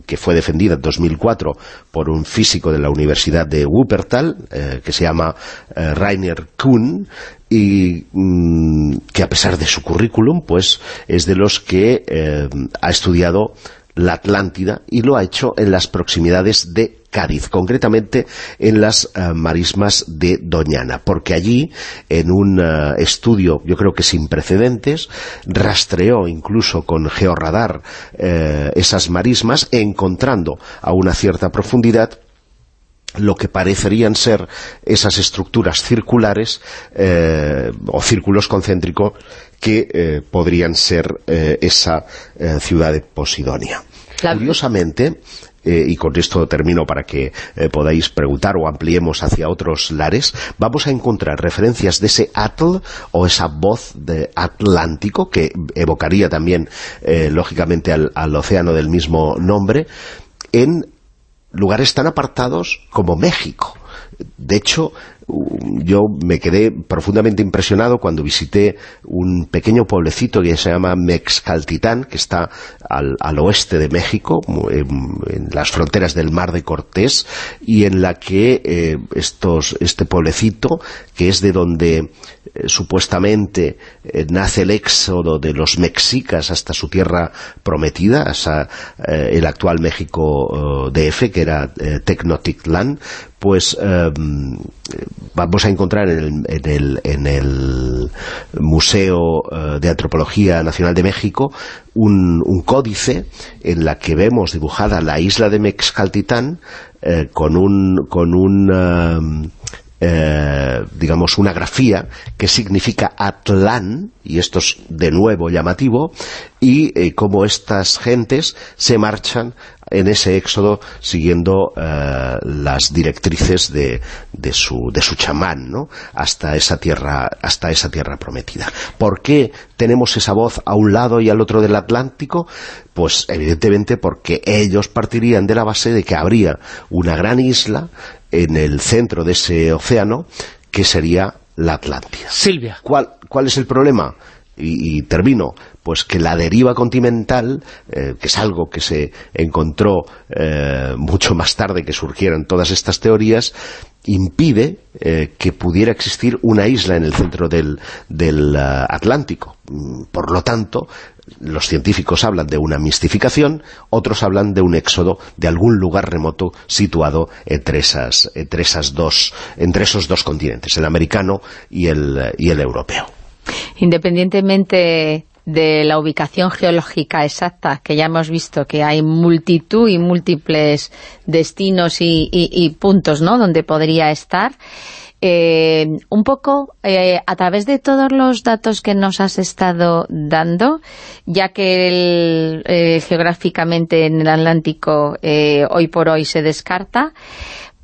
que fue defendida en 2004 por un físico de la Universidad de Wuppertal que se llama Rainer Kuhn y mm, que a pesar de su currículum pues es de los que ha estudiado la Atlántida y lo ha hecho en las proximidades de Cádiz, concretamente en las eh, marismas de Doñana, porque allí, en un eh, estudio, yo creo que sin precedentes, rastreó incluso con georradar eh, esas marismas, encontrando a una cierta profundidad lo que parecerían ser esas estructuras circulares o círculos concéntricos que podrían ser esa ciudad de Posidonia. Curiosamente, eh, y con esto termino para que eh, podáis preguntar o ampliemos hacia otros lares, vamos a encontrar referencias de ese atl o esa voz de atlántico que evocaría también, eh, lógicamente, al, al océano del mismo nombre, en lugares tan apartados como México. De hecho, yo me quedé profundamente impresionado cuando visité un pequeño pueblecito que se llama Mexcaltitán, que está al, oeste de México, en, las fronteras del Mar de Cortés, y en la que eh, estos, este pueblecito, que es de donde eh, supuestamente eh, nace el éxodo de los mexicas hasta su tierra prometida, hasta el actual México DF, que era Tecnotitlán, pues em, vamos a encontrar en el, en el, Museo eh, de Antropología Nacional de México un, códice en la que vemos dibujada la isla de Mexcaltitán eh, con un, con un em, eh, digamos, una grafía que significa Atlán, y esto es de nuevo llamativo, y como estas gentes se marchan en ese éxodo siguiendo eh, las directrices de, de, su, de su chamán, ¿no? Hasta esa tierra, hasta esa tierra prometida. ¿Por qué tenemos esa voz a un lado y al otro del Atlántico? Pues evidentemente porque ellos partirían de la base de que habría una gran isla en el centro de ese océano que sería la Atlántida. Silvia. ¿Cuál, cuál es el problema? Y, y, termino, pues que la deriva continental, eh, que es algo que se encontró eh, mucho más tarde que surgieran todas estas teorías, impide eh, que pudiera existir una isla en el centro del, del uh, Atlántico. Por lo tanto, los científicos hablan de una mistificación, otros hablan de un éxodo de algún lugar remoto situado entre, esas, entre, esas dos, entre esos dos continentes, el americano y el, y el europeo. Independientemente de la ubicación geológica exacta, que ya hemos visto que hay multitud y múltiples destinos y, y, y puntos ¿no? donde podría estar, eh, un poco eh, a través de todos los datos que nos has estado dando, ya que eh, geográficamente en el Atlántico eh, hoy por hoy se descarta,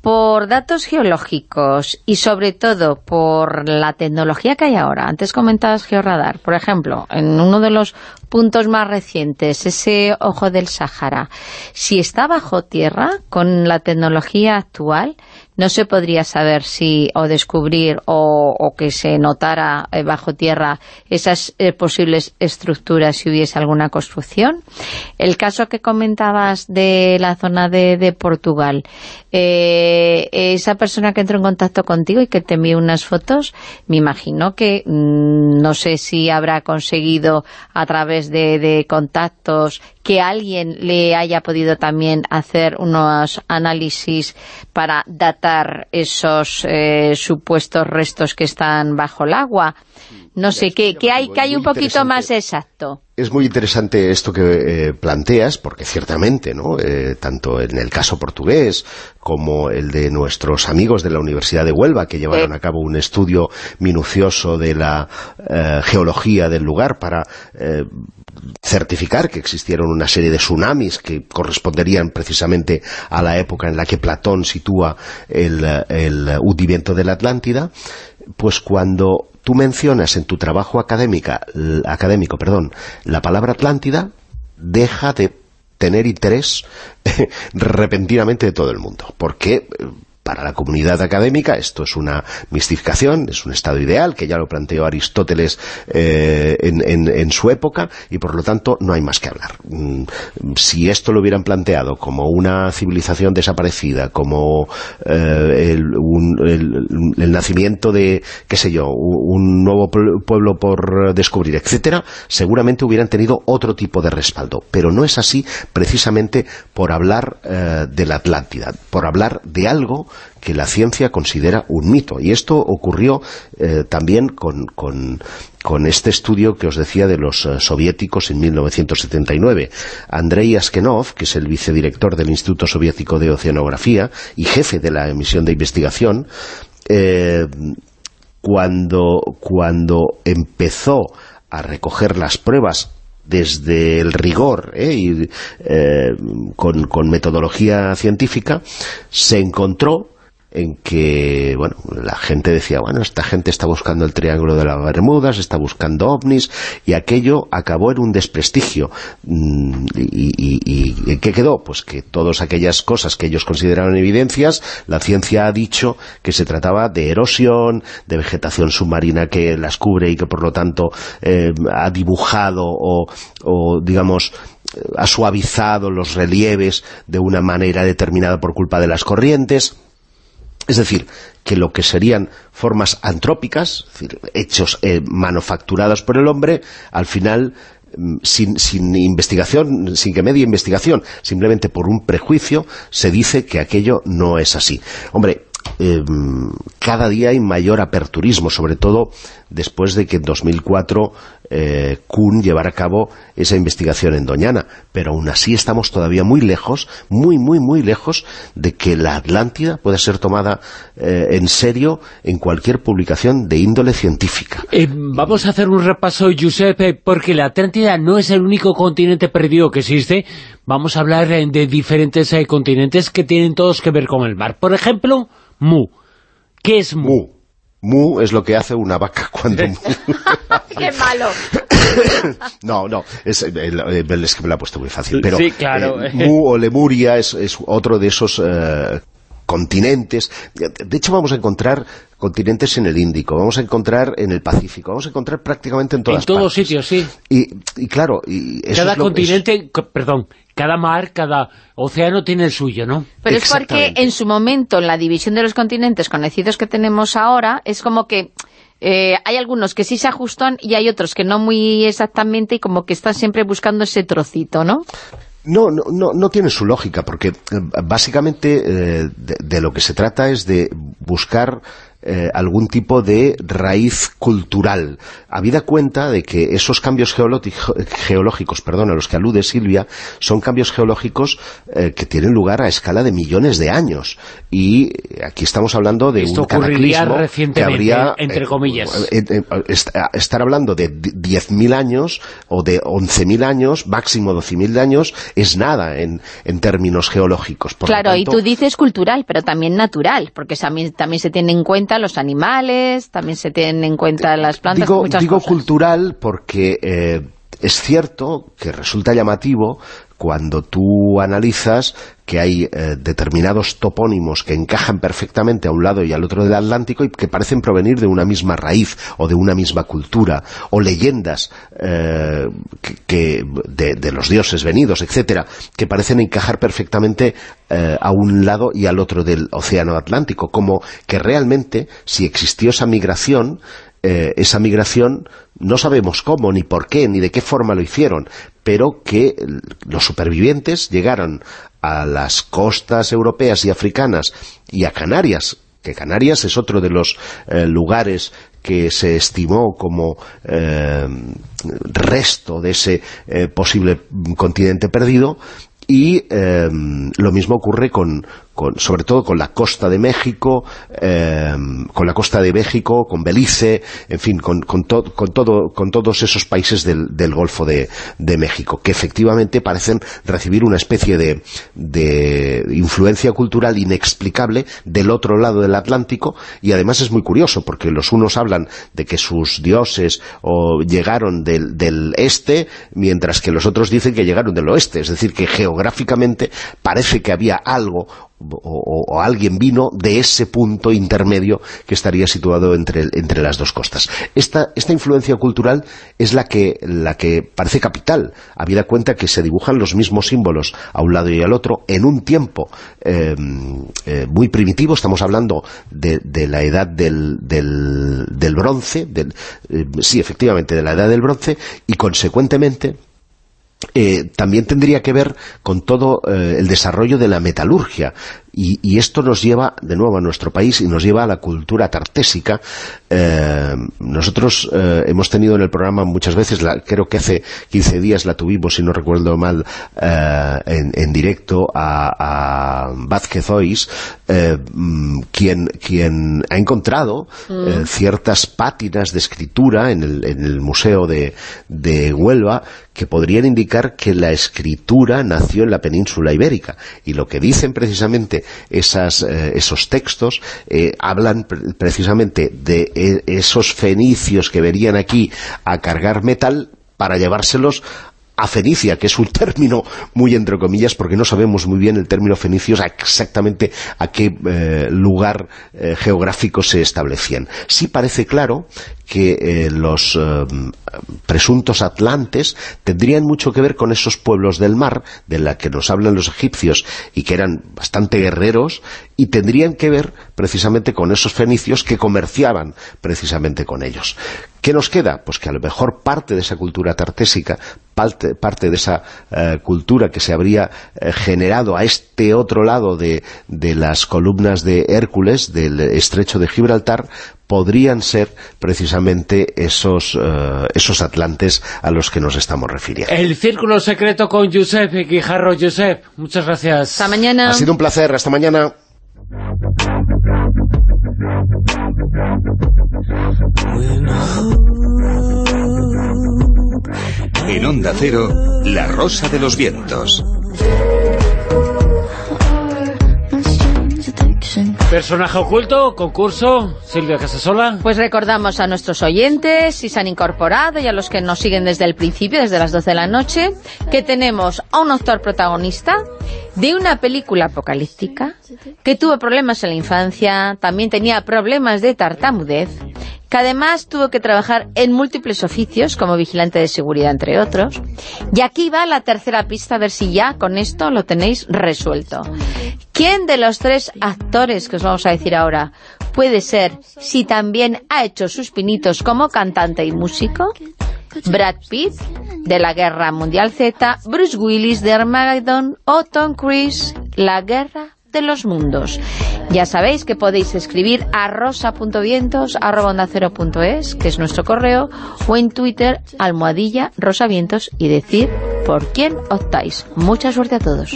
por datos geológicos y sobre todo por la tecnología que hay ahora. Antes comentabas Georradar, por ejemplo, en uno de los puntos más recientes, ese ojo del Sáhara, si está bajo tierra con la tecnología actual, no se podría saber si o descubrir o, que se notara eh, bajo tierra esas eh, posibles estructuras si hubiese alguna construcción. El caso que comentabas de la zona de, Portugal, eh, esa persona que entró en contacto contigo y que te envió unas fotos, me imagino que mmm, no sé si habrá conseguido a través de contactos que alguien le haya podido también hacer unos análisis para datar esos eh, supuestos restos que están bajo el agua. No sé, que, que hay, que hay un poquito más exacto. Es muy interesante esto que eh, planteas, porque ciertamente, ¿no? Eh, tanto en el caso portugués como el de nuestros amigos de la Universidad de Huelva, que llevaron a cabo un estudio minucioso de la eh, geología del lugar para certificar que existieron una serie de tsunamis que corresponderían precisamente a la época en la que Platón sitúa el, el hundimiento de la Atlántida, pues cuando tú mencionas en tu trabajo académica, académico perdón, la palabra Atlántida, deja de tener interés repentinamente de todo el mundo, porque para la comunidad académica esto es una mistificación, es un estado ideal, que ya lo planteó Aristóteles eh, en, en, en, su época, y por lo tanto no hay más que hablar. Mm, si esto lo hubieran planteado como una civilización desaparecida, como eh, el, un, el, el, nacimiento de, qué sé yo, un nuevo pueblo por descubrir, etcétera, seguramente hubieran tenido otro tipo de respaldo. Pero no es así precisamente por hablar eh, de la Atlántida, por hablar de algo que la ciencia considera un mito. Y esto ocurrió eh, también con, este estudio que os decía de los uh, soviéticos en 1979. Andrei Askenov, que es el vicedirector del Instituto Soviético de Oceanografía y jefe de la emisión de investigación, eh, cuando, cuando empezó a recoger las pruebas desde el rigor ¿eh? y eh, con, con, metodología científica, se encontró en que, bueno, la gente decía, bueno, esta gente está buscando el Triángulo de las Bermudas, está buscando ovnis, y aquello acabó en un desprestigio. Mm, ¿Y, y, y, qué quedó? Pues que todas aquellas cosas que ellos consideraron evidencias, la ciencia ha dicho que se trataba de erosión, de vegetación submarina que las cubre y que por lo tanto eh, ha dibujado o, o digamos, ha suavizado los relieves de una manera determinada por culpa de las corrientes es decir, que lo que serían formas antrópicas, es decir, hechos eh, manufacturados por el hombre, al final, sin, sin, investigación, sin que medie investigación, simplemente por un prejuicio, se dice que aquello no es así. Hombre, eh, cada día hay mayor aperturismo, sobre todo después de que en 2004 eh, Kuhn llevara a cabo esa investigación en Doñana, pero aún así estamos todavía muy lejos, muy, muy, muy lejos de que la Atlántida pueda ser tomada eh, en serio en cualquier publicación de índole científica. Eh, vamos a hacer un repaso, Giuseppe, porque la Atlántida no es el único continente perdido que existe, vamos a hablar eh, de diferentes continentes que tienen todos que ver con el mar. Por ejemplo, Mu. ¿Qué es Mu? Mu es lo que hace una vaca cuando... ¡Qué malo! no, no, es, el, el, es que me lo ha puesto muy fácil, pero sí, claro. eh, Mu o Lemuria es, es otro de esos eh, continentes. De hecho, vamos a encontrar continentes en el Índico, vamos a encontrar en el Pacífico, vamos a encontrar prácticamente en todas En todos partes. sitios, sí. Y, y claro... Y eso cada es lo- continente, co- perdón, cada mar, cada océano tiene el suyo, ¿no? Pero es porque en su momento, en la división de los continentes conocidos que tenemos ahora, es como que eh, hay algunos que sí se ajustan y hay otros que no muy exactamente y como que están siempre buscando ese trocito, ¿no? No, no, no, no tiene su lógica, porque eh, básicamente eh, de, de lo que se trata es de buscar eh, algún tipo de raíz cultural. Habida cuenta de que esos cambios geológico- geológicos, perdón, a los que alude Silvia, son cambios geológicos eh, que tienen lugar a escala de millones de años. Y aquí estamos hablando de Esto un cataclismo que habría... entre eh, comillas. eh, eh, est- estar hablando de 10.000 años o de 11.000 años, máximo 12.000 años, es nada en, en términos geológicos. Por claro, y tanto, tú dices cultural, pero también natural, porque también, también se tienen en cuenta los animales, también se tienen en cuenta las plantas, digo, muchas digo cosas. cultural porque eh, es cierto que resulta llamativo cuando tú analizas que hay eh, determinados topónimos que encajan perfectamente a un lado y al otro del Atlántico y que parecen provenir de una misma raíz o de una misma cultura, o leyendas eh, que, de, de los dioses venidos, etcétera, que parecen encajar perfectamente eh, a un lado y al otro del océano Atlántico, como que realmente si existió esa migración eh, esa migración no sabemos cómo, ni por qué, ni de qué forma lo hicieron, pero que los supervivientes llegaron a las costas europeas y africanas y a Canarias, que Canarias es otro de los eh, lugares que se estimó como eh, resto de ese posible continente perdido, y lo mismo ocurre con, con- sobre todo con la costa de México, eh, con la costa de México, con Belice, en fin, con, con, con todo, con todos esos países del, Golfo de, México, que efectivamente parecen recibir una especie de, influencia cultural inexplicable del otro lado del Atlántico, y además es muy curioso, porque los unos hablan de que sus dioses llegaron del, del este, mientras que los otros dicen que llegaron del oeste, es decir, que geográficamente parece que había algo o, alguien vino de ese punto intermedio que estaría situado entre, entre las dos costas. Esta, esta influencia cultural es la que, la que parece capital, habida cuenta que se dibujan los mismos símbolos a un lado y al otro en un tiempo eh, eh, muy primitivo, estamos hablando de, la edad del, del, bronce, eh, sí, efectivamente, de la edad del bronce, y consecuentemente eh, también tendría que ver con todo eh, el desarrollo de la metalurgia y, y esto nos lleva de nuevo a nuestro país y nos lleva a la cultura tartésica Eh, nosotros eh, hemos tenido en el programa muchas veces, la- creo que hace 15 días la tuvimos, si no recuerdo mal eh, en, en directo a, a Vázquez Ois mm, quien, quien ha encontrado Mm. ciertas pátinas de escritura en el, en el Museo de, de Huelva que podrían indicar que la escritura nació en la península ibérica. Y lo que dicen precisamente esas, eh, esos textos eh, hablan pre- precisamente de eh, esos fenicios que venían aquí a cargar metal para llevárselos a Fenicia, que es un término muy entre comillas, porque no sabemos muy bien el término fenicios exactamente a qué lugar geográfico se establecían. Sí parece claro que eh, los eh, presuntos atlantes tendrían mucho que ver con esos pueblos del mar, de la que nos hablan los egipcios, y que eran bastante guerreros, y tendrían que ver precisamente con esos fenicios que comerciaban precisamente con ellos. ¿Qué nos queda? Pues que a lo mejor parte de esa cultura tartésica, parte, parte de esa eh, cultura que se habría generado a este otro lado de, de las columnas de Hércules, del estrecho de Gibraltar, podrían ser precisamente esos, eh, esos atlantes a los que nos estamos refiriendo. El Círculo Secreto con Josep Guijarro. Josep, muchas gracias. Hasta mañana. Ha sido un placer, hasta mañana. En Onda Cero, La Rosa de los Vientos. Personaje oculto, concurso, Silvia Casasola. Pues recordamos a nuestros oyentes, si se han incorporado y a los que nos siguen desde el principio, desde las 12 de la noche, que tenemos a un actor protagonista de una película apocalíptica, que tuvo problemas en la infancia, también tenía problemas de tartamudez, que además tuvo que trabajar en múltiples oficios, como vigilante de seguridad, entre otros. Y aquí va la tercera pista, a ver si ya con esto lo tenéis resuelto. ¿Quién de los tres actores que os vamos a decir ahora puede ser si también ha hecho sus pinitos como cantante y músico? Brad Pitt, de la Guerra Mundial Z, Bruce Willis, de Armageddon, o Tom Cruise, La Guerra de los Mundos. Ya sabéis que podéis escribir a rosa.vientos que es nuestro correo, o en Twitter, almohadilla rosavientos, y decir por quién optáis. Mucha suerte a todos.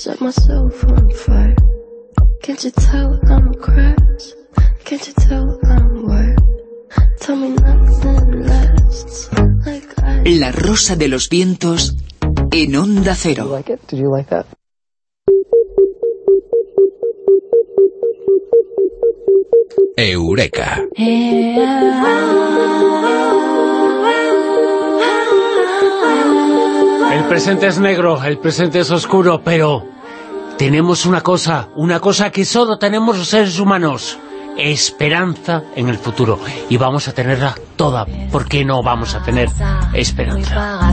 Set myself on fire. Can't you tell I'm cracked? Can't you tell I'm wired? Tell me nothing lasts like I... La Rosa de los Vientos en Onda Cero. Did you like it? Did you like that? Eureka. El presente es negro, el presente es oscuro, pero tenemos una cosa, una cosa que solo tenemos los seres humanos, esperanza en el futuro. Y vamos a tenerla toda. ¿Por qué no vamos a tener esperanza?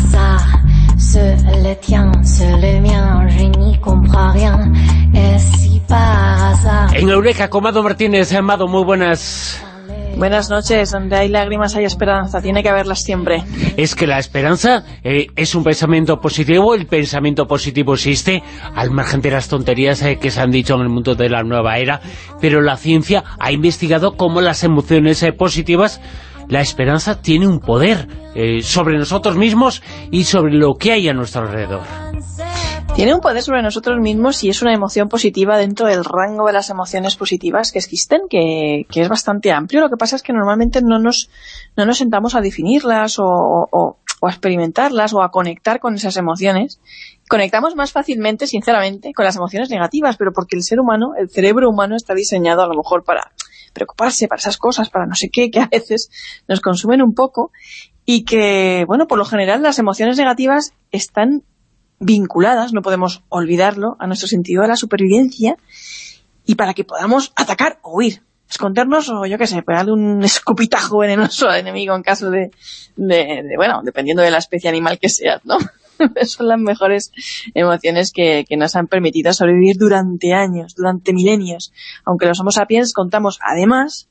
En Eureka, Comado Martínez, Amado, muy buenas... Buenas noches, donde hay lágrimas hay esperanza, tiene que haberlas siempre. Es que la esperanza eh, es un pensamiento positivo, el pensamiento positivo existe, al margen de las tonterías eh, que se han dicho en el mundo de la nueva era, pero la ciencia ha investigado cómo las emociones eh, positivas, la esperanza tiene un poder sobre nosotros mismos y sobre lo que hay a nuestro alrededor. Tiene un poder sobre nosotros mismos y es una emoción positiva dentro del rango de las emociones positivas que existen, que, es bastante amplio. Lo que pasa es que normalmente no nos, no nos sentamos a definirlas o, o, a experimentarlas o a conectar con esas emociones. Conectamos más fácilmente, sinceramente, con las emociones negativas, pero porque el ser humano, el cerebro humano está diseñado a lo mejor para preocuparse, para esas cosas, para no sé qué, que a veces nos consumen un poco y que, bueno, por lo general las emociones negativas están vinculadas, no podemos olvidarlo, a nuestro sentido de la supervivencia y para que podamos atacar o huir, escondernos o yo qué sé, pegarle un escupitajo venenoso al enemigo en caso de, de, bueno, dependiendo de la especie animal que sea, ¿no? Son las mejores emociones que, que, nos han permitido sobrevivir durante años, durante milenios. Aunque los Homo sapiens contamos además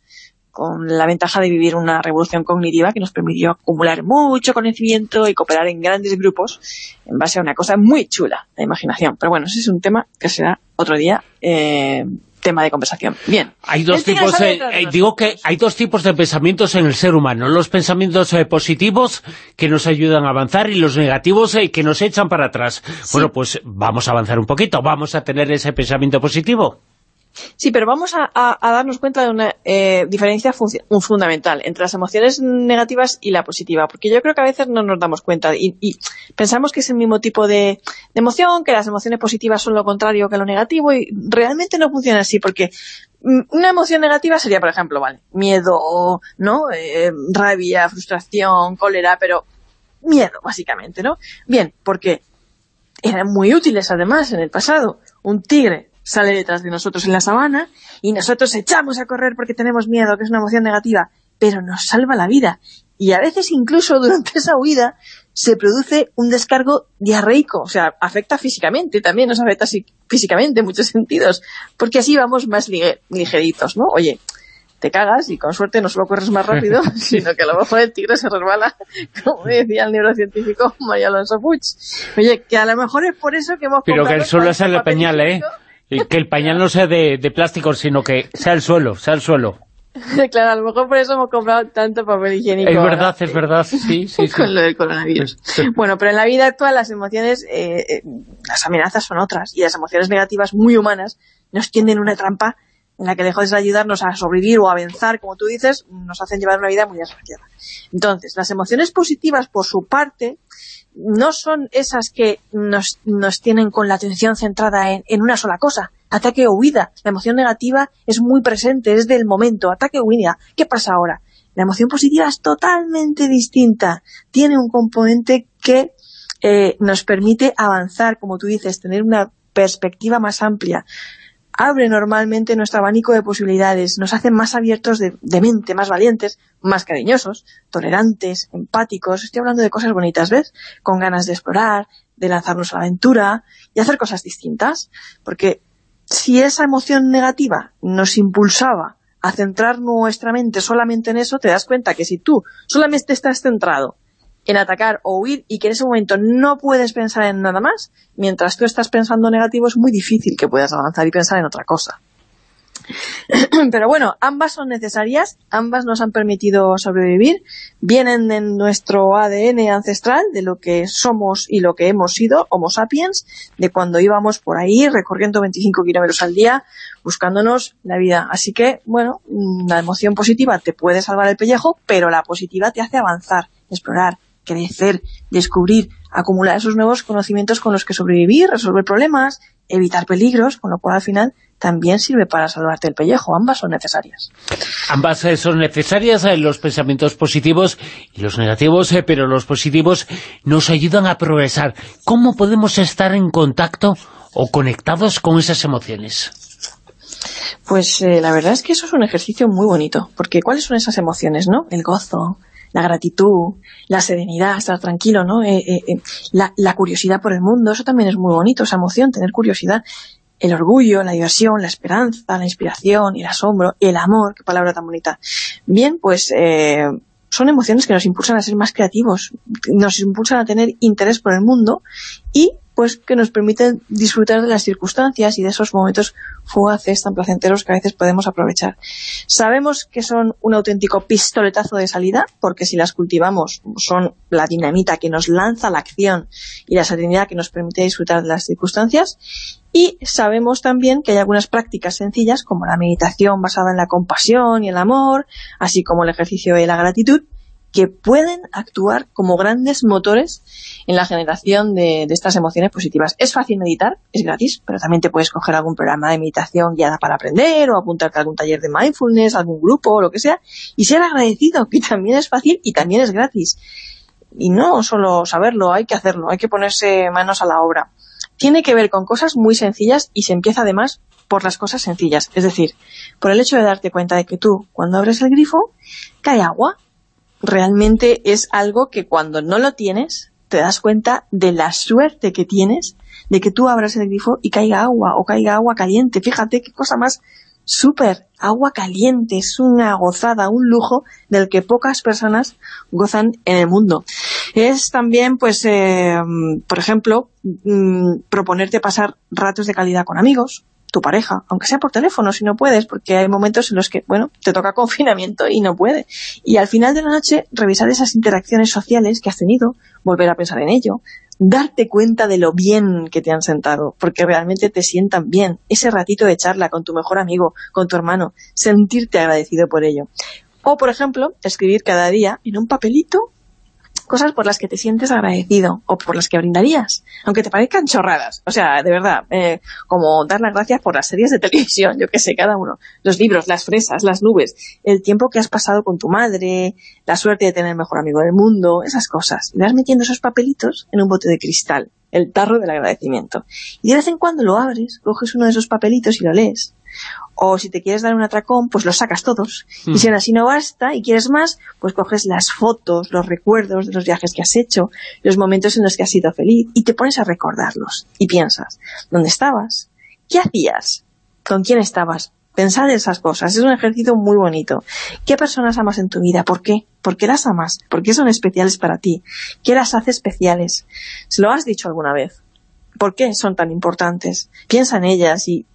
con la ventaja de vivir una revolución cognitiva que nos permitió acumular mucho conocimiento y cooperar en grandes grupos en base a una cosa muy chula, la imaginación. Pero bueno, ese es un tema que será otro día eh, tema de conversación. Bien. Hay dos tipos, eh, digo que hay dos tipos de pensamientos en el ser humano. Los pensamientos eh, positivos que nos ayudan a avanzar y los negativos que nos echan para atrás. Bueno, pues vamos a avanzar un poquito. Vamos a tener ese pensamiento positivo. Sí, pero vamos a, darnos cuenta de una eh, diferencia fundamental entre las emociones negativas y la positiva, porque yo creo que a veces no nos damos cuenta y, pensamos que es el mismo tipo de, emoción, que las emociones positivas son lo contrario que lo negativo y realmente no funciona así, porque mm, una emoción negativa sería, por ejemplo, vale, miedo, ¿no? Eh, rabia, frustración, cólera, pero miedo, básicamente, ¿no? Bien, porque eran muy útiles además en el pasado. Un tigre sale detrás de nosotros en la sabana y nosotros echamos a correr porque tenemos miedo, que es una emoción negativa, pero nos salva la vida. Y a veces incluso durante esa huida se produce un descargo diarreico, o sea, afecta físicamente, también nos afecta físicamente en muchos sentidos, porque así vamos más ligeritos, ¿no? Oye, te cagas y con suerte no solo corres más rápido, sino que a lo mejor el tigre se resbala, como decía el neurocientífico María Alonso Puig. Oye, que a lo mejor es por eso que hemos Pero que el suelo es el peñal, ¿eh? Que el pañal no sea de, plástico, sino que sea el suelo, sea el suelo. claro, a lo mejor por eso hemos comprado tanto papel higiénico. Es ahora. verdad, es verdad, sí, sí, sí. con lo del coronavirus. Bueno, pero en la vida actual las emociones, eh, eh, las amenazas son otras, y las emociones negativas muy humanas nos tienden una trampa en la que lejos de ayudarnos a sobrevivir o a avanzar, como tú dices, nos hacen llevar una vida muy desgraciada. Entonces, las emociones positivas, por su parte, no son esas que nos, nos tienen con la atención centrada en, en una sola cosa, ataque o huida. La emoción negativa es muy presente, es del momento, ataque o huida. ¿Qué pasa ahora? La emoción positiva es totalmente distinta. Tiene un componente que eh, nos permite avanzar, como tú dices, tener una perspectiva más amplia. Abre normalmente nuestro abanico de posibilidades, nos hace más abiertos de, mente, más valientes, más cariñosos, tolerantes, empáticos. Estoy hablando de cosas bonitas, ¿ves? Con ganas de explorar, de lanzarnos a la aventura y hacer cosas distintas. Porque si esa emoción negativa nos impulsaba a centrar nuestra mente solamente en eso, te das cuenta que si tú solamente estás centrado en atacar o huir y que en ese momento no puedes pensar en nada más, mientras tú estás pensando negativo es muy difícil que puedas avanzar y pensar en otra cosa. Pero bueno, ambas son necesarias, ambas nos han permitido sobrevivir, vienen de nuestro ADN ancestral, de lo que somos y lo que hemos sido, Homo sapiens, de cuando íbamos por ahí recorriendo 25 kilómetros al día, buscándonos la vida. Así que, bueno, la emoción positiva te puede salvar el pellejo, pero la positiva te hace avanzar, explorar, crecer, descubrir, acumular esos nuevos conocimientos con los que sobrevivir, resolver problemas, evitar peligros, con lo cual al final también sirve para salvarte el pellejo. Ambas son necesarias. Ambas eh, son necesarias, eh, los pensamientos positivos y los negativos, eh, pero los positivos nos ayudan a progresar. ¿Cómo podemos estar en contacto o conectados con esas emociones? Pues eh, la verdad es que eso es un ejercicio muy bonito, porque ¿cuáles son esas emociones, no? El gozo, la gratitud, la serenidad, estar tranquilo, ¿no? Eh, eh, eh, la, la curiosidad por el mundo, eso también es muy bonito, esa emoción, tener curiosidad. El orgullo, la diversión, la esperanza, la inspiración, el asombro, el amor, qué palabra tan bonita. Bien, pues eh, son emociones que nos impulsan a ser más creativos, nos impulsan a tener interés por el mundo y pues que nos permiten disfrutar de las circunstancias y de esos momentos fugaces tan placenteros que a veces podemos aprovechar. Sabemos que son un auténtico pistoletazo de salida, porque si las cultivamos son la dinamita que nos lanza la acción y la serenidad que nos permite disfrutar de las circunstancias, y sabemos también que hay algunas prácticas sencillas, como la meditación basada en la compasión y el amor, así como el ejercicio de la gratitud, que pueden actuar como grandes motores en la generación de, estas emociones positivas. Es fácil meditar, es gratis, pero también te puedes coger algún programa de meditación guiada para aprender o apuntarte a algún taller de mindfulness, algún grupo o lo que sea, y ser agradecido, que también es fácil y también es gratis. Y no solo saberlo, hay que hacerlo, hay que ponerse manos a la obra. Tiene que ver con cosas muy sencillas y se empieza además por las cosas sencillas. Es decir, por el hecho de darte cuenta de que tú, cuando abres el grifo, cae agua, realmente es algo que cuando no lo tienes, te das cuenta de la suerte que tienes de que tú abras el grifo y caiga agua, o caiga agua caliente. Fíjate qué cosa más súper, agua caliente, es una gozada, un lujo del que pocas personas gozan en el mundo. Es también, pues, eh, por ejemplo, mmm, proponerte pasar ratos de calidad con amigos, tu pareja, aunque sea por teléfono si no puedes, porque hay momentos en los que, bueno, te toca confinamiento y no puede. Y al final de la noche, revisar esas interacciones sociales que has tenido, volver a pensar en ello, darte cuenta de lo bien que te han sentado, porque realmente te sientan bien. Ese ratito de charla con tu mejor amigo, con tu hermano, sentirte agradecido por ello. O, por ejemplo, escribir cada día en un papelito cosas por las que te sientes agradecido o por las que brindarías, aunque te parezcan chorradas. O sea, de verdad, eh, como dar las gracias por las series de televisión, yo que sé, cada uno. Los libros, las fresas, las nubes, el tiempo que has pasado con tu madre, la suerte de tener el mejor amigo del mundo, esas cosas. Y vas metiendo esos papelitos en un bote de cristal, el tarro del agradecimiento. Y de vez en cuando lo abres, coges uno de esos papelitos y lo lees o si te quieres dar un atracón, pues los sacas todos. Mm. Y si aún así no basta y quieres más, pues coges las fotos, los recuerdos de los viajes que has hecho, los momentos en los que has sido feliz, y te pones a recordarlos. Y piensas, ¿dónde estabas? ¿Qué hacías? ¿Con quién estabas? Pensar en esas cosas. Es un ejercicio muy bonito. ¿Qué personas amas en tu vida? ¿Por qué? ¿Por qué las amas? ¿Por qué son especiales para ti? ¿Qué las hace especiales? ¿Se lo has dicho alguna vez? ¿Por qué son tan importantes? Piensa en ellas y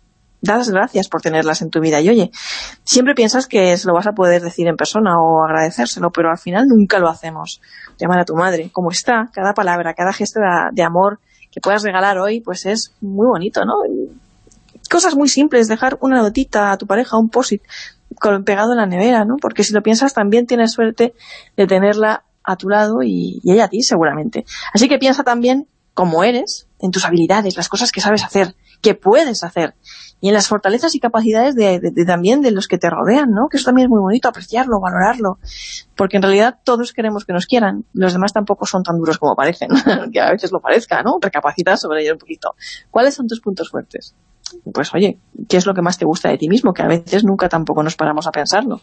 da las gracias por tenerlas en tu vida. Y oye, siempre piensas que se lo vas a poder decir en persona o agradecérselo, pero al final nunca lo hacemos. Llamar a tu madre, como está, cada palabra, cada gesto de amor que puedas regalar hoy, pues es muy bonito, ¿no? Cosas muy simples, dejar una notita a tu pareja, un post-it pegado en la nevera, ¿no? Porque si lo piensas también tienes suerte de tenerla a tu lado y, ella a ti seguramente. Así que piensa también cómo eres, en tus habilidades, las cosas que sabes hacer, que puedes hacer, y en las fortalezas y capacidades de, de, también de los que te rodean, ¿no? Que eso también es muy bonito, apreciarlo, valorarlo, porque en realidad todos queremos que nos quieran, los demás tampoco son tan duros como parecen, que a veces lo parezca, ¿no? Recapacita sobre ello un poquito. ¿Cuáles son tus puntos fuertes? Pues oye, ¿qué es lo que más te gusta de ti mismo? Que a veces nunca tampoco nos paramos a pensarlo.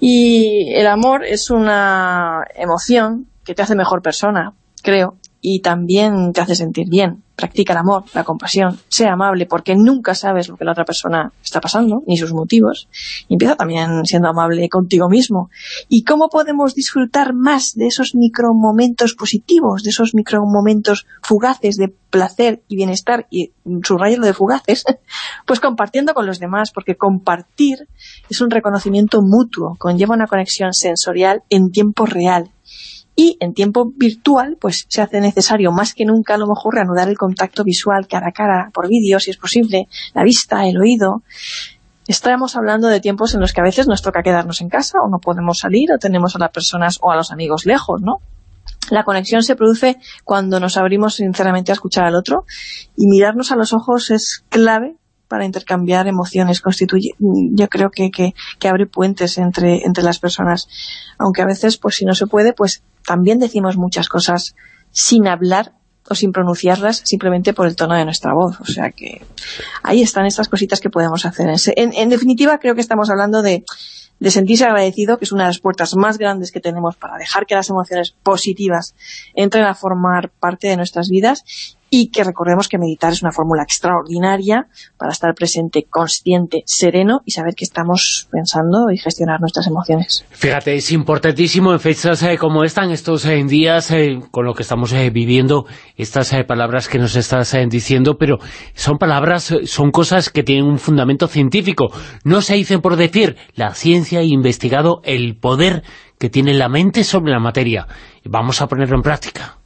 Y el amor es una emoción que te hace mejor persona, creo, y también te hace sentir bien. Practica el amor, la compasión, sea amable, porque nunca sabes lo que la otra persona está pasando, ni sus motivos. Y empieza también siendo amable contigo mismo. ¿Y cómo podemos disfrutar más de esos micromomentos positivos, de esos micromomentos fugaces de placer y bienestar, y subrayo lo de fugaces? pues compartiendo con los demás, porque compartir es un reconocimiento mutuo, conlleva una conexión sensorial en tiempo real y en tiempo virtual pues se hace necesario más que nunca a lo mejor reanudar el contacto visual cara a cara, por vídeo si es posible, la vista, el oído. Estamos hablando de tiempos en los que a veces nos toca quedarnos en casa o no podemos salir o tenemos a las personas o a los amigos lejos, ¿no? La conexión se produce cuando nos abrimos sinceramente a escuchar al otro y mirarnos a los ojos es clave para intercambiar emociones, constituye, yo creo que, que, abre puentes entre, entre las personas, aunque a veces, pues si no se puede, pues también decimos muchas cosas sin hablar o sin pronunciarlas simplemente por el tono de nuestra voz, o sea que ahí están estas cositas que podemos hacer. En, en definitiva, creo que estamos hablando de, de sentirse agradecido, que es una de las puertas más grandes que tenemos para dejar que las emociones positivas entren a formar parte de nuestras vidas y que recordemos que meditar es una fórmula extraordinaria para estar presente, consciente, sereno y saber qué estamos pensando y gestionar nuestras emociones. Fíjate, es importantísimo en fechas eh, como esta, en estos eh, días, eh, con lo que estamos eh, viviendo, estas palabras que nos estás diciendo, pero son palabras, son cosas que tienen un fundamento científico. No se dicen por decir, la ciencia ha investigado el poder que tiene la mente sobre la materia. Vamos a ponerlo en práctica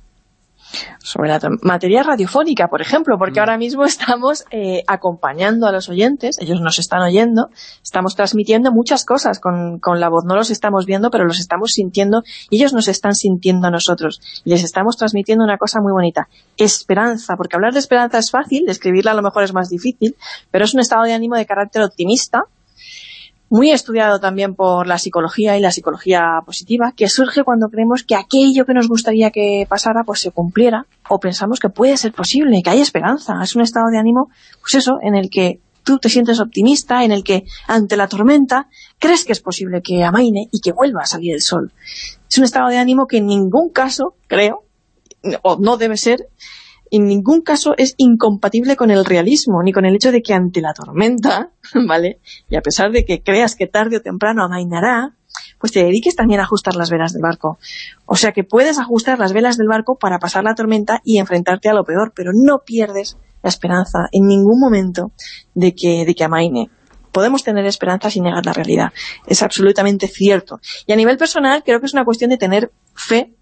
sobre la materia radiofónica, por ejemplo, porque ahora mismo estamos eh, acompañando a los oyentes, ellos nos están oyendo, estamos transmitiendo muchas cosas con, con, la voz, no los estamos viendo, pero los estamos sintiendo y ellos nos están sintiendo a nosotros. Y les estamos transmitiendo una cosa muy bonita, esperanza, porque hablar de esperanza es fácil, describirla a lo mejor es más difícil, pero es un estado de ánimo de carácter optimista, muy estudiado también por la psicología y la psicología positiva, que surge cuando creemos que aquello que nos gustaría que pasara pues se cumpliera, o pensamos que puede ser posible, que hay esperanza. Es un estado de ánimo, pues eso, en el que tú te sientes optimista, en el que ante la tormenta crees que es posible que amaine y que vuelva a salir el sol. Es un estado de ánimo que en ningún caso, creo, o no debe ser en ningún caso es incompatible con el realismo, ni con el hecho de que ante la tormenta, ¿vale? Y a pesar de que creas que tarde o temprano amainará, pues te dediques también a ajustar las velas del barco. O sea que puedes ajustar las velas del barco para pasar la tormenta y enfrentarte a lo peor, pero no pierdes la esperanza en ningún momento de que, de que amaine podemos tener esperanza sin negar la realidad. Es absolutamente cierto. Y a nivel personal creo que es una cuestión de tener fe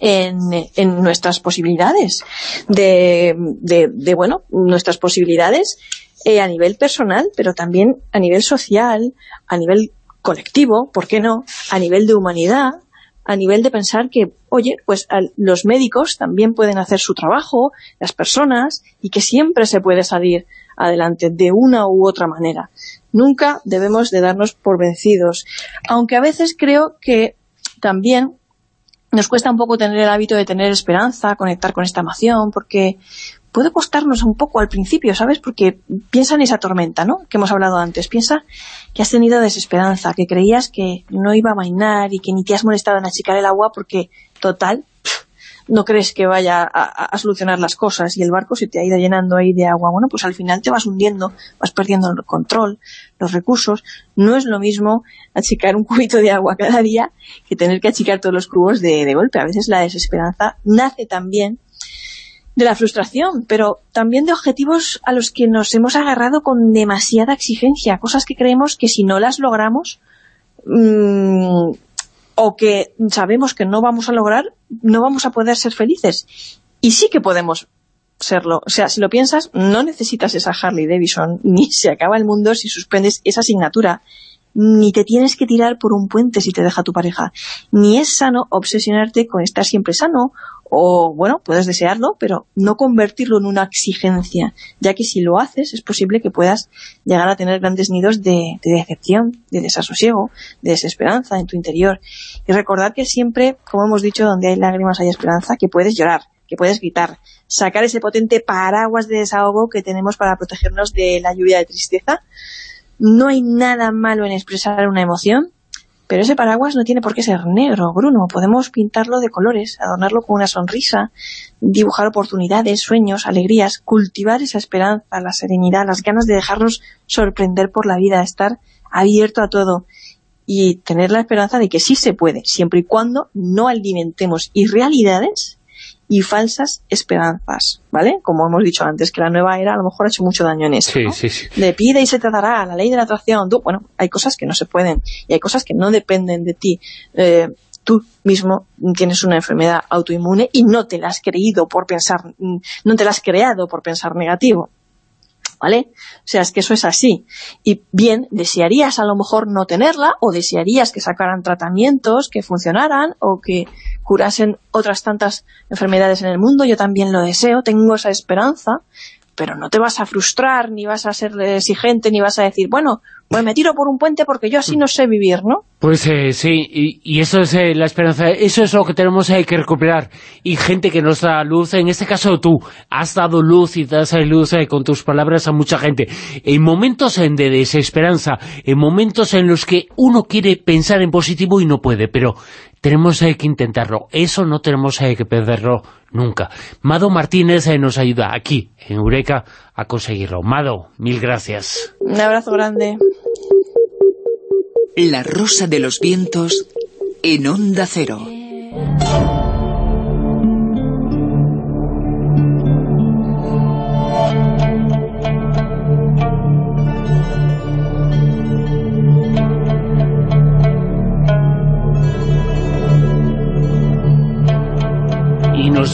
en, nuestras posibilidades, de, de, bueno, nuestras posibilidades eh, a nivel personal, pero también a nivel social, a nivel colectivo, ¿por qué no?, a nivel de humanidad, a nivel de pensar que, oye, pues los médicos también pueden hacer su trabajo, las personas, y que siempre se puede salir adelante de una u otra manera. Nunca debemos de darnos por vencidos, aunque a veces creo que también nos cuesta un poco tener el hábito de tener esperanza, conectar con esta emoción, porque puede costarnos un poco al principio, ¿sabes? Porque piensa en esa tormenta, ¿no?, que hemos hablado antes. Piensa que has tenido desesperanza, que creías que no iba a mainar y que ni te has molestado en achicar el agua porque, total, no crees que vaya a, solucionar las cosas y el barco se te ha ido llenando ahí de agua, bueno, pues al final te vas hundiendo, vas perdiendo el control, los recursos. No es lo mismo achicar un cubito de agua cada día que tener que achicar todos los cubos de, de golpe. A veces la desesperanza nace también de la frustración, pero también de objetivos a los que nos hemos agarrado con demasiada exigencia, cosas que creemos que si no las logramos mmm, o que sabemos que no vamos a lograr, no vamos a poder ser felices. Y sí que podemos serlo. O sea, si lo piensas, no necesitas esa Harley Davidson, ni se acaba el mundo si suspendes esa asignatura, ni te tienes que tirar por un puente si te deja tu pareja, ni es sano obsesionarte con estar siempre sano, o bueno, puedes desearlo, pero no convertirlo en una exigencia, ya que si lo haces es posible que puedas llegar a tener grandes nidos de, de decepción, de desasosiego, de desesperanza en tu interior. Y recordad que siempre, como hemos dicho, donde hay lágrimas hay esperanza, que puedes llorar, que puedes gritar, sacar ese potente paraguas de desahogo que tenemos para protegernos de la lluvia de tristeza. No hay nada malo en expresar una emoción, pero ese paraguas no tiene por qué ser negro, Bruno. Podemos pintarlo de colores, adornarlo con una sonrisa, dibujar oportunidades, sueños, alegrías, cultivar esa esperanza, la serenidad, las ganas de dejarnos sorprender por la vida, estar abierto a todo y tener la esperanza de que sí se puede, siempre y cuando no alimentemos irrealidades y falsas esperanzas, ¿vale? Como hemos dicho antes, que la nueva era a lo mejor ha hecho mucho daño en eso, Sí, ¿no? sí, sí. Le pide y se te dará, la ley de la atracción. Tú, bueno, hay cosas que no se pueden y hay cosas que no dependen de ti. Eh, tú mismo tienes una enfermedad autoinmune y no te la has creído por pensar, mm, no te la has creado por pensar negativo. ¿Vale? O sea, es que eso es así. Y bien, desearías a lo mejor no tenerla, o desearías que sacaran tratamientos que funcionaran, o que curasen otras tantas enfermedades en el mundo, yo también lo deseo, tengo esa esperanza, pero no te vas a frustrar, ni vas a ser exigente, ni vas a decir, bueno, pues me tiro por un puente porque yo así no sé vivir, ¿no? Pues eh, sí, y, eso es eh, la esperanza, eso es lo que tenemos eh, que recuperar. Y gente que nos da luz, en este caso tú, has dado luz y das luz eh, con tus palabras a mucha gente. En momentos eh, de desesperanza, en momentos en los que uno quiere pensar en positivo y no puede, pero tenemos eh, que intentarlo. Eso no tenemos eh, que perderlo nunca. Mado Martínez eh, nos ayuda aquí, en Eureka, a conseguirlo. Mado, mil gracias. Un abrazo grande. La rosa de los vientos en Onda Cero.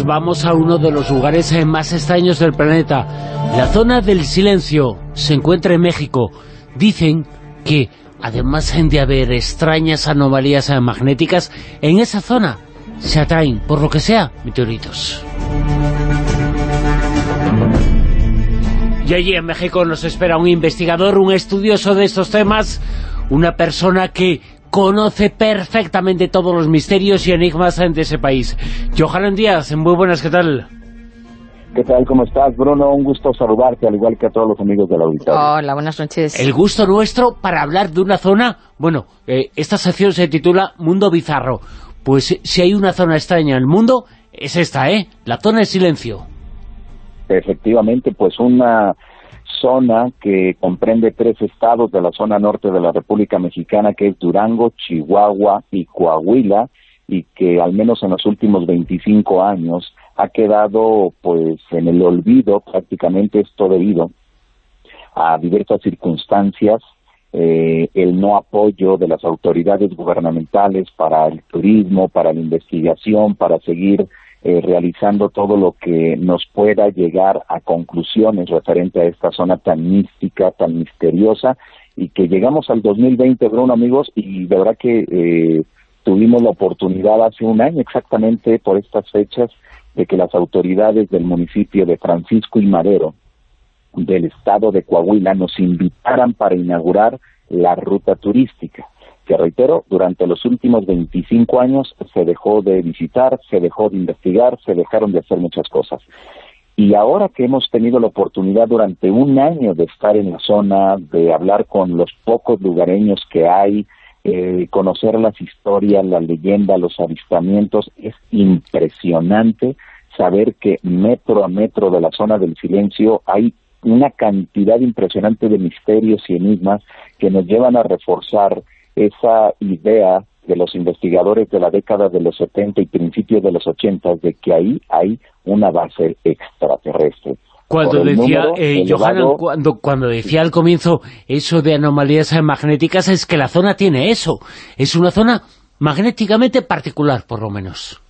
Vamos a uno de los lugares eh, más extraños del planeta. La zona del silencio se encuentra en México. Dicen que, además de haber extrañas anomalías eh, magnéticas, en esa zona se atraen, por lo que sea, meteoritos. Y allí en México nos espera un investigador, un estudioso de estos temas, una persona que conoce perfectamente todos los misterios y enigmas de ese país. Johanan Díaz, muy buenas, ¿qué tal? ¿Qué tal? ¿Cómo estás, Bruno? Un gusto saludarte, al igual que a todos los amigos de la auditorio. Hola, buenas noches. El gusto nuestro para hablar de una zona... Bueno, eh, esta sección se titula Mundo Bizarro. Pues si hay una zona extraña en el mundo, es esta, ¿eh? La zona del silencio. Efectivamente, pues una zona que comprende tres estados de la zona norte de la República Mexicana, que es Durango, Chihuahua y Coahuila, y que al menos en los últimos 25 años ha quedado pues en el olvido prácticamente esto debido a diversas circunstancias, eh, el no apoyo de las autoridades gubernamentales para el turismo, para la investigación, para seguir eh, realizando todo lo que nos pueda llegar a conclusiones referente a esta zona tan mística, tan misteriosa, y que llegamos al 2020, Bruno, amigos, y de verdad que eh, tuvimos la oportunidad hace un año exactamente por estas fechas de que las autoridades del municipio de Francisco y Madero, del estado de Coahuila, nos invitaran para inaugurar la ruta turística que reitero, durante los últimos 25 años se dejó de visitar, se dejó de investigar, se dejaron de hacer muchas cosas. Y ahora que hemos tenido la oportunidad durante un año de estar en la zona, de hablar con los pocos lugareños que hay, eh, conocer las historias, la leyenda, los avistamientos, es impresionante saber que metro a metro de la zona del silencio hay una cantidad impresionante de misterios y enigmas que nos llevan a reforzar esa idea de los investigadores de la década de los 70 y principios de los 80 de que ahí hay una base extraterrestre. Cuando decía, eh, Johanan, cuando, cuando decía al comienzo eso de anomalías magnéticas, es que la zona tiene eso. Es una zona magnéticamente particular, por lo menos.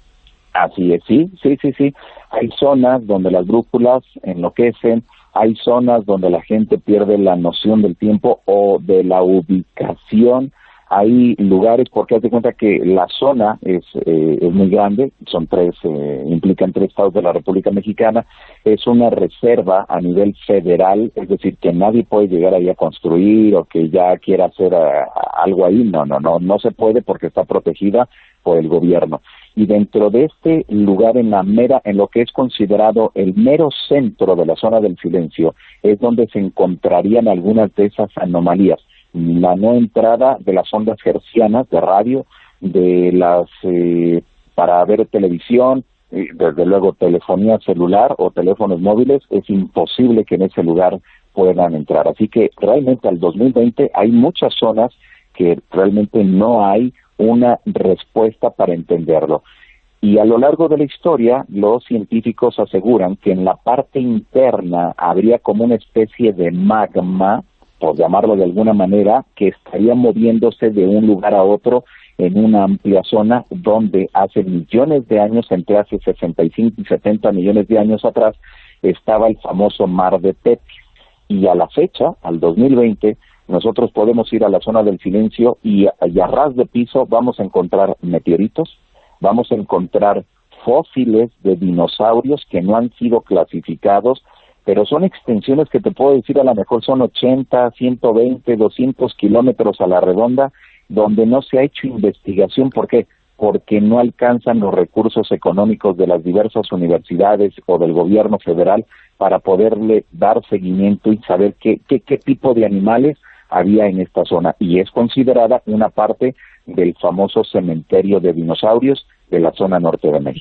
Así es, sí, sí, sí, sí. Hay zonas donde las brújulas enloquecen, hay zonas donde la gente pierde la noción del tiempo o de la ubicación. Hay lugares, porque haz de cuenta que la zona es, eh, es muy grande, son tres, eh, implican tres estados de la República Mexicana, es una reserva a nivel federal, es decir, que nadie puede llegar ahí a construir o que ya quiera hacer ah, algo ahí, no, no, no, no se puede porque está protegida por el gobierno. Y dentro de este lugar, en la mera, en lo que es considerado el mero centro de la zona del silencio, es donde se encontrarían algunas de esas anomalías. La no entrada de las ondas hercianas de radio, de las eh, para ver televisión, desde luego telefonía celular o teléfonos móviles, es imposible que en ese lugar puedan entrar. Así que realmente al 2020 hay muchas zonas que realmente no hay una respuesta para entenderlo. Y a lo largo de la historia, los científicos aseguran que en la parte interna habría como una especie de magma, por llamarlo de alguna manera, que estaría moviéndose de un lugar a otro en una amplia zona donde hace millones de años, entre hace 65 y 70 millones de años atrás, estaba el famoso mar de Tetis. Y a la fecha, al 2020, nosotros podemos ir a la zona del silencio y a, y a ras de piso vamos a encontrar meteoritos, vamos a encontrar fósiles de dinosaurios que no han sido clasificados, pero son extensiones que te puedo decir a lo mejor son 80, 120, 200 kilómetros a la redonda, donde no se ha hecho investigación. ¿Por qué? Porque no alcanzan los recursos económicos de las diversas universidades o del gobierno federal para poderle dar seguimiento y saber qué, qué, qué tipo de animales había en esta zona. Y es considerada una parte del famoso cementerio de dinosaurios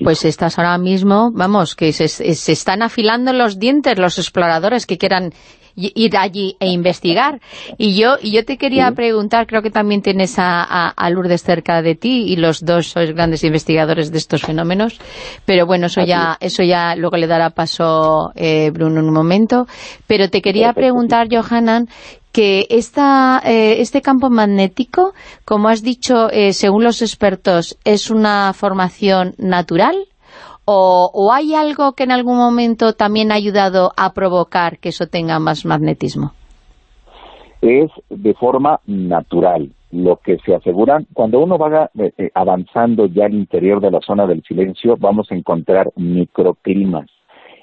Pues estás ahora mismo, vamos, que se, están afilando los dientes los exploradores que quieran ir allí e investigar. Y yo y yo te quería preguntar, creo que también tienes a, a- a Lourdes cerca de ti y los dos sois grandes investigadores de estos fenómenos, pero bueno, eso ya eso ya luego le dará paso eh, Bruno en un momento. Pero te quería preguntar, Johanan, que esta, eh, este campo magnético, como has dicho, eh, según los expertos, es una formación natural o, hay algo que en algún momento también ha ayudado a provocar que eso tenga más magnetismo. es de forma natural. Lo que se aseguran, cuando uno va eh, eh, avanzando ya al interior de la zona del silencio, vamos a encontrar microclimas.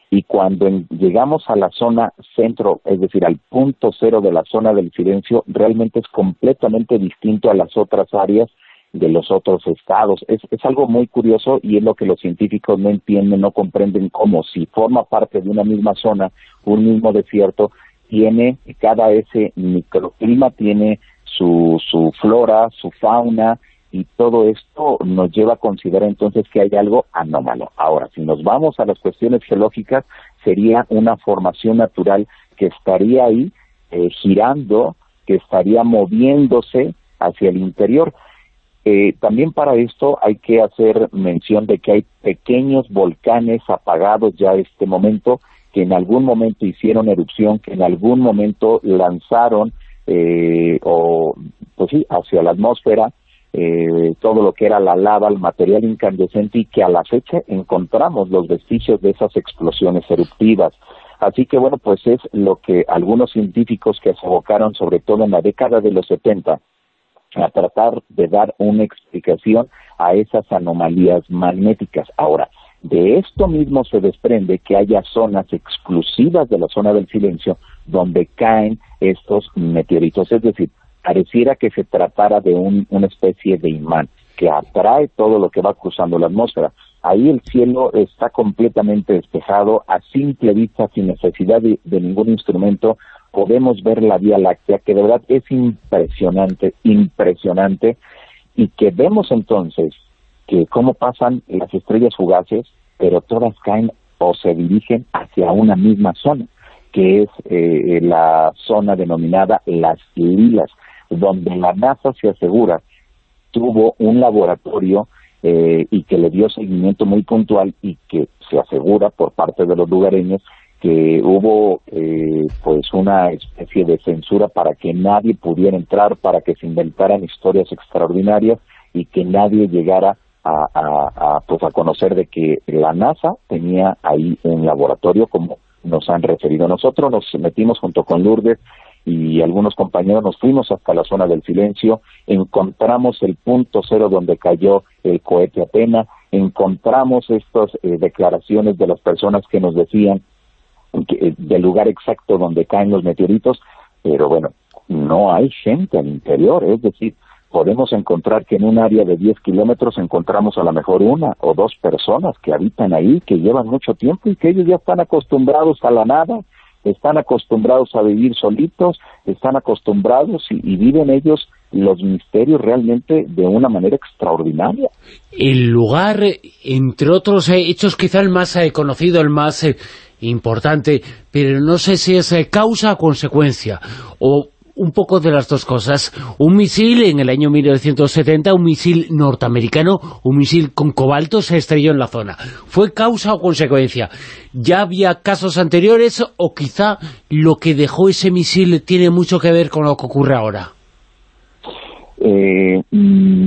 Y cuando llegamos a la zona centro, es decir, al punto cero de la zona del silencio, realmente es completamente distinto a las otras áreas de los otros estados. Es, es algo muy curioso y es lo que los científicos no entienden, no comprenden cómo si forma parte de una misma zona, un mismo desierto, tiene, cada ese microclima tiene su, su flora, su fauna, y todo esto nos lleva a considerar entonces que hay algo anómalo. Ahora, si nos vamos a las cuestiones geológicas, sería una formación natural que estaría ahí eh, girando, que estaría moviéndose hacia el interior. Eh, también para esto hay que hacer mención de que hay pequeños volcanes apagados ya este momento, que en algún momento hicieron erupción, que en algún momento lanzaron eh, o pues sí, hacia la atmósfera eh, todo lo que era la lava, el material incandescente y que a la fecha encontramos los vestigios de esas explosiones eruptivas. Así que bueno, pues es lo que algunos científicos que se abocaron sobre todo en la década de los 70 a tratar de dar una explicación a esas anomalías magnéticas. Ahora, de esto mismo se desprende que haya zonas exclusivas de la zona del silencio donde caen estos meteoritos, es decir, pareciera que se tratara de un- una especie de imán que atrae todo lo que va cruzando la atmósfera. Ahí el cielo está completamente despejado, a simple vista, sin necesidad de, de ningún instrumento, podemos ver la Vía Láctea, que de verdad es impresionante, impresionante, y que vemos entonces que cómo pasan las estrellas fugaces, pero todas caen o se dirigen hacia una misma zona, que es eh, la zona denominada las lilas, donde la NASA se asegura tuvo un laboratorio eh, y que le dio seguimiento muy puntual y que se asegura por parte de los lugareños que hubo eh, pues una especie de censura para que nadie pudiera entrar, para que se inventaran historias extraordinarias y que nadie llegara a, a, a, pues a conocer de que la NASA tenía ahí un laboratorio como nos han referido. Nosotros nos metimos junto con Lourdes y algunos compañeros nos fuimos hasta la zona del silencio, encontramos el punto cero donde cayó el cohete Atena, encontramos estas eh, declaraciones de las personas que nos decían del lugar exacto donde caen los meteoritos, pero bueno, no hay gente al interior, es decir, podemos encontrar que en un área de 10 kilómetros encontramos a lo mejor una o dos personas que habitan ahí, que llevan mucho tiempo y que ellos ya están acostumbrados a la nada, están acostumbrados a vivir solitos, están acostumbrados y, y viven ellos los misterios realmente de una manera extraordinaria. El lugar, entre otros eh, hechos, quizá el más eh, conocido, el más eh, importante, pero no sé si es causa o consecuencia, o un poco de las dos cosas. Un misil en el año 1970, un misil norteamericano, un misil con cobalto se estrelló en la zona. ¿Fue causa o consecuencia? ¿Ya había casos anteriores o quizá lo que dejó ese misil tiene mucho que ver con lo que ocurre ahora? Eh,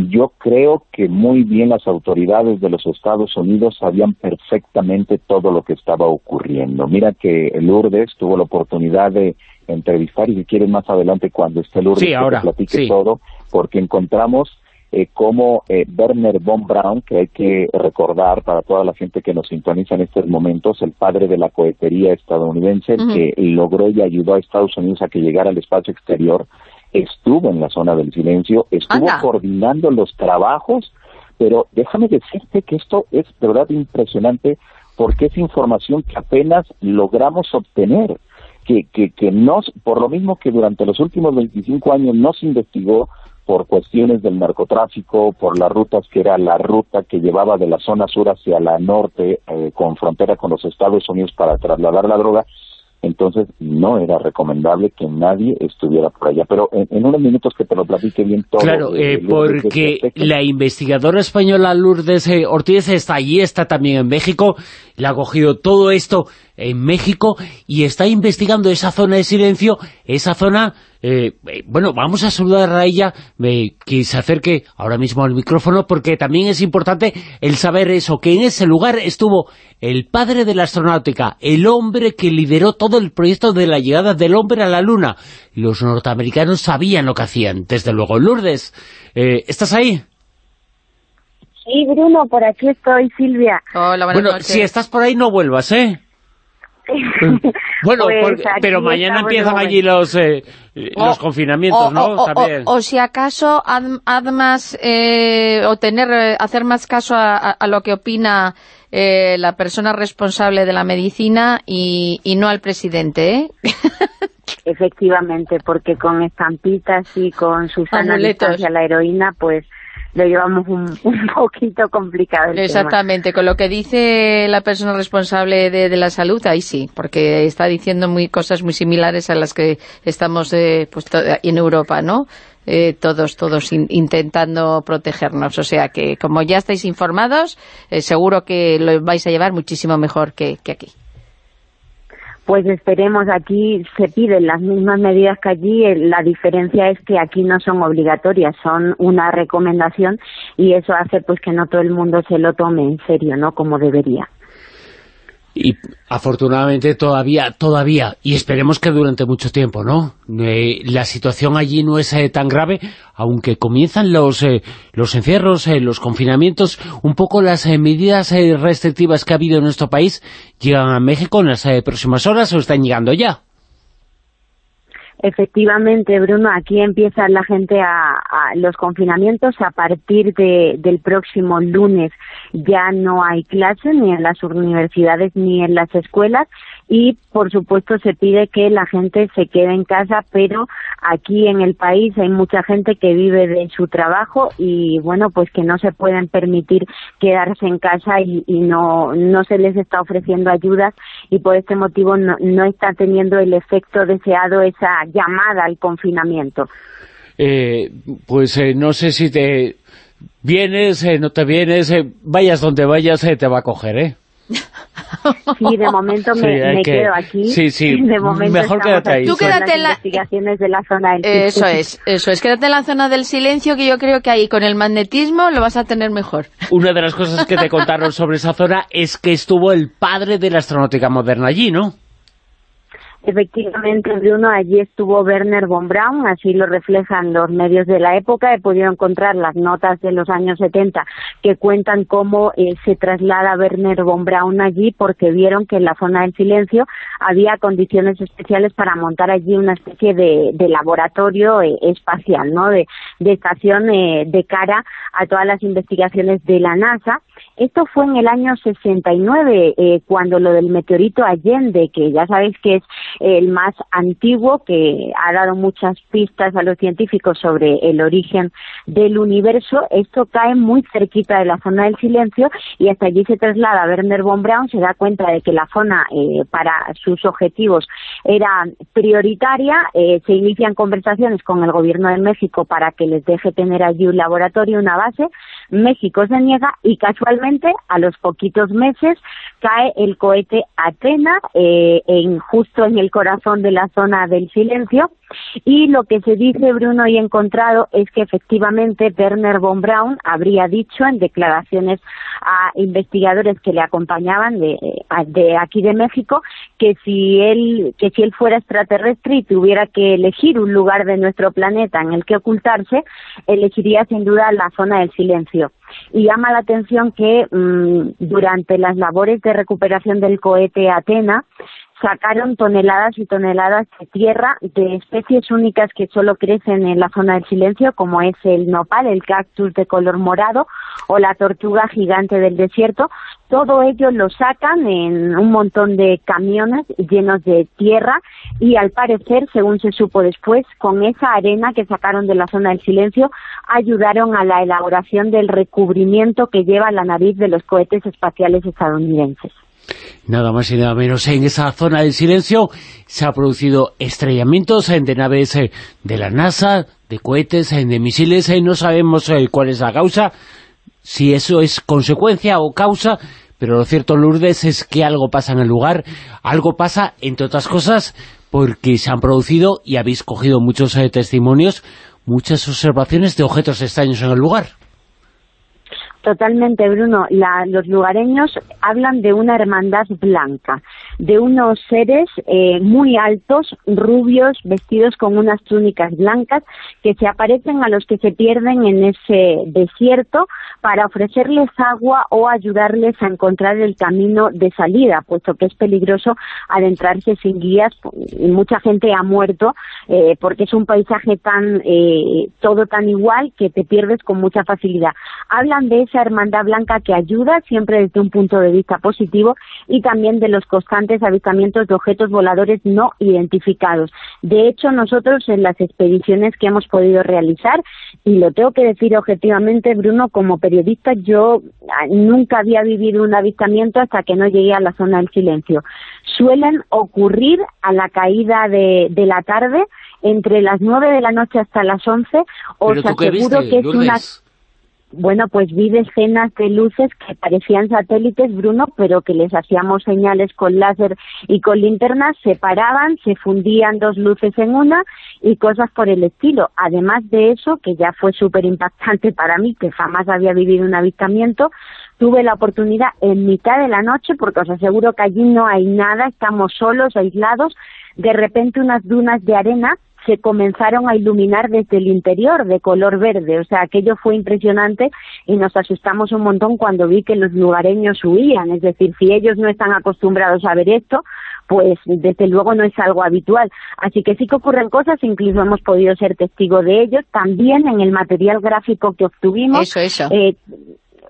yo creo que muy bien las autoridades de los Estados Unidos sabían perfectamente todo lo que estaba ocurriendo. Mira que Lourdes tuvo la oportunidad de entrevistar y si quieres más adelante cuando esté Lourdes sí, ahora, que te platique sí. todo, porque encontramos eh, cómo eh, Werner von Braun, que hay que recordar para toda la gente que nos sintoniza en estos momentos, el padre de la cohetería estadounidense, que logró y ayudó a Estados Unidos a que llegara al espacio exterior, estuvo en la zona del silencio, estuvo Anda. coordinando los trabajos, pero déjame decirte que esto es de verdad impresionante porque es información que apenas logramos obtener, que, que, que nos, por lo mismo que durante los últimos 25 años no se investigó por cuestiones del narcotráfico, por las rutas que era la ruta que llevaba de la zona sur hacia la norte, eh, con frontera con los Estados Unidos para trasladar la droga, entonces no era recomendable que nadie estuviera por allá. Pero en, en unos minutos que te lo platique bien todo. Claro, eh, eh, porque la investigadora española Lourdes eh, Ortiz está allí, está también en México, le ha cogido todo esto en México y está investigando esa zona de silencio, esa zona... eh, eh, bueno, vamos a saludar a ella, eh, que se acerque ahora mismo al micrófono, porque también es importante el saber eso, que en ese lugar estuvo el padre de la astronáutica, el hombre que lideró todo el proyecto de la llegada del hombre a la Luna. Los norteamericanos sabían lo que hacían, desde luego. Lourdes, eh, ¿estás ahí? Sí, Bruno, por aquí estoy, Silvia. Hola, bueno, si estás por ahí no vuelvas, ¿eh? Bueno, Pues porque- pero mañana empiezan allí los, eh, los O- confinamientos, o, ¿no? o- o- También. o si acaso haz, haz más eh, o tener eh, hacer más caso a, a- a lo que opina eh, la persona responsable de la medicina y, y no al presidente, ¿eh? Efectivamente, porque con estampitas y con Susana distancia la heroína, pues lo llevamos un, un poquito complicado. Exactamente, con lo que dice la persona responsable de, de la salud, ahí sí, porque está diciendo muy cosas muy similares a las que estamos eh, pues, en Europa, ¿no? Eh, todos todos in- intentando protegernos. O sea que, como ya estáis informados, eh, seguro que lo vais a llevar muchísimo mejor que, que aquí. Pues esperemos, aquí se piden las mismas medidas que allí, eh, la diferencia es que aquí no son obligatorias, son una recomendación y eso hace pues que no todo el mundo se lo tome en serio, ¿no? Como debería. Y afortunadamente todavía, todavía, y esperemos que durante mucho tiempo, ¿no? Eh, la situación allí no es eh, tan grave, aunque comienzan los, eh, los encierros, eh, los confinamientos, un poco las eh, medidas eh, restrictivas que ha habido en nuestro país, llegan a México en las próximas horas o están llegando ya. Efectivamente, Bruno, aquí empieza la gente a, los confinamientos a partir de, del próximo lunes. Ya no hay clases ni en las universidades ni en las escuelas y, por supuesto, se pide que la gente se quede en casa, pero aquí en el país hay mucha gente que vive de su trabajo y, bueno, pues que no se pueden permitir quedarse en casa y, y no, no se les está ofreciendo ayudas y por este motivo no, no está teniendo el efecto deseado esa llamada al confinamiento. eh, pues eh, no sé si te vienes, eh, no te vienes, eh, vayas donde vayas, eh, te va a coger, ¿eh? Sí, de momento me, Sí, hay me que- quedo aquí. sí, sí, De momento mejor estamos quédate ahí. Tú las en la- investigaciones de la zona del Eso es, eso es. Quédate en la zona del silencio que yo creo que ahí con el magnetismo lo vas a tener mejor. Una de las cosas que te contaron sobre esa zona es que estuvo el padre de la astronáutica moderna allí, ¿no? Efectivamente, Bruno, allí estuvo Werner von Braun, así lo reflejan los medios de la época. He podido encontrar las notas de los años 70 que cuentan cómo eh, se traslada Werner von Braun allí porque vieron que en la zona del silencio había condiciones especiales para montar allí una especie de, laboratorio eh, espacial, ¿no? De, de estación eh, de cara a todas las investigaciones de la NASA. Esto fue en el año 69, eh, cuando lo del meteorito Allende, que ya sabéis que es el más antiguo, que ha dado muchas pistas a los científicos sobre el origen del universo, esto cae muy cerquita de la zona del silencio y hasta allí se traslada. Werner von Braun, se da cuenta de que la zona eh, para sus objetivos era prioritaria, eh, se inician conversaciones con el gobierno de México para que les deje tener allí un laboratorio, una base, México se niega y casualmente a los poquitos meses cae el cohete Atena eh, en, justo en el corazón de la zona del silencio. Y lo que se dice Bruno y encontrado es que efectivamente Werner von Braun habría dicho en declaraciones a investigadores que le acompañaban de, de aquí de México que si él que si él fuera extraterrestre y tuviera que elegir un lugar de nuestro planeta en el que ocultarse elegiría sin duda la zona del silencio. Y llama la atención que mm, durante las labores de recuperación del cohete Atena sacaron toneladas y toneladas de tierra de especies únicas que solo crecen en la zona del silencio, como es el nopal, el cactus de color morado o la tortuga gigante del desierto. Todo ello lo sacan en un montón de camiones llenos de tierra y al parecer, según se supo después, con esa arena que sacaron de la zona del silencio, ayudaron a la elaboración del recubrimiento que lleva la nariz de los cohetes espaciales estadounidenses. Nada más y nada menos. En esa zona del silencio se ha producido estrellamientos eh, de naves eh, de la NASA, de cohetes, eh, de misiles. eh, No sabemos cuál es la causa, si eso es consecuencia o causa, pero lo cierto, Lourdes, es que algo pasa en el lugar. Algo pasa, entre otras cosas, porque se han producido, y habéis cogido muchos testimonios, muchas observaciones de objetos extraños en el lugar. Totalmente, Bruno. La- los lugareños hablan de una hermandad blanca, de unos seres eh, muy altos, rubios, vestidos con unas túnicas blancas, que se aparecen a los que se pierden en ese desierto para ofrecerles agua o ayudarles a encontrar el camino de salida, puesto que es peligroso adentrarse sin guías y mucha gente ha muerto eh, porque es un paisaje tan eh, todo tan igual que te pierdes con mucha facilidad. Hablan de esa hermandad blanca que ayuda siempre desde un punto de vista positivo y también de los constantes avistamientos de objetos voladores no identificados. De hecho, nosotros en las expediciones que hemos podido realizar, y lo tengo que decir objetivamente, Bruno, como periodista, yo ah, nunca había vivido un avistamiento hasta que no llegué a la zona del silencio. Suelen ocurrir a la caída de, de la tarde, entre las nueve de la noche hasta las once, os ¿Pero tú qué aseguro que es Lourdes? una bueno, pues vi decenas de luces que parecían satélites, Bruno, pero que les hacíamos señales con láser y con linternas, se paraban, se fundían dos luces en una y cosas por el estilo. Además de eso, que ya fue súper impactante para mí, que jamás había vivido un avistamiento, tuve la oportunidad en mitad de la noche, porque os aseguro que allí no hay nada, estamos solos, aislados, de repente unas dunas de arena se comenzaron a iluminar desde el interior de color verde, o sea, aquello fue impresionante y nos asustamos un montón cuando vi que los lugareños huían, es decir, si ellos no están acostumbrados a ver esto, pues desde luego no es algo habitual. Así que sí que ocurren cosas, incluso hemos podido ser testigo de ellos, también en el material gráfico que obtuvimos. Eso, eso. eh,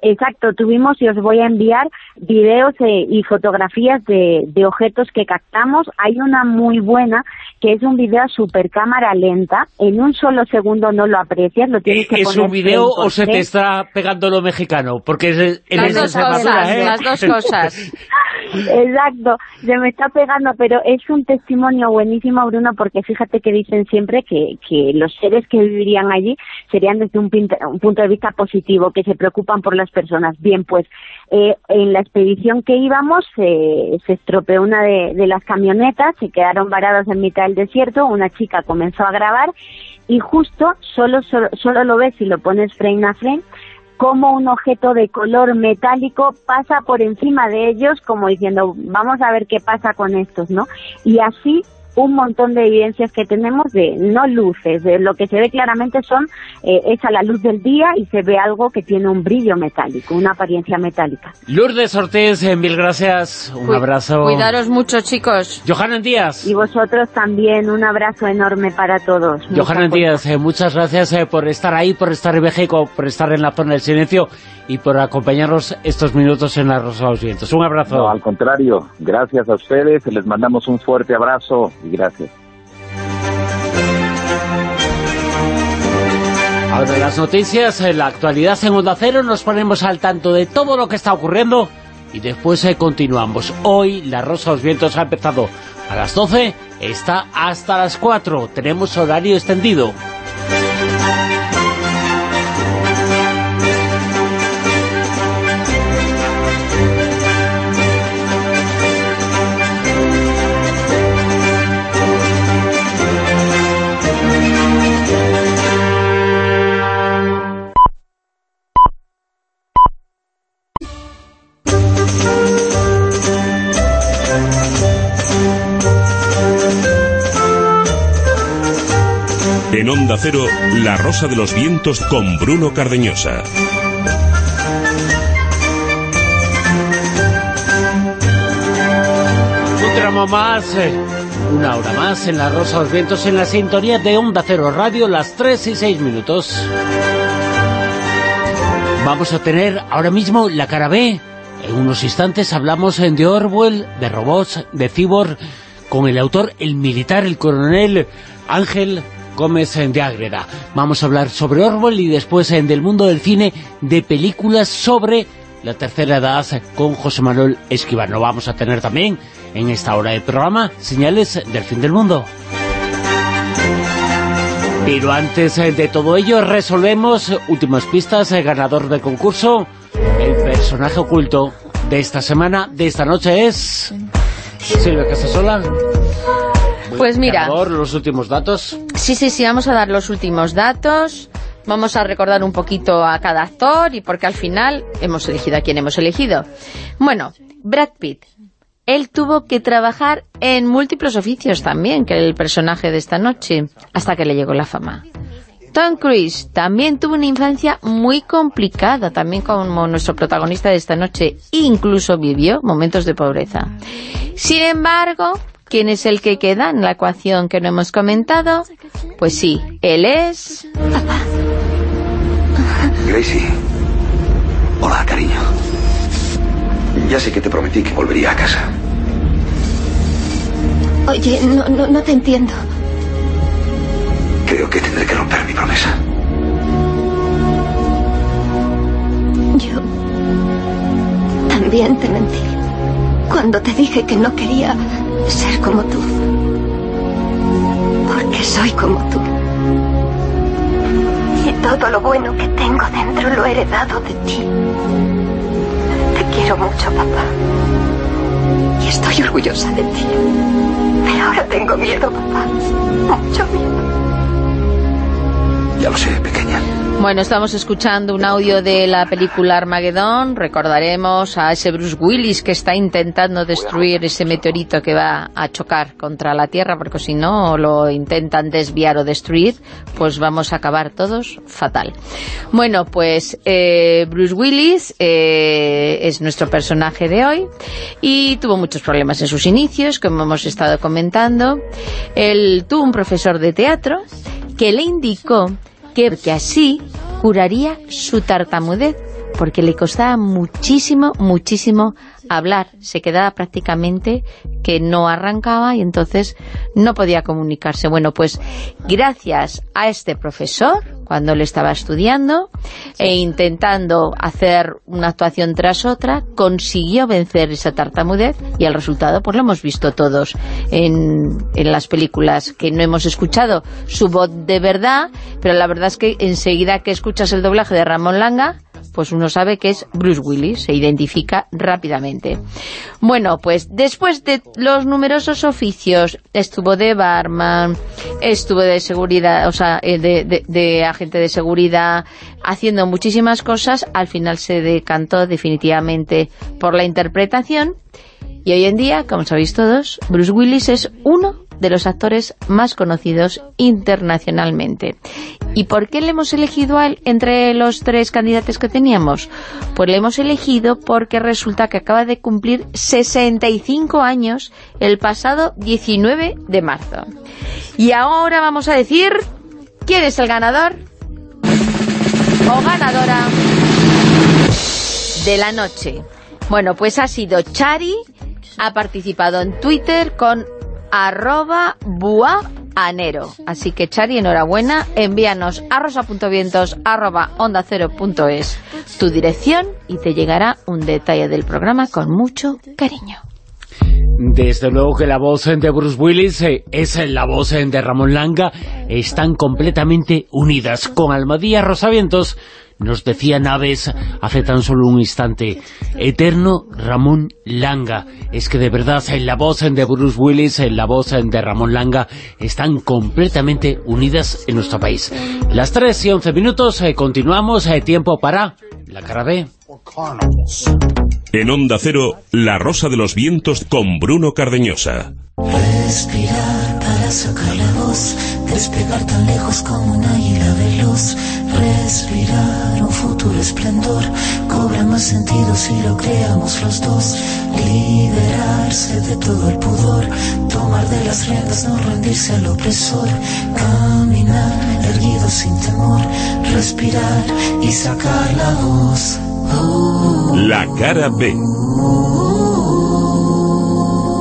Exacto, tuvimos y os voy a enviar videos eh, y fotografías de, de objetos que captamos. Hay una muy buena que es un video a super cámara lenta. En un solo segundo no lo aprecias, lo tienes que ¿Es poner un video o se te está pegando lo mexicano? Porque es, en Las esa dos cosas, ¿eh? las dos cosas. Exacto, se me está pegando, pero es un testimonio buenísimo, Bruno, porque fíjate que dicen siempre que, que los seres que vivirían allí serían desde un, un punto de vista positivo, que se preocupan por las personas. Bien, pues eh, en la expedición que íbamos eh, se estropeó una de, de las camionetas, se quedaron varados en mitad del desierto, una chica comenzó a grabar y justo solo, solo, solo lo ves si lo pones frame a frame como un objeto de color metálico pasa por encima de ellos como diciendo vamos a ver qué pasa con estos, ¿no? Y así un montón de evidencias que tenemos de no luces, de lo que se ve claramente son eh, es a la luz del día y se ve algo que tiene un brillo metálico, una apariencia metálica. Lourdes Ortiz, eh, mil gracias, un Cu- abrazo. Cuidaros mucho, chicos. Johanan Díaz. Y vosotros también, un abrazo enorme para todos. Johanan. Díaz, eh, muchas gracias eh, por estar ahí, por estar en México, por estar en la zona del silencio y por acompañarnos estos minutos en la Rosa de los Vientos. Un abrazo. No, al contrario, gracias a ustedes, les mandamos un fuerte abrazo y gracias. Ahora las noticias, en la actualidad en Onda Cero, nos ponemos al tanto de todo lo que está ocurriendo y después eh, continuamos. Hoy la Rosa de los Vientos ha empezado a las 12, está hasta las 4, tenemos horario extendido. Cero, La Rosa de los Vientos con Bruno Cardeñosa. Un tramo más, eh, una hora más en la Rosa de los Vientos en la sintonía de Onda Cero Radio, las 3 y 6 minutos. Vamos a tener ahora mismo la cara B. En unos instantes hablamos de Orwell, de robots, de cyborg, con el autor, el militar, el coronel Ángel Gómez de Ágreda. Vamos a hablar sobre Orwell y después en del mundo del cine de películas sobre la tercera edad con José Manuel Esquivano. Vamos a tener también en esta hora de programa señales del fin del mundo. Pero antes eh, de todo ello resolvemos últimas pistas, el ganador del concurso, el personaje oculto de esta semana, de esta noche es... Silvia Casasola. Pues mira, Ganador, los últimos datos. sí, sí, sí, vamos a dar los últimos datos. Vamos a recordar un poquito a cada actor y porque al final hemos elegido a quien hemos elegido. Bueno, Brad Pitt. Él tuvo que trabajar en múltiples oficios también que el personaje de esta noche, hasta que le llegó la fama. Tom Cruise también tuvo una infancia muy complicada, también como nuestro protagonista de esta noche, incluso vivió momentos de pobreza. Sin embargo, ¿quién es el que queda en la ecuación que no hemos comentado? Pues sí, él es... Gracie. Hola, cariño. Ya sé que te prometí que volvería a casa. Oye, no, no, no te entiendo. Creo que tendré que romper mi promesa. Yo también te mentí. Cuando te dije que no quería ser como tú. Porque soy como tú. Y todo lo bueno que tengo dentro lo he heredado de ti. Te quiero mucho, papá. Y estoy orgullosa de ti. Pero ahora tengo miedo, papá. Mucho miedo. Ya lo sé, pequeña. Bueno, estamos escuchando un audio de la película Armagedón. Recordaremos a ese Bruce Willis que está intentando destruir ese meteorito que va a chocar contra la Tierra, porque si no lo intentan desviar o destruir, pues vamos a acabar todos fatal. Bueno, pues eh, Bruce Willis eh, es nuestro personaje de hoy y tuvo muchos problemas en sus inicios, como hemos estado comentando. Él tuvo un profesor de teatro que le indicó que, que así curaría su tartamudez porque le costaba muchísimo, muchísimo hablar. Se quedaba prácticamente que no arrancaba y entonces no podía comunicarse. Bueno, pues gracias a este profesor, cuando le estaba estudiando e intentando hacer una actuación tras otra, consiguió vencer esa tartamudez y el resultado pues lo hemos visto todos en, en las películas que no hemos escuchado su voz de verdad, pero la verdad es que enseguida que escuchas el doblaje de Ramón Langa, pues uno sabe que es Bruce Willis, se identifica rápidamente. Bueno, pues después de los numerosos oficios, estuvo de barman, estuvo de seguridad, o sea, eh, de, de, de agente de seguridad, haciendo muchísimas cosas, al final se decantó definitivamente por la interpretación, y hoy en día, como sabéis todos, Bruce Willis es uno de los actores más conocidos internacionalmente. ¿Y por qué le hemos elegido a él entre los tres candidatos que teníamos? Pues le hemos elegido porque resulta que acaba de cumplir 65 años el pasado 19 de marzo. Y ahora vamos a decir quién es el ganador o ganadora de la noche. Bueno, pues ha sido Chari, ha participado en Twitter con arroba buaanero. Así que Chari, enhorabuena, envíanos a rosa.vientos arroba onda cero punto es tu dirección y te llegará un detalle del programa con mucho cariño. Desde luego que la voz de Bruce Willis eh, es la voz de Ramón Langa, están completamente unidas. Con Almadía Rosavientos nos decía Naves hace tan solo un instante, eterno Ramón Langa. Es que de verdad en la voz de Bruce Willis, en la voz de Ramón Langa, están completamente unidas en nuestro país. Las 3 y 11 minutos, eh, continuamos, eh, tiempo para la cara B. En Onda Cero, La Rosa de los Vientos con Bruno Cardeñosa. Respirar para sacar la voz, despegar tan lejos como un águila veloz. Respirar un futuro esplendor, cobra más sentido si lo creamos los dos. Liberarse de todo el pudor, tomar de las riendas, no rendirse al opresor. Caminar erguido sin temor, respirar y sacar la voz. La cara B.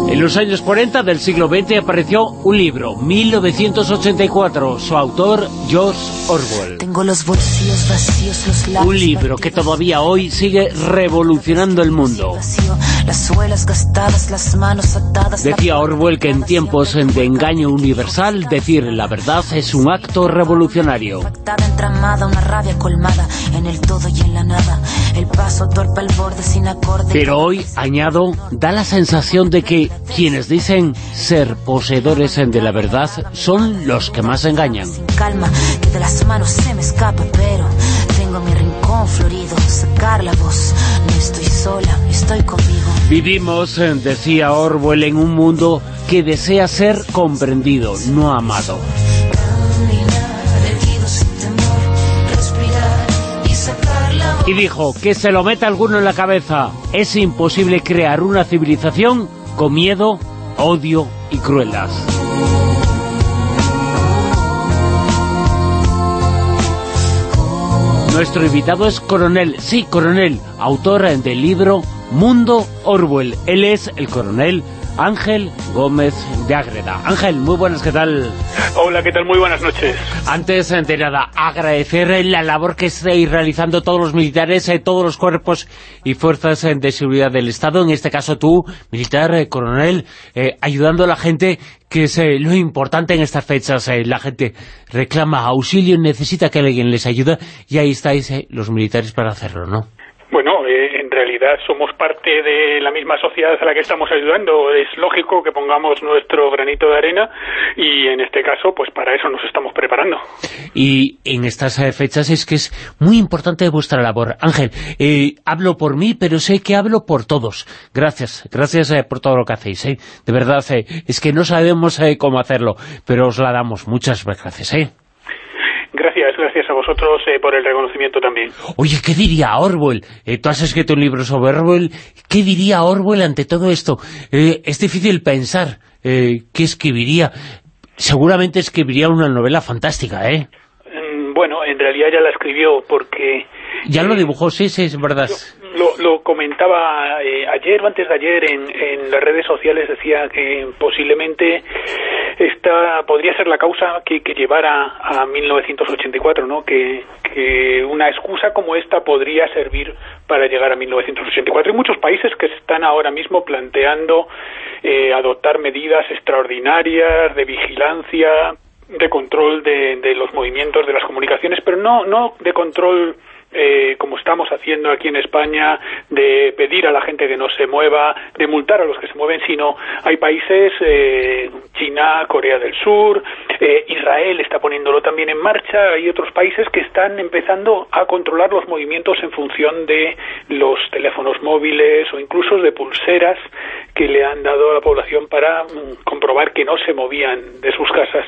En los años 40 del siglo XX apareció un libro, 1984, su autor George Orwell. Tengo los bolsillos vacíos, los labios Un libro que todavía hoy sigue revolucionando el mundo. Decía Orwell que en tiempos de engaño universal, decir la verdad es un acto revolucionario. Pero hoy, añado, da la sensación de que quienes dicen ser poseedores de la verdad son los que más engañan. calma, que de las manos se me escapa, pero tengo mi rincón florido, sacar la voz. No estoy sola, estoy conmigo. Vivimos, eh, decía Orwell, en un mundo que desea ser comprendido, no amado. Y dijo, que se lo meta alguno en la cabeza. Es imposible crear una civilización con miedo, odio y crueldad. Nuestro invitado es Coronel, sí, Coronel, autor del libro Mundo Orwell. Él es el Coronel Ángel Gómez de Ágreda. Ángel, muy buenas, ¿qué tal? Hola, ¿qué tal? Muy buenas noches. Antes de nada, agradecer la labor que estáis realizando todos los militares, eh, todos los cuerpos y fuerzas eh, de seguridad del Estado, en este caso tú, militar, eh, coronel, eh, ayudando a la gente, que es eh, lo importante en estas fechas. eh, la gente reclama auxilio, necesita que alguien les ayude, y ahí estáis los militares para hacerlo, ¿no? Bueno, eh, en realidad somos parte de la misma sociedad a la que estamos ayudando. Es lógico que pongamos nuestro granito de arena y en este caso, pues para eso nos estamos preparando. Y en estas eh, fechas es que es muy importante vuestra labor. Ángel, eh, hablo por mí, pero sé que hablo por todos. Gracias, gracias eh, por todo lo que hacéis. eh. De verdad, eh, es que no sabemos eh, cómo hacerlo, pero os la damos. Muchas gracias. ¿Eh? Gracias, gracias a vosotros eh, por el reconocimiento también. Oye, ¿qué diría Orwell? Eh, tú has escrito un libro sobre Orwell. ¿Qué diría Orwell ante todo esto? Eh, es difícil pensar eh, qué escribiría. Seguramente escribiría una novela fantástica, ¿eh? Mm, Bueno, en realidad ya la escribió porque Ya lo dibujó, sí, sí, es verdad. Lo, lo comentaba eh, ayer o antes de ayer en, en las redes sociales, decía que posiblemente esta podría ser la causa que, que llevara a 1984, ¿no? Que, que una excusa como esta podría servir para llegar a 1984. Hay muchos países que están ahora mismo planteando eh, adoptar medidas extraordinarias de vigilancia, de control de, de los movimientos de las comunicaciones, pero no, no de control eh, como estamos haciendo aquí en España, de pedir a la gente que no se mueva, de multar a los que se mueven, sino hay países, eh, China, Corea del Sur, eh, Israel está poniéndolo también en marcha, hay otros países que están empezando a controlar los movimientos en función de los teléfonos móviles o incluso de pulseras que le han dado a la población para mm, comprobar que no se movían de sus casas.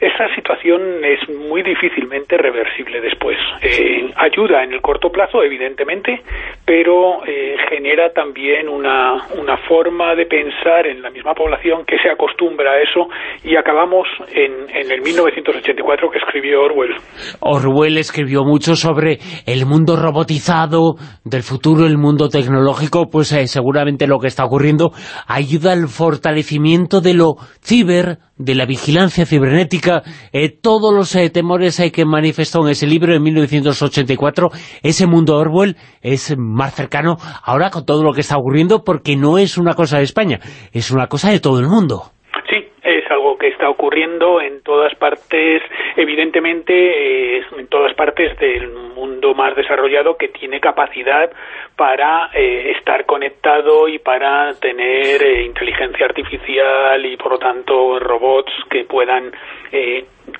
Esa situación es muy difícilmente reversible después. Eh, ayuda en el corto plazo, evidentemente, pero eh, genera también una, una forma de pensar en la misma población que se acostumbra a eso y acabamos en, en el 1984 que escribió Orwell. Orwell escribió mucho sobre el mundo robotizado del futuro, el mundo tecnológico, pues eh, seguramente lo que está ocurriendo ayuda al fortalecimiento de lo ciber, de la vigilancia cibernética, eh, todos los eh, temores eh, que manifestó en ese libro en 1984, ese mundo Orwell es más cercano ahora con todo lo que está ocurriendo porque no es una cosa de España, es una cosa de todo el mundo. Sí, es algo que ocurriendo en todas partes, evidentemente eh, en todas partes del mundo más desarrollado que tiene capacidad para eh, estar conectado y para tener eh, inteligencia artificial y por lo tanto robots que puedan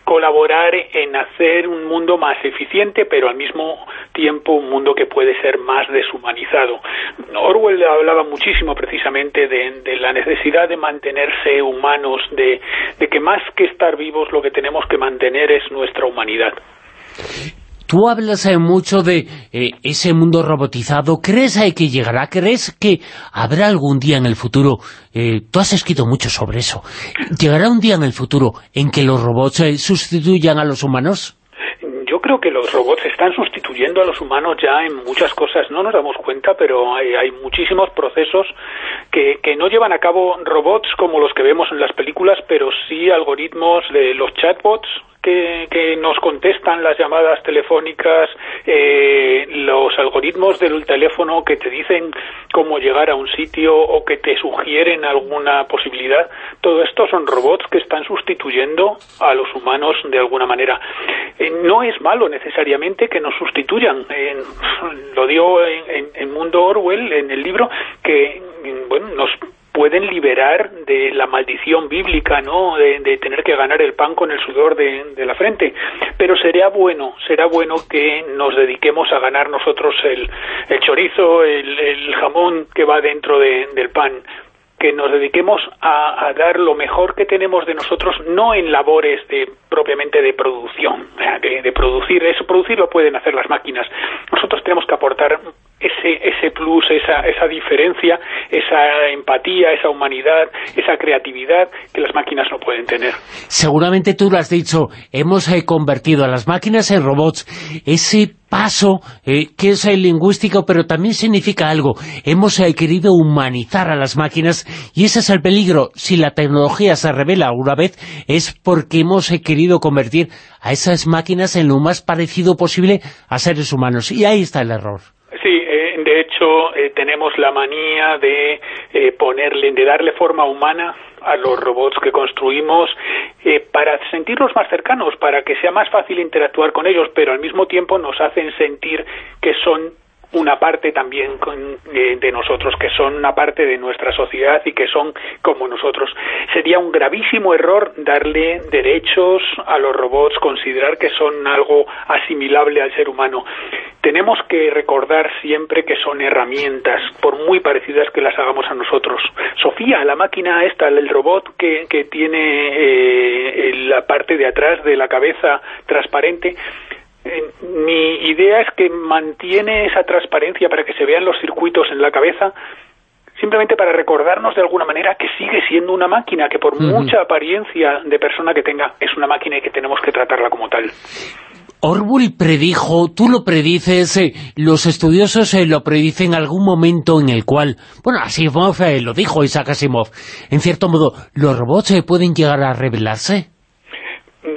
colaborar en hacer un mundo más eficiente pero al mismo tiempo un mundo que puede ser más deshumanizado. Orwell hablaba muchísimo precisamente de, la necesidad de mantenerse humanos, de, más que estar vivos lo que tenemos que mantener es nuestra humanidad. Tú hablas eh, mucho de eh, ese mundo robotizado. ¿Crees eh, que llegará? ¿Crees que habrá algún día en el futuro? eh, tú has escrito mucho sobre eso. ¿Llegará un día en el futuro en que los robots sustituyan a los humanos? Creo que los robots están sustituyendo a los humanos ya en muchas cosas. No nos damos cuenta, pero hay, hay muchísimos procesos que, que no llevan a cabo robots como los que vemos en las películas, pero sí algoritmos de los chatbots que, que nos contestan las llamadas telefónicas, eh, los algoritmos del teléfono que te dicen cómo llegar a un sitio o que te sugieren alguna posibilidad. Todo esto son robots que están sustituyendo a los humanos de alguna manera. Eh, no es malo necesariamente que nos sustituyan. Eh, lo dio en, en, en Mundo Orwell, en el libro, que bueno, nos pueden liberar de la maldición bíblica, ¿no? De, tener que ganar el pan con el sudor de, la frente. Pero sería bueno, será bueno que nos dediquemos a ganar nosotros el, el chorizo, el, jamón que va dentro de, del pan que nos dediquemos a, a, dar lo mejor que tenemos de nosotros, no en labores de propiamente de producción, de, de producir, eso producir lo pueden hacer las máquinas. Nosotros tenemos que aportar ese, ese plus, esa, esa diferencia, esa empatía, esa humanidad, esa creatividad que las máquinas no pueden tener. Seguramente tú lo has dicho, hemos eh, convertido a las máquinas en robots. Ese paso eh, que es el lingüístico, pero también significa algo. Hemos eh, querido humanizar a las máquinas y ese es el peligro. Si la tecnología se revela alguna vez es porque hemos eh, querido convertir a esas máquinas en lo más parecido posible a seres humanos. Y ahí está el error. Sí, eh, de hecho eh, tenemos la manía de eh, ponerle, de darle forma humana a los robots que construimos para sentirlos más cercanos, para que sea más fácil interactuar con ellos, pero al mismo tiempo nos hacen sentir que son una parte también con, eh, de nosotros, que son una parte de nuestra sociedad y que son como nosotros. Sería un gravísimo error darle derechos a los robots, considerar que son algo asimilable al ser humano. Tenemos que recordar siempre que son herramientas, por muy parecidas que las hagamos a nosotros. Sofía, la máquina esta, el robot que, que tiene eh, la parte de atrás de la cabeza transparente, mi idea es que mantiene esa transparencia para que se vean los circuitos en la cabeza simplemente para recordarnos de alguna manera que sigue siendo una máquina, que por uh -huh. mucha apariencia de persona que tenga, es una máquina y que tenemos que tratarla como tal. Orwell predijo, tú lo predices, eh, los estudiosos eh, lo predicen en algún momento en el cual, bueno, Asimov eh, lo dijo, Isaac Asimov, en cierto modo, ¿los robots eh, pueden llegar a rebelarse?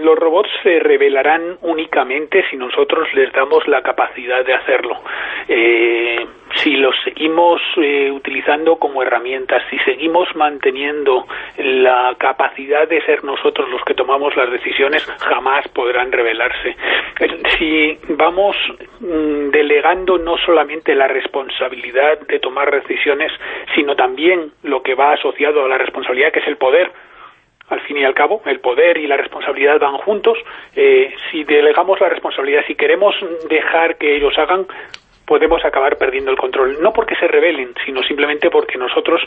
Los robots se revelarán únicamente si nosotros les damos la capacidad de hacerlo. Eh, si los seguimos eh, utilizando como herramientas, si seguimos manteniendo la capacidad de ser nosotros los que tomamos las decisiones, jamás podrán revelarse. Eh, Si vamos mm, delegando no solamente la responsabilidad de tomar decisiones, sino también lo que va asociado a la responsabilidad, que es el poder, al fin y al cabo, el poder y la responsabilidad van juntos. Eh, si delegamos la responsabilidad, si queremos dejar que ellos hagan, podemos acabar perdiendo el control. No porque se rebelen, sino simplemente porque nosotros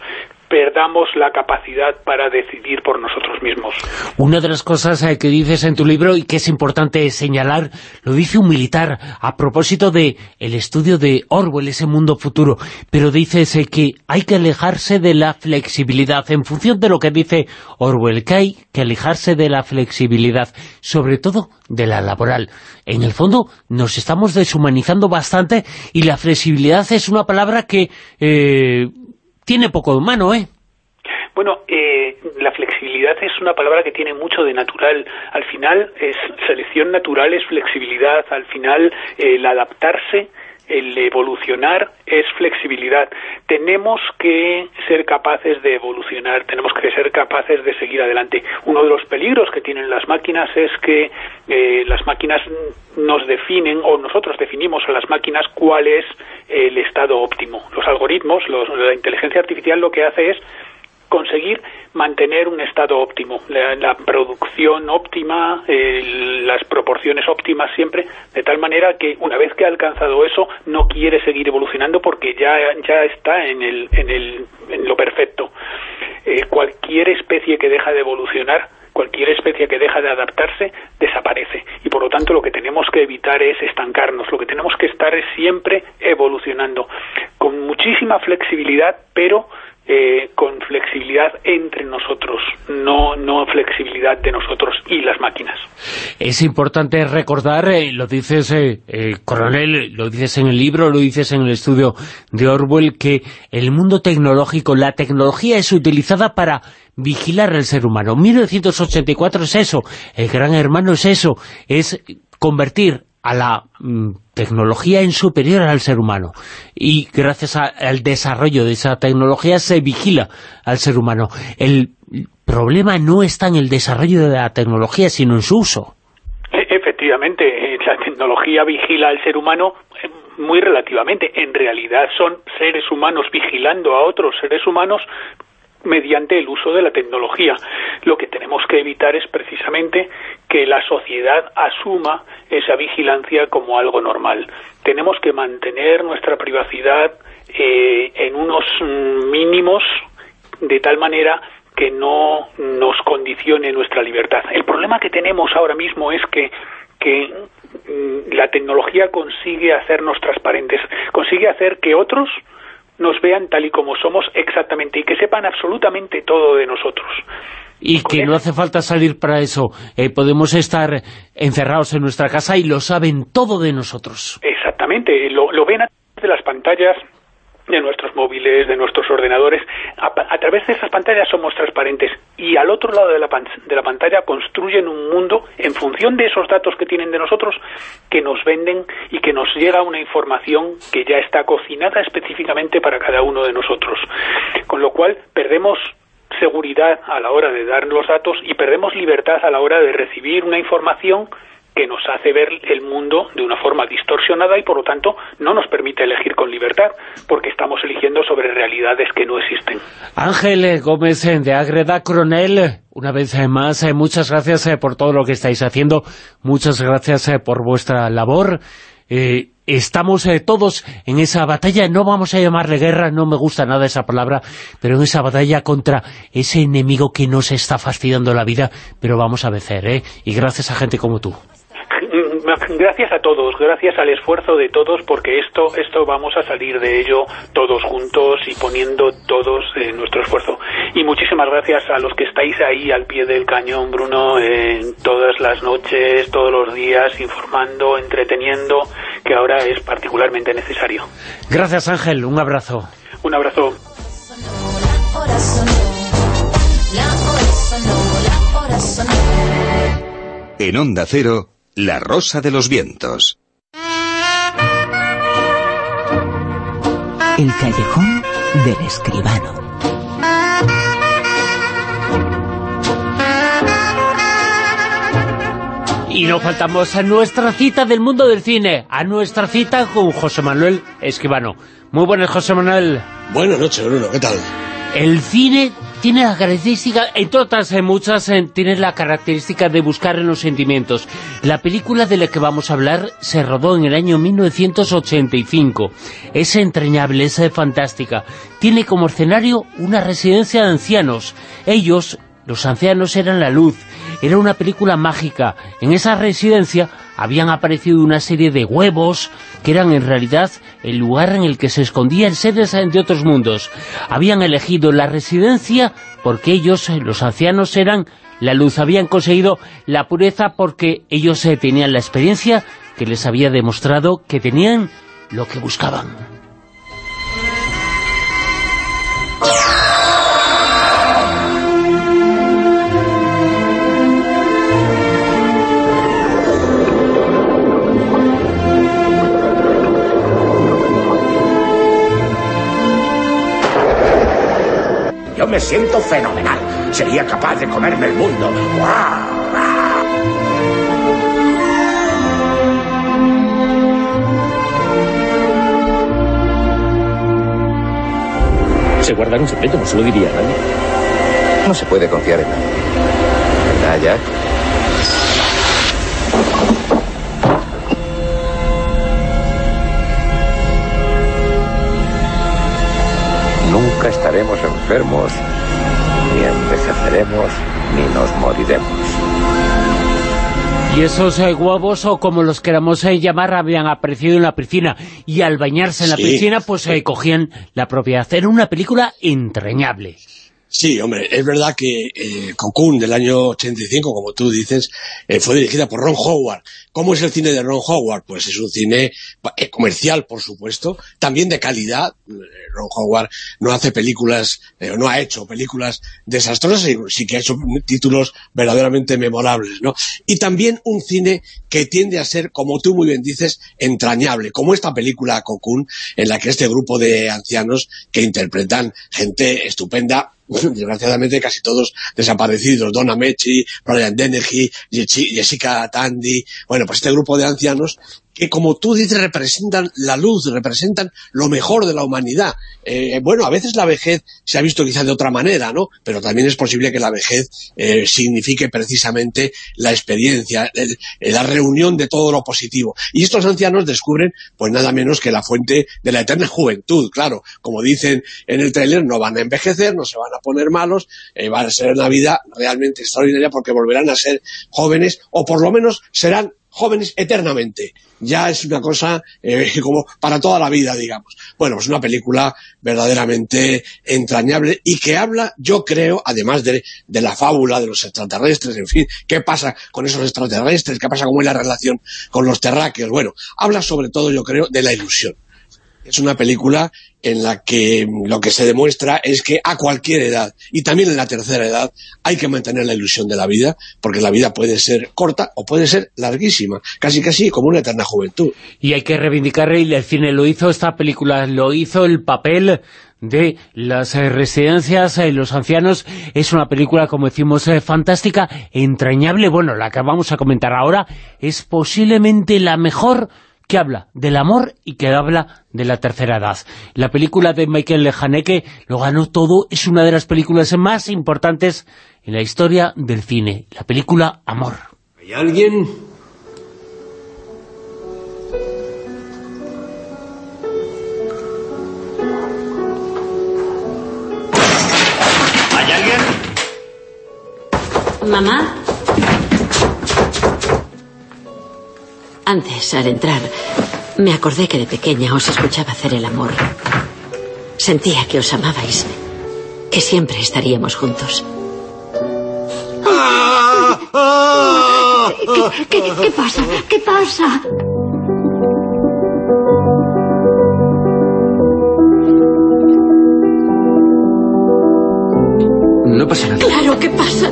perdamos la capacidad para decidir por nosotros mismos. Una de las cosas eh, que dices en tu libro y que es importante señalar, lo dice un militar a propósito de el estudio de Orwell, ese mundo futuro, pero dices eh, que hay que alejarse de la flexibilidad, en función de lo que dice Orwell, que hay que alejarse de la flexibilidad, sobre todo de la laboral. En el fondo nos estamos deshumanizando bastante y la flexibilidad es una palabra que eh, tiene poco humano, ¿eh? Bueno, eh, la flexibilidad es una palabra que tiene mucho de natural. Al final, es selección natural es flexibilidad. Al final, el adaptarse, el evolucionar es flexibilidad. Tenemos que ser capaces de evolucionar, tenemos que ser capaces de seguir adelante. Uno de los peligros que tienen las máquinas es que eh, las máquinas nos definen, o nosotros definimos a las máquinas cuál es el estado óptimo. Los algoritmos, los- la inteligencia artificial lo que hace es conseguir mantener un estado óptimo, la, producción óptima, las proporciones óptimas siempre, de tal manera que una vez que ha alcanzado eso, no quiere seguir evolucionando porque ya, ya está en, el, en, el, en lo perfecto. Eh, cualquier especie que deja de evolucionar, cualquier especie que deja de adaptarse, desaparece. Y por lo tanto lo que tenemos que evitar es estancarnos, lo que tenemos que estar es siempre evolucionando, con muchísima flexibilidad, pero eh, con flexibilidad entre nosotros, no, no flexibilidad de nosotros y las máquinas. Es importante recordar, eh, lo dices, eh, eh, coronel, lo dices en el libro, lo dices en el estudio de Orwell, que el mundo tecnológico, la tecnología es utilizada para vigilar al ser humano. 1984 es eso, el gran hermano es eso, es convertir a la mm, tecnología en superior al ser humano y gracias al desarrollo de esa tecnología se vigila al ser humano. El problema no está en el desarrollo de la tecnología, sino en su uso. E- Efectivamente, eh, la tecnología vigila al ser humano eh, muy relativamente. En realidad son seres humanos vigilando a otros seres humanos mediante el uso de la tecnología. Lo que tenemos que evitar es precisamente que la sociedad asuma esa vigilancia como algo normal. Tenemos que mantener nuestra privacidad eh, en unos mm, mínimos de tal manera que no nos condicione nuestra libertad. El problema que tenemos ahora mismo es que, que mm, la tecnología consigue hacernos transparentes, consigue hacer que otros nos vean tal y como somos exactamente y que sepan absolutamente todo de nosotros. Y que no hace falta salir para eso. Eh, podemos estar encerrados en nuestra casa y lo saben todo de nosotros. Exactamente, lo, lo ven a través de las pantallas de nuestros móviles, de nuestros ordenadores. A, a través de esas pantallas somos transparentes y al otro lado de la, pan- de la pantalla construyen un mundo en función de esos datos que tienen de nosotros que nos venden y que nos llega una información que ya está cocinada específicamente para cada uno de nosotros. Con lo cual perdemos seguridad a la hora de dar los datos y perdemos libertad a la hora de recibir una información que nos hace ver el mundo de una forma distorsionada y por lo tanto no nos permite elegir con libertad porque estamos eligiendo sobre realidades que no existen. Ángel Gómez eh, de Ágreda, coronel, una vez eh, más, eh, muchas gracias por todo lo que estáis haciendo, muchas gracias por vuestra labor. Estamos todos en esa batalla, no vamos a llamarle guerra, no me gusta nada esa palabra, pero en esa batalla contra ese enemigo que nos está fastidiando la vida, pero vamos a vencer, ¿eh? Y gracias a gente como tú. Gracias a todos, gracias al esfuerzo de todos, porque esto, esto vamos a salir de ello todos juntos y poniendo todos eh, nuestro esfuerzo. Y muchísimas gracias a los que estáis ahí al pie del cañón, Bruno, en todas las noches, todos los días, informando, entreteniendo, que ahora es particularmente necesario. Gracias, Ángel. Un abrazo. Un abrazo. En Onda Cero, La Rosa de los Vientos. El callejón del escribano. Y no faltamos a nuestra cita del mundo del cine, a nuestra cita con José Manuel Escribano. Muy buenas, José Manuel. Buenas noches, Bruno, ¿qué tal? El cine tiene la característica, entre otras en muchas, eh, tiene la característica de buscar en los sentimientos. La película de la que vamos a hablar se rodó en el año 1985. Es entrañable, es eh, fantástica. Tiene como escenario una residencia de ancianos. Ellos, los ancianos, eran la luz. Era una película mágica. En esa residencia habían aparecido una serie de huevos que eran en realidad el lugar en el que se escondían seres de otros mundos. Habían elegido la residencia porque ellos, los ancianos, eran la luz. Habían conseguido la pureza porque ellos eh, tenían la experiencia que les había demostrado que tenían lo que buscaban. Me siento fenomenal. Sería capaz de comerme el mundo. ¡Guau! Se guardan un secreto, no se lo diría a nadie. No se puede confiar en nadie. ¿Verdad, Jack? Nunca estaremos enfermos, ni envejeceremos, ni nos moriremos. Y esos eh, huevos, o como los queramos eh, llamar, habían aparecido en la piscina. Y al bañarse en la Sí. piscina, pues eh, cogían la propiedad. Era una película entrañable. Sí, hombre, es verdad que eh, Cocoon del año 85, como tú dices, eh, fue dirigida por Ron Howard. ¿Cómo es el cine de Ron Howard? Pues es un cine eh, comercial, por supuesto, también de calidad. Eh, Ron Howard no hace películas, no ha hecho películas desastrosas, sí que ha hecho títulos verdaderamente memorables, ¿no? Y también un cine que tiende a ser, como tú muy bien dices, entrañable, como esta película Cocoon, en la que este grupo de ancianos que interpretan gente estupenda, desgraciadamente casi todos desaparecidos, Donna Mechi, Brian Dennehy, Jessica Tandy, bueno, pues este grupo de ancianos que como tú dices representan la luz, representan lo mejor de la humanidad. Eh, bueno, a veces la vejez se ha visto quizá de otra manera, ¿no? Pero también es posible que la vejez eh, signifique precisamente la experiencia, la reunión de todo lo positivo. Y estos ancianos descubren, pues nada menos que la fuente de la eterna juventud, claro. Como dicen en el tráiler, no van a envejecer, no se van a poner malos, eh, va a ser una vida realmente extraordinaria porque volverán a ser jóvenes, o por lo menos serán jóvenes eternamente. Ya es una cosa eh, como para toda la vida, digamos. Bueno, pues una película verdaderamente entrañable y que habla, yo creo, además de, la fábula de los extraterrestres, en fin, qué pasa con esos extraterrestres, qué pasa, es la relación con los terráqueos. Bueno, habla sobre todo, yo creo, de la ilusión. Es una película en la que lo que se demuestra es que a cualquier edad, y también en la tercera edad, hay que mantener la ilusión de la vida, porque la vida puede ser corta o puede ser larguísima, casi casi como una eterna juventud. Y hay que reivindicar, y el cine lo hizo, esta película lo hizo, el papel de las eh, residencias, eh, los ancianos, es una película, como decimos, eh, fantástica, entrañable, bueno, la que vamos a comentar ahora, es posiblemente la mejor que habla del amor y que habla de la tercera edad. La película de Michael Haneke lo ganó todo, es una de las películas más importantes en la historia del cine, la película Amor. ¿Hay alguien? ¿Hay alguien? Mamá, Antes, al entrar, me acordé que de pequeña os escuchaba hacer el amor. Sentía que os amabais, que siempre estaríamos juntos. ¿Qué, qué, qué pasa? ¿Qué pasa? No pasa nada. Claro, ¿qué pasa?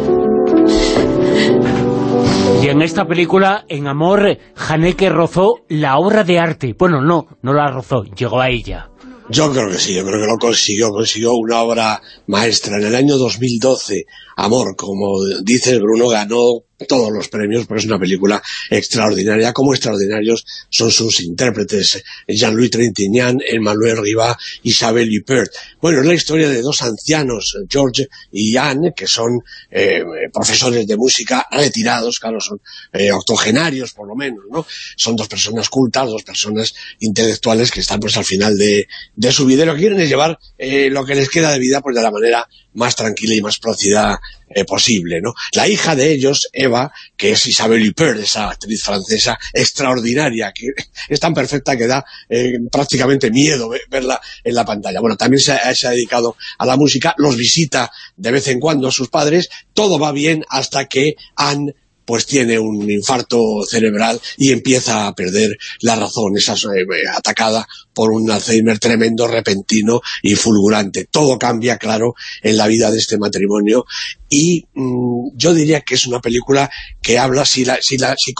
Y en esta película, en Amor, Haneke rozó la obra de arte. Bueno, no, no la rozó, llegó a ella. Yo creo que sí, yo creo que lo consiguió, consiguió una obra maestra. En el año 2012, Amor, como dice Bruno, ganó todos los premios porque es una película extraordinaria, como extraordinarios son sus intérpretes, Jean-Louis Trintignant, Emmanuel Riva, Isabelle Huppert. Bueno, es la historia de dos ancianos, George y Anne, que son eh, profesores de música retirados, claro, son eh, octogenarios por lo menos, ¿no? Son dos personas cultas, dos personas intelectuales que están pues al final de, de su vida y lo que quieren es llevar eh, lo que les queda de vida pues de la manera más tranquila y más próxida eh, posible, ¿no? La hija de ellos, Eva, que es Isabelle Huppert, esa actriz francesa extraordinaria, que es tan perfecta que da eh, prácticamente miedo ve- verla en la pantalla. Bueno, también se ha, se ha dedicado a la música, los visita de vez en cuando a sus padres, todo va bien hasta que Anne pues tiene un infarto cerebral y empieza a perder la razón, es eh, atacada por un Alzheimer tremendo, repentino y fulgurante. Todo cambia, claro, en la vida de este matrimonio y mm, yo diría que es una película que habla, si, la, si, la, si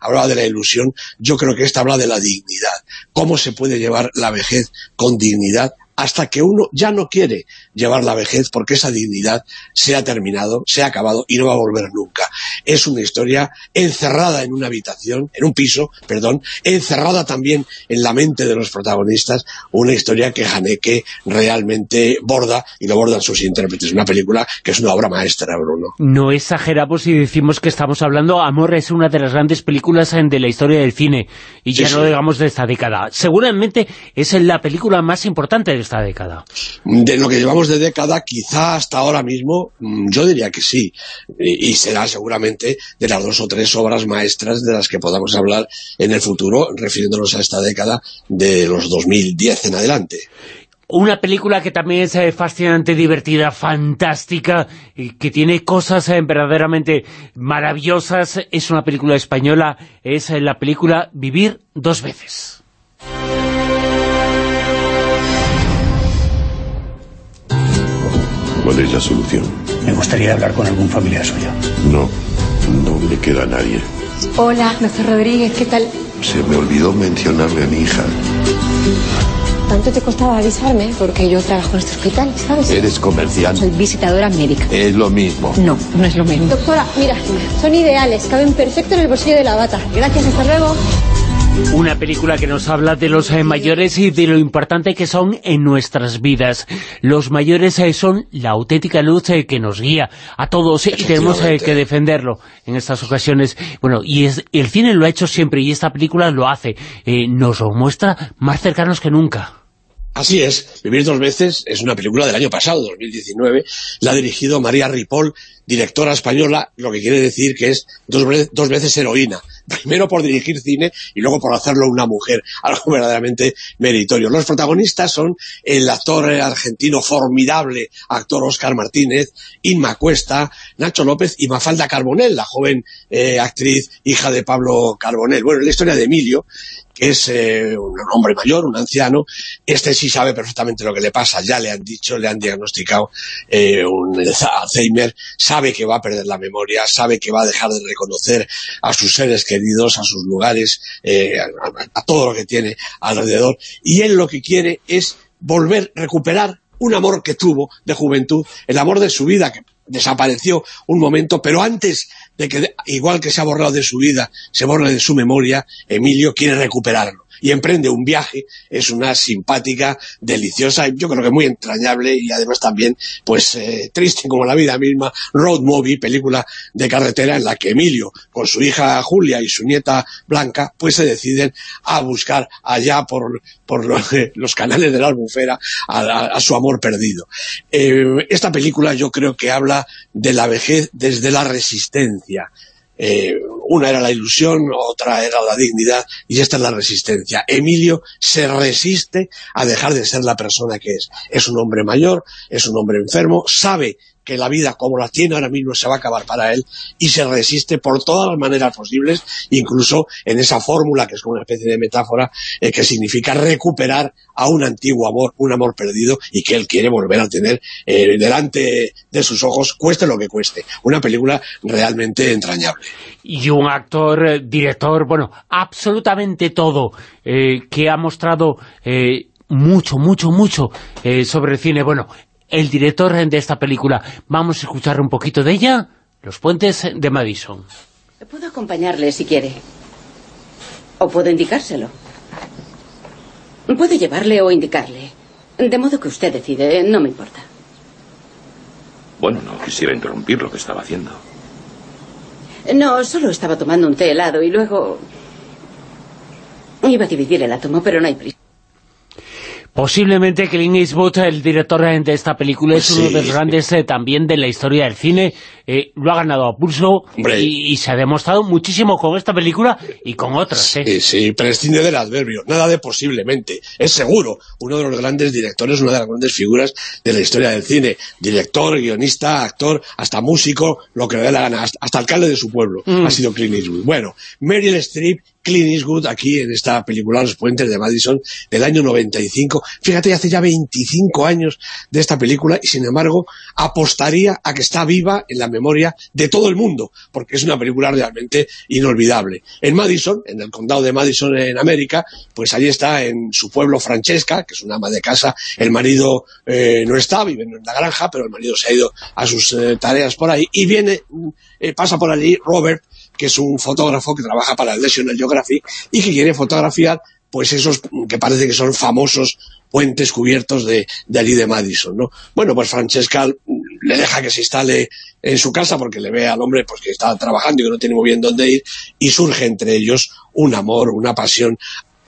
hablaba de la ilusión, yo creo que esta habla de la dignidad. ¿Cómo se puede llevar la vejez con dignidad? hasta que uno ya no quiere llevar la vejez porque esa dignidad se ha terminado, se ha acabado y no va a volver nunca. Es una historia encerrada en una habitación, en un piso, perdón, encerrada también en la mente de los protagonistas, una historia que Haneke realmente borda y lo bordan sus intérpretes. Una película que es una obra maestra, Bruno. No exageramos si decimos que estamos hablando, Amor es una de las grandes películas de la historia del cine, y Sí, ya no digamos de esta década. Seguramente es la película más importante de esta década. De lo que llevamos de década, quizá hasta ahora mismo, mm, yo diría que sí. Y será seguramente de las dos o tres obras maestras de las que podamos hablar en el futuro, refiriéndonos a esta década de los 2010 en adelante. Una película que también es eh, fascinante, divertida, fantástica, y que tiene cosas eh, verdaderamente maravillosas. Es una película española, es eh, la película Vivir dos veces. ¿Cuál es la solución? Me gustaría hablar con algún familiar suyo. No, no le queda a nadie. Hola, doctor Rodríguez, ¿qué tal? Se me olvidó mencionarle a mi hija. Tanto te costaba avisarme porque yo trabajo en este hospital, ¿sabes? Eres comercial. Soy visitadora médica. Es lo mismo. No, no es lo mismo. Doctora, mira, son ideales, caben perfecto en el bolsillo de la bata. Gracias, hasta luego. Una película que nos habla de los eh, mayores y de lo importante que son en nuestras vidas. Los mayores eh, son la auténtica luz eh, que nos guía a todos y tenemos que defenderlo en estas ocasiones. Bueno, y es- el cine lo ha hecho siempre y esta película lo hace. Eh, nos lo muestra más cercanos que nunca. Así es, Vivir dos veces es una película del año pasado, 2019, la ha dirigido María Ripoll, directora española, lo que quiere decir que es dos, dos veces heroína. Primero por dirigir cine y luego por hacerlo una mujer, algo verdaderamente meritorio. Los protagonistas son el actor argentino formidable, actor Óscar Martínez, Inma Cuesta, Nacho López y Mafalda Carbonell, la joven eh, actriz hija de Pablo Carbonell. Bueno, la historia de Emilio, es eh, un hombre mayor, un anciano, este sí sabe perfectamente lo que le pasa, ya le han dicho, le han diagnosticado eh, un Alzheimer, sabe que va a perder la memoria, sabe que va a dejar de reconocer a sus seres queridos, a sus lugares, eh, a, a todo lo que tiene alrededor, y él lo que quiere es volver, recuperar un amor que tuvo de juventud, el amor de su vida, que desapareció un momento, pero antes de que, igual que se ha borrado de su vida, se borre de su memoria, Emilio quiere recuperarlo y emprende un viaje, es una simpática, deliciosa, yo creo que muy entrañable y además también, pues, eh, triste como la vida misma, road movie, película de carretera en la que Emilio, con su hija Julia y su nieta Blanca, pues se deciden a buscar allá por, por lo- los canales de la albufera a su amor perdido. Eh, esta película yo creo que habla de la vejez desde la resistencia. Eh, una era la ilusión, otra era la dignidad, y esta es la resistencia. Emilio se resiste a dejar de ser la persona que es. Es un hombre mayor, es un hombre enfermo, sabe que la vida como la tiene ahora mismo se va a acabar para él y se resiste por todas las maneras posibles, incluso en esa fórmula que es como una especie de metáfora eh, que significa recuperar a un antiguo amor, un amor perdido y que él quiere volver a tener eh, delante de sus ojos, cueste lo que cueste. Una película realmente entrañable. Y un actor, eh, director, bueno, absolutamente todo, que ha mostrado mucho, mucho, mucho sobre el cine. Bueno, el director de esta película. Vamos a escuchar un poquito de ella, Los puentes de Madison. Puedo acompañarle si quiere. O puedo indicárselo. Puedo llevarle o indicarle. De modo que usted decide, no me importa. Bueno, no quisiera interrumpir lo que estaba haciendo. No, solo estaba tomando un té helado y luego... Iba a dividir el átomo, pero no hay prisa. Posiblemente Clint Eastwood, el director de esta película, es uno de los grandes eh, también de la historia del cine. Eh, lo ha ganado a pulso y, se ha demostrado muchísimo con esta película y con otras. ¿eh? Sí, sí, prescinde del adverbio. Nada de posiblemente. Es seguro uno de los grandes directores, una de las grandes figuras de la historia del cine. Director, guionista, actor, hasta músico, lo que le dé la gana. Hasta, alcalde de su pueblo Mm. ha sido Clint Eastwood. Bueno, Meryl Streep Clint Eastwood aquí en esta película Los Puentes de Madison del año 95. Fíjate, hace ya 25 años de esta película y sin embargo apostaría a que está viva en la memoria de todo el mundo, porque es una película realmente inolvidable. En Madison, en el condado de Madison en América, pues allí está en su pueblo Francesca, que es una ama de casa, el marido eh, no está, vive en la granja, pero el marido se ha ido a sus eh, tareas por ahí y viene, eh, pasa por allí Robert, que es un fotógrafo que trabaja para el National Geographic y que quiere fotografiar pues esos que parece que son famosos puentes cubiertos de, allí de Madison, ¿no? Bueno, pues Francesca le deja que se instale en su casa porque le ve al hombre pues que está trabajando y que no tiene muy bien dónde ir y surge entre ellos un amor, una pasión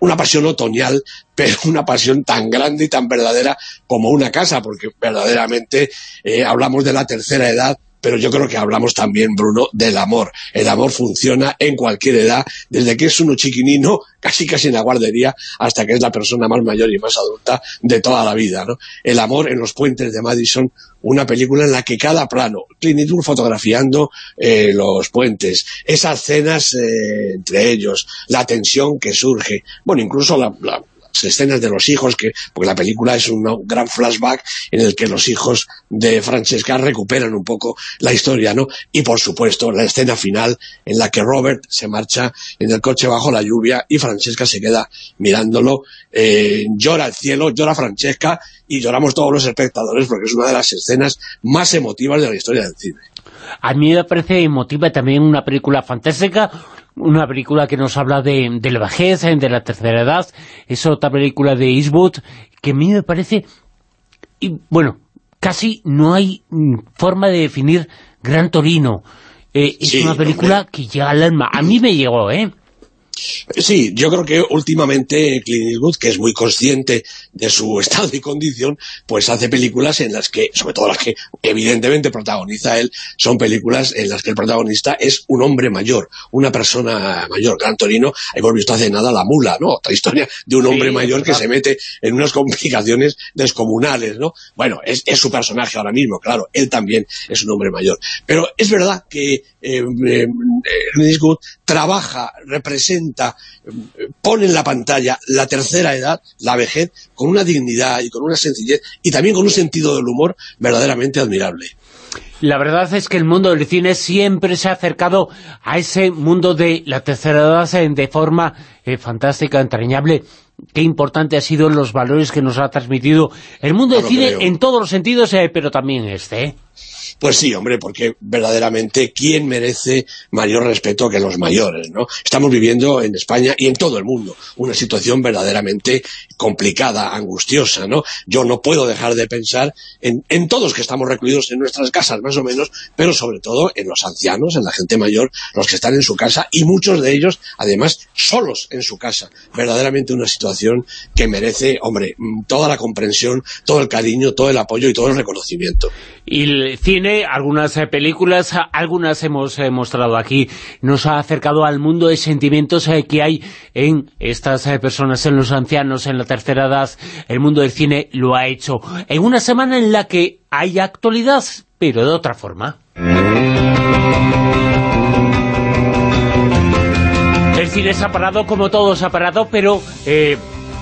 una pasión otoñal, pero una pasión tan grande y tan verdadera como una casa, porque verdaderamente eh, hablamos de la tercera edad, pero yo creo que hablamos también, Bruno, del amor. El amor funciona en cualquier edad, desde que es uno chiquinino, casi casi en la guardería, hasta que es la persona más mayor y más adulta de toda la vida, ¿no? El amor en los puentes de Madison, una película en la que cada plano, Clint Eastwood fotografiando eh, los puentes, esas cenas eh, entre ellos, la tensión que surge, bueno, incluso la, la escenas de los hijos, que porque la película es un gran flashback en el que los hijos de Francesca recuperan un poco la historia, ¿no? Y por supuesto la escena final en la que Robert se marcha en el coche bajo la lluvia y Francesca se queda mirándolo, eh, llora el cielo, llora Francesca y lloramos todos los espectadores porque es una de las escenas más emotivas de la historia del cine. A mí me parece emotiva también una película fantástica, una película que nos habla de, de la vejez, de la tercera edad, es otra película de Eastwood que a mí me parece, y bueno, casi no hay mm, forma de definir Gran Torino. Eh, es Sí, una película que llega al alma. A mí me llegó, ¿eh? Sí, yo creo que últimamente Clint Eastwood, que es muy consciente de su estado y condición, pues hace películas en las que, sobre todo las que evidentemente protagoniza él, son películas en las que el protagonista es un hombre mayor, una persona mayor. Gran Torino, hemos visto hace nada La Mula, ¿no? Otra historia de un hombre Sí, mayor que se mete en unas complicaciones descomunales, ¿no? Bueno, es, es su personaje ahora mismo, claro, él también es un hombre mayor. Pero es verdad que Clint Eastwood trabaja, representa, eh, pone en la pantalla la tercera edad, la vejez, con una dignidad y con una sencillez y también con un sentido del humor verdaderamente admirable. La verdad es que el mundo del cine siempre se ha acercado a ese mundo de la tercera edad eh, de forma eh, fantástica, entrañable. Qué importante ha sido los valores que nos ha transmitido el mundo del Claro, cine creo. en todos los sentidos, eh, pero también este. Pues sí, hombre, porque verdaderamente, ¿quién merece mayor respeto que los mayores, no? Estamos viviendo en España y en todo el mundo una situación verdaderamente complicada, angustiosa, ¿no? Yo no puedo dejar de pensar en, en todos que estamos recluidos en nuestras casas, más o menos, pero sobre todo en los ancianos, en la gente mayor, los que están en su casa y muchos de ellos, además, solos en su casa. Verdaderamente una situación que merece, hombre, toda la comprensión, todo el cariño, todo el apoyo y todo el reconocimiento. Cine algunas eh, películas, algunas hemos eh, mostrado aquí, nos ha acercado al mundo de sentimientos eh, que hay en estas personas, en los ancianos, en la tercera edad. El mundo del cine lo ha hecho en una semana en la que hay actualidad, pero de otra forma. El cine se ha parado como todo se ha parado, pero eh,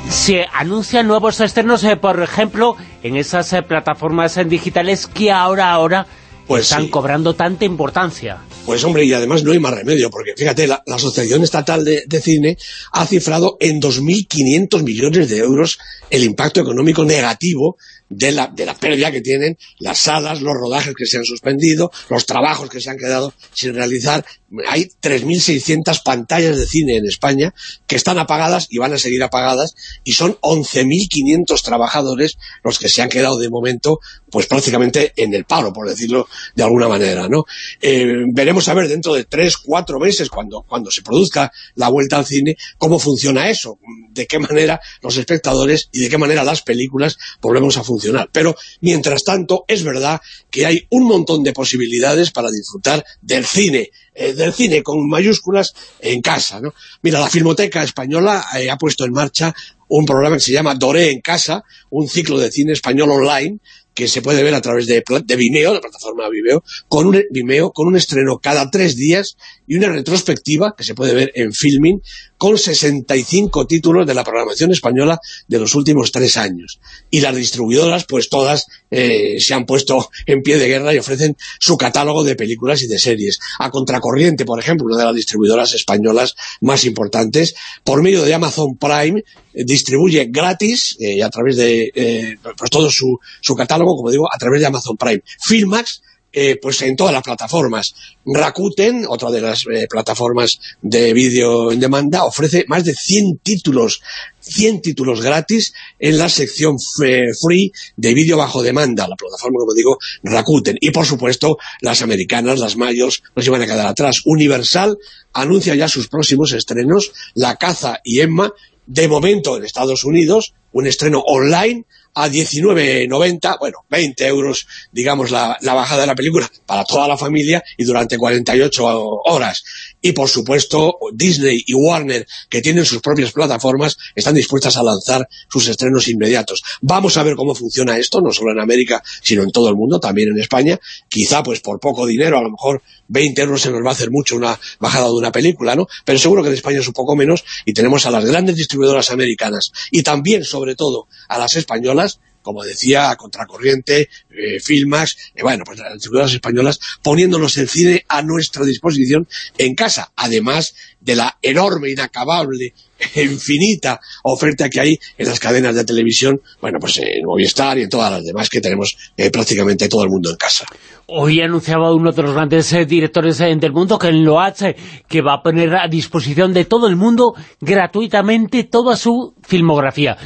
se anuncian nuevos estrenos, eh, por ejemplo, en esas eh, plataformas eh, digitales que ahora, ahora Pues están sí. cobrando tanta importancia. Pues hombre, y además no hay más remedio, porque fíjate, la, la Asociación Estatal de, de Cine ha cifrado en 2.500 millones de euros el impacto económico negativo de la, de la pérdida que tienen las salas, los rodajes que se han suspendido, los trabajos que se han quedado sin realizar. Hay 3.600 pantallas de cine en España que están apagadas y van a seguir apagadas y son 11.500 trabajadores los que se han quedado de momento pues prácticamente en el paro, por decirlo de alguna manera, ¿no? Eh, veremos a ver dentro de tres, cuatro meses, cuando, cuando se produzca la vuelta al cine, cómo funciona eso, de qué manera los espectadores y de qué manera las películas volvemos a funcionar. Pero, mientras tanto, es verdad que hay un montón de posibilidades para disfrutar del cine, eh, del cine con mayúsculas en casa. Mira, la Filmoteca Española eh, ha puesto en marcha un programa que se llama Doré en casa, un ciclo de cine español online que se puede ver a través de, de Vimeo, la plataforma Vimeo, con un, Vimeo, con un estreno cada tres días y una retrospectiva que se puede ver en Filming con 65 títulos de la programación española de los últimos tres años. Y las distribuidoras, pues todas eh, se han puesto en pie de guerra y ofrecen su catálogo de películas y de series. A Contracorriente, por ejemplo, una de las distribuidoras españolas más importantes, por medio de Amazon Prime, eh, distribuye gratis, eh, a través de eh, pues todo su, su catálogo, como digo, a través de Amazon Prime. Filmax, eh, pues en todas las plataformas. Rakuten, otra de las eh, plataformas de vídeo en demanda, ofrece más de 100 títulos, 100 títulos gratis en la sección free de vídeo bajo demanda, la plataforma, como digo, Rakuten. Y por supuesto, las americanas, las mayos, no se van a quedar atrás. Universal anuncia ya sus próximos estrenos, La Caza y Emma, de momento en Estados Unidos, un estreno online a 19,90, bueno, 20 euros, digamos, la, la bajada de la película para toda la familia y durante 48 horas. Y por supuesto, Disney y Warner, que tienen sus propias plataformas, están dispuestas a lanzar sus estrenos inmediatos. Vamos a ver cómo funciona esto, no solo en América, sino en todo el mundo, también en España. Quizá, pues por poco dinero, a lo mejor 20 euros se nos va a hacer mucho una bajada de una película, ¿no? Pero seguro que en España es un poco menos y tenemos a las grandes distribuidoras americanas y también, sobre todo, a las españolas, como decía, Contracorriente, eh, Filmax, eh, bueno, pues las distribuidoras españolas, poniéndonos el cine a nuestra disposición en casa, además de la enorme, inacabable, infinita oferta que hay en las cadenas de televisión, bueno, pues en Movistar y en todas las demás que tenemos eh, prácticamente todo el mundo en casa. Hoy anunciaba uno de los grandes eh, directores del mundo, que en Loach, que va a poner a disposición de todo el mundo gratuitamente toda su filmografía.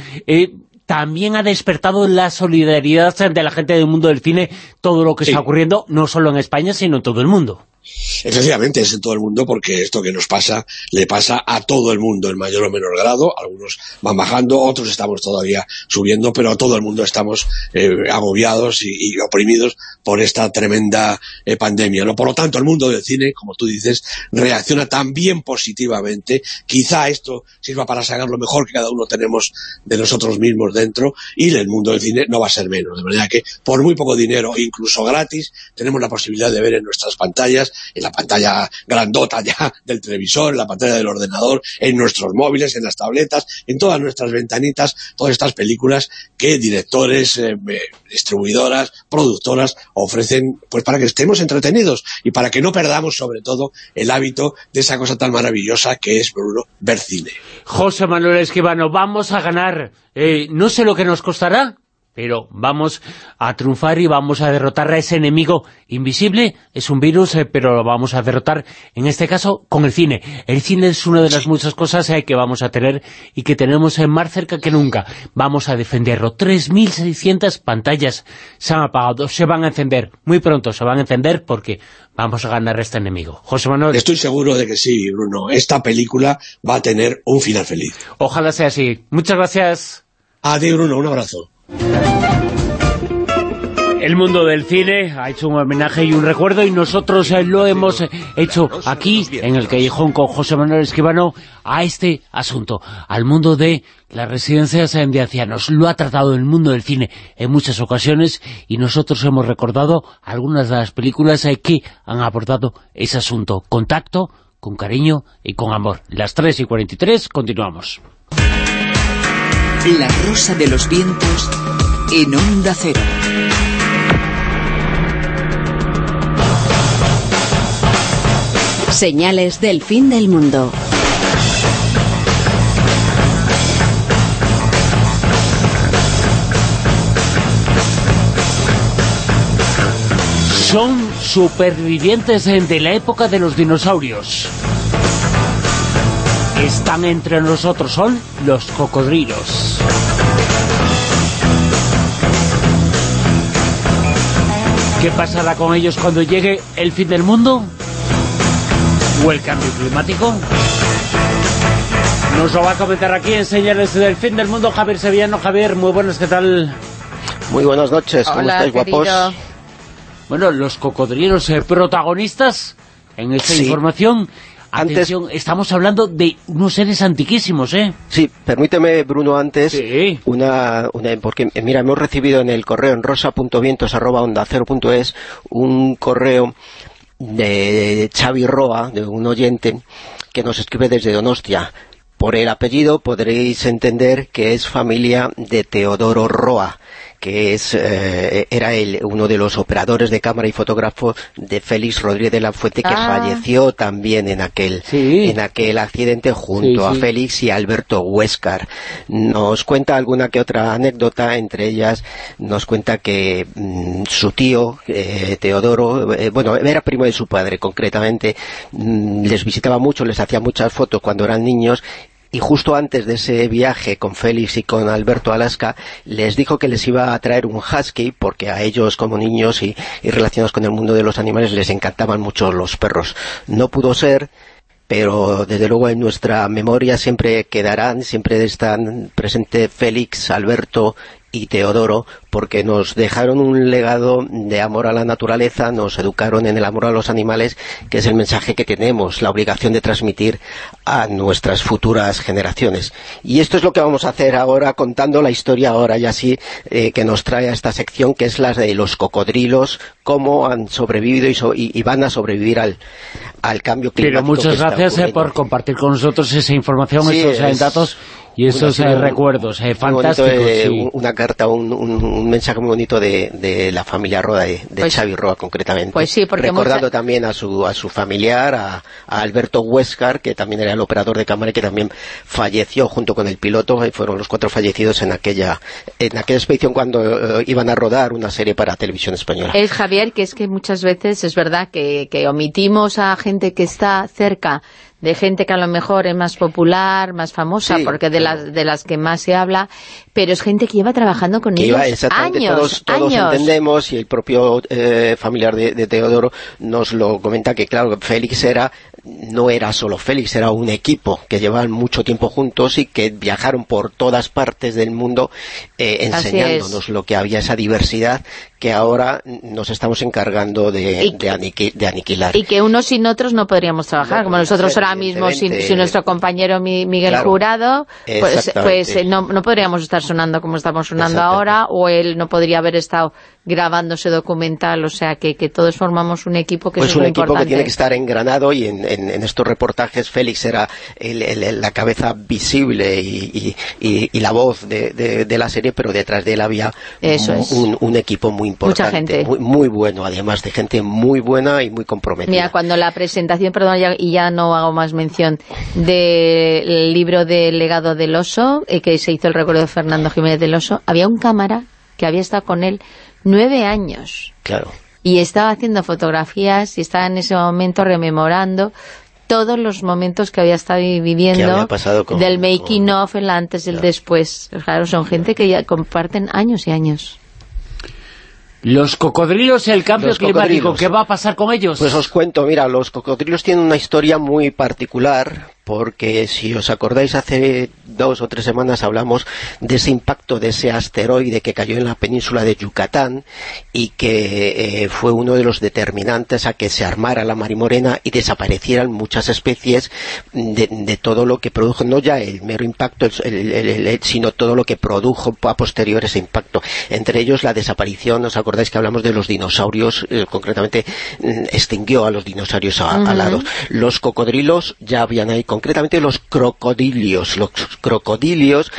También ha despertado la solidaridad de la gente del mundo del cine, todo lo que Sí. está ocurriendo, no solo en España, sino en todo el mundo. Efectivamente, es en todo el mundo porque esto que nos pasa le pasa a todo el mundo en mayor o menor grado. Algunos van bajando, otros estamos todavía subiendo, pero a todo el mundo estamos eh, agobiados y, oprimidos por esta tremenda eh, pandemia. ¿no? Por lo tanto, el mundo del cine, como tú dices, reacciona también positivamente. Quizá esto sirva para sacar lo mejor que cada uno tenemos de nosotros mismos dentro y el mundo del cine no va a ser menos. De manera que por muy poco dinero, incluso gratis, tenemos la posibilidad de ver en nuestras pantallas en la pantalla grandota ya del televisor, en la pantalla del ordenador, en nuestros móviles, en las tabletas, en todas nuestras ventanitas, todas estas películas que directores, eh, eh, distribuidoras, productoras ofrecen pues para que estemos entretenidos y para que no perdamos sobre todo el hábito de esa cosa tan maravillosa que es, Bruno, ver cine. José Manuel Esquivano, vamos a ganar. Eh, no sé lo que nos costará, pero vamos a triunfar y vamos a derrotar a ese enemigo invisible. Es un virus, eh, pero lo vamos a derrotar, en este caso, con el cine. El cine es una de las muchas cosas eh, que vamos a tener y que tenemos eh, más cerca que nunca. Vamos a defenderlo. 3.600 pantallas se han apagado, se van a encender. Muy pronto se van a encender porque vamos a ganar a este enemigo. José Manuel. Estoy seguro de que sí, Bruno. Esta película va a tener un final feliz. Ojalá sea así. Muchas gracias. Adiós, Bruno. Un abrazo. El mundo del cine ha hecho un homenaje y un recuerdo y nosotros eh, lo hemos eh, hecho aquí, en el Callejón con José Manuel Esquivano, a este asunto, al mundo de las residencias de ancianos. Lo ha tratado el mundo del cine en muchas ocasiones y nosotros hemos recordado algunas de las películas eh, que han abordado ese asunto. Contacto, con cariño y con amor. Las 3 y 43, continuamos. La Rosa de los Vientos en Onda Cero. Señales del fin del mundo. Son supervivientes de la época de los dinosaurios. Están entre nosotros, son los cocodrilos. ¿Qué pasará con ellos cuando llegue el fin del mundo? ¿O el cambio climático? Nos lo va a comentar aquí en Señales del Fin del Mundo Javier Sevillano. Javier, muy buenas, ¿qué tal? Muy buenas noches, ¿cómo Hola, estáis, guapos? querido. Bueno, los cocodrilos eh, protagonistas en esta Sí. información. Antes- estamos hablando de unos seres antiquísimos, ¿eh? Sí, permíteme, Bruno, antes, una, una, porque, mira, hemos recibido en el correo en rosa.vientos.onda0.es un correo de Xavi Roa, de un oyente, que nos escribe desde Donostia. Por el apellido podréis entender que es familia de Teodoro Roa, que es eh, era el, uno de los operadores de cámara y fotógrafo de Félix Rodríguez de la Fuente, que Ah. falleció también en aquel, en aquel accidente junto Sí, a sí. Félix y Alberto Huéscar. Nos cuenta alguna que otra anécdota, entre ellas nos cuenta que mm, su tío, eh, Teodoro, eh, bueno, era primo de su padre concretamente, mm, les visitaba mucho, les hacía muchas fotos cuando eran niños y justo antes de ese viaje con Félix y con Alberto Alaska, les dijo que les iba a traer un husky, porque a ellos como niños y, y relacionados con el mundo de los animales les encantaban mucho los perros. No pudo ser, pero desde luego en nuestra memoria siempre quedarán, siempre están presentes Félix, Alberto y Teodoro, porque nos dejaron un legado de amor a la naturaleza, nos educaron en el amor a los animales, que es el mensaje que tenemos, la obligación de transmitir a nuestras futuras generaciones. Y esto es lo que vamos a hacer ahora, contando la historia ahora y así, eh, que nos trae a esta sección, que es la de los cocodrilos, cómo han sobrevivido y, so- y- y van a sobrevivir al, al cambio climático. Pero muchas gracias eh, por compartir con nosotros esa información, Sí, esos es- datos y esos eh, recuerdos eh, fantásticos. eh, sí. un- Una carta, un, un- un mensaje muy bonito de, de la familia Roa, de, de Pues- Xavi Roa concretamente. pues sí, porque Recordando mucha- también a su, a su familiar, a, a Alberto Huéscar, que también era el operador de cámara y que también falleció junto con el piloto, y fueron los cuatro fallecidos en aquella, en aquella expedición cuando eh, iban a rodar una serie para televisión española. Es Javier, que es que muchas veces es verdad que, que omitimos a gente que está cerca de gente que a lo mejor es más popular, más famosa, Sí, porque de las, de las que más se habla, pero es gente que lleva trabajando con que ellos iba años, todos, todos años. entendemos y el propio eh, familiar de, de Teodoro nos lo comenta que claro Félix era no era solo Félix era un equipo que llevaban mucho tiempo juntos y que viajaron por todas partes del mundo eh, enseñándonos lo que había esa diversidad que ahora nos estamos encargando de, Y- de, aniqui- de aniquilar. Y que unos sin otros no podríamos trabajar, como nosotros ahora mismo, sin, nuestro compañero Mi- Miguel Claro. Jurado, pues, pues eh, no, no podríamos estar sonando como estamos sonando ahora, o él no podría haber estado grabando ese documental, o sea que, que todos formamos un equipo que pues es un muy equipo importante. que tiene que estar engranado y en, en- en estos reportajes Félix era el- la cabeza visible y, y- la voz de, de- de la serie, pero detrás de él había Eso un, es. un- un equipo muy importante, gente. Muy, muy bueno, además de gente muy buena y muy comprometida. Mira, cuando la presentación, perdón, ya- y ya no hago más mención, del libro del legado del oso, eh, que se hizo el recuerdo de Fernando Jiménez del Oso, había un cámara que había estado con él nueve años Claro. y estaba haciendo fotografías y estaba en ese momento rememorando todos los momentos que había estado ¿Qué viviendo había pasado con- del making of, el antes y el después. Claro, son gente que ya comparten años y años. Los cocodrilos y el cambio Los climático. ¿qué va a pasar con ellos? Pues os cuento, mira, los cocodrilos tienen una historia muy particular porque si os acordáis hace dos o tres semanas hablamos de ese impacto de ese asteroide que cayó en la península de Yucatán y que eh, fue uno de los determinantes a que se armara la marimorena y desaparecieran muchas especies de, todo lo que produjo, no ya el mero impacto, sino todo lo que produjo a posterior ese impacto. Entre ellos la desaparición, ¿os acordáis que hablamos de los dinosaurios? Eh, concretamente mm, extinguió a los dinosaurios alados. Los cocodrilos ya habían ahí concretamente los crocodilios. Los crocodilios